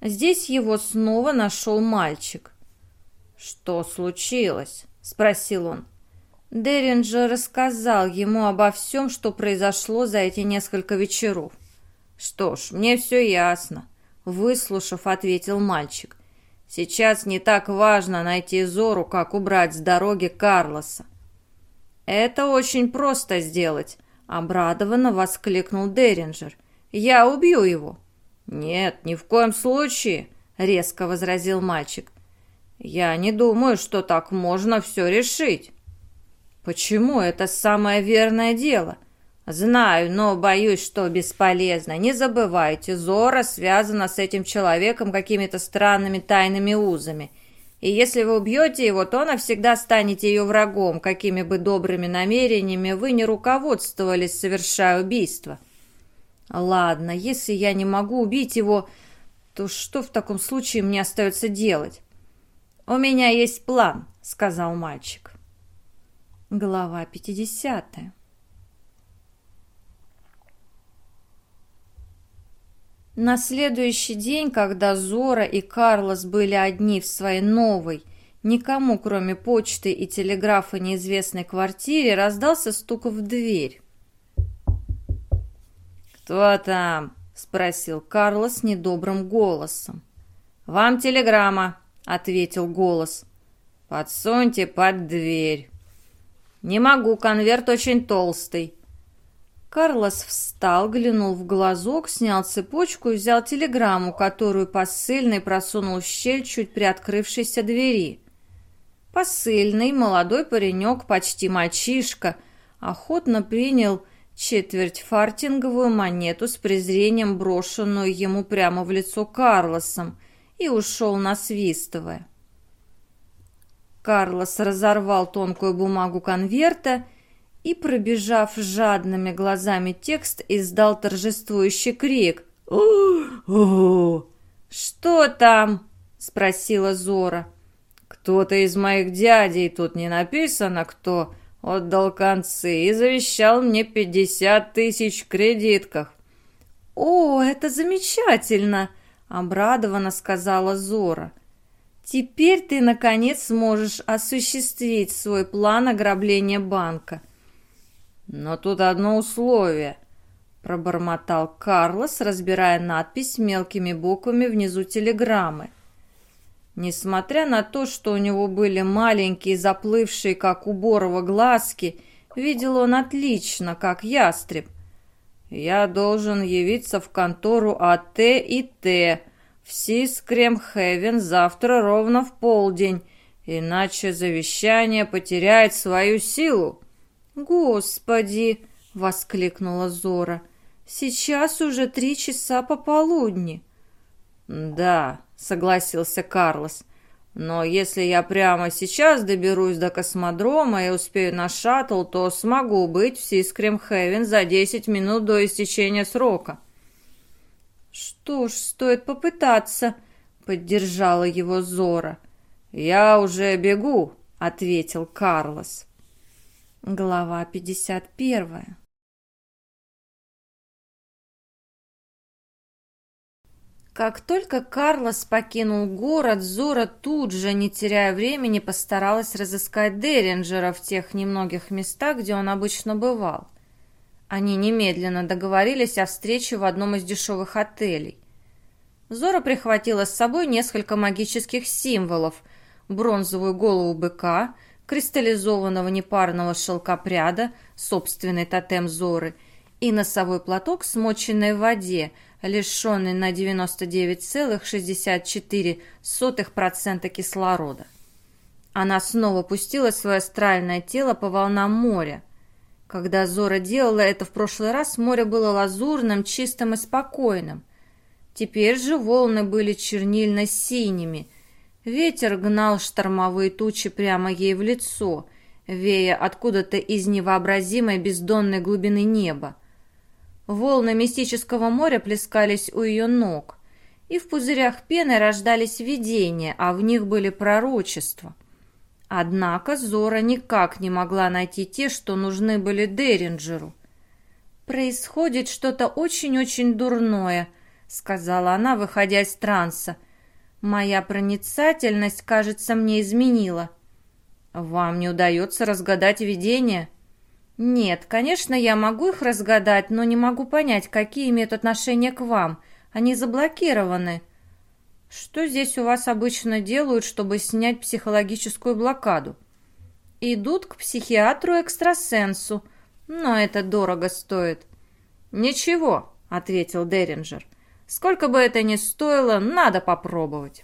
Здесь его снова нашел мальчик. «Что случилось?» — спросил он. Деринджер рассказал ему обо всем, что произошло за эти несколько вечеров. «Что ж, мне все ясно», — выслушав, ответил мальчик. «Сейчас не так важно найти Зору, как убрать с дороги Карлоса. «Это очень просто сделать», — обрадованно воскликнул Деринджер. «Я убью его». «Нет, ни в коем случае», — резко возразил мальчик. «Я не думаю, что так можно все решить». «Почему? Это самое верное дело». «Знаю, но боюсь, что бесполезно. Не забывайте, Зора связана с этим человеком какими-то странными тайными узами. И если вы убьете его, то навсегда станете ее врагом, какими бы добрыми намерениями вы не руководствовались, совершая убийство. Ладно, если я не могу убить его, то что в таком случае мне остается делать? У меня есть план, сказал мальчик. Глава пятидесятая. На следующий день, когда Зора и Карлос были одни в своей новой, никому кроме почты и телеграфа неизвестной квартире, раздался стук в дверь. «Кто там?» — спросил Карлос недобрым голосом. «Вам телеграмма», — ответил голос. «Подсуньте под дверь». «Не могу, конверт очень толстый». Карлос встал, глянул в глазок, снял цепочку и взял телеграмму, которую посыльный просунул в щель чуть приоткрывшейся двери. Посыльный, молодой паренек, почти мальчишка, охотно принял четверть фартинговую монету с презрением брошенную ему прямо в лицо Карлосом и ушел насвистывая. Карлос разорвал тонкую бумагу конверта и, пробежав жадными глазами текст, издал торжествующий крик. «Что там?» — спросила Зора. «Кто-то из моих дядей, тут не написано кто, отдал концы и завещал мне пятьдесят тысяч в кредитках». «О, это замечательно!» — обрадованно сказала Зора. «Теперь ты, наконец, сможешь осуществить свой план ограбления банка». «Но тут одно условие», — пробормотал Карлос, разбирая надпись мелкими буквами внизу телеграммы. Несмотря на то, что у него были маленькие, заплывшие, как у Борова, глазки, видел он отлично, как ястреб. «Я должен явиться в контору АТ и Т в Сискрем Хевен завтра ровно в полдень, иначе завещание потеряет свою силу». «Господи!» — воскликнула Зора. Сейчас уже три часа пополудни. Да, согласился Карлос. Но если я прямо сейчас доберусь до космодрома и успею на шаттл, то смогу быть в Сискрем Хевен за десять минут до истечения срока. Что ж, стоит попытаться, поддержала его Зора. Я уже бегу, ответил Карлос. Глава пятьдесят первая. Как только Карлос покинул город, Зора тут же, не теряя времени, постаралась разыскать Деринджера в тех немногих местах, где он обычно бывал. Они немедленно договорились о встрече в одном из дешевых отелей. Зора прихватила с собой несколько магических символов, бронзовую голову быка, кристаллизованного непарного шелкопряда, собственный тотем Зоры, и носовой платок, смоченный в воде – лишенный на 99,64% кислорода. Она снова пустила свое астральное тело по волнам моря. Когда Зора делала это в прошлый раз, море было лазурным, чистым и спокойным. Теперь же волны были чернильно-синими. Ветер гнал штормовые тучи прямо ей в лицо, вея откуда-то из невообразимой бездонной глубины неба. Волны мистического моря плескались у ее ног, и в пузырях пены рождались видения, а в них были пророчества. Однако Зора никак не могла найти те, что нужны были Деринджеру. «Происходит что-то очень-очень дурное», — сказала она, выходя из транса. «Моя проницательность, кажется, мне изменила». «Вам не удается разгадать видение?» «Нет, конечно, я могу их разгадать, но не могу понять, какие имеют отношения к вам. Они заблокированы». «Что здесь у вас обычно делают, чтобы снять психологическую блокаду?» «Идут к психиатру-экстрасенсу, но это дорого стоит». «Ничего», — ответил Деринджер. «Сколько бы это ни стоило, надо попробовать».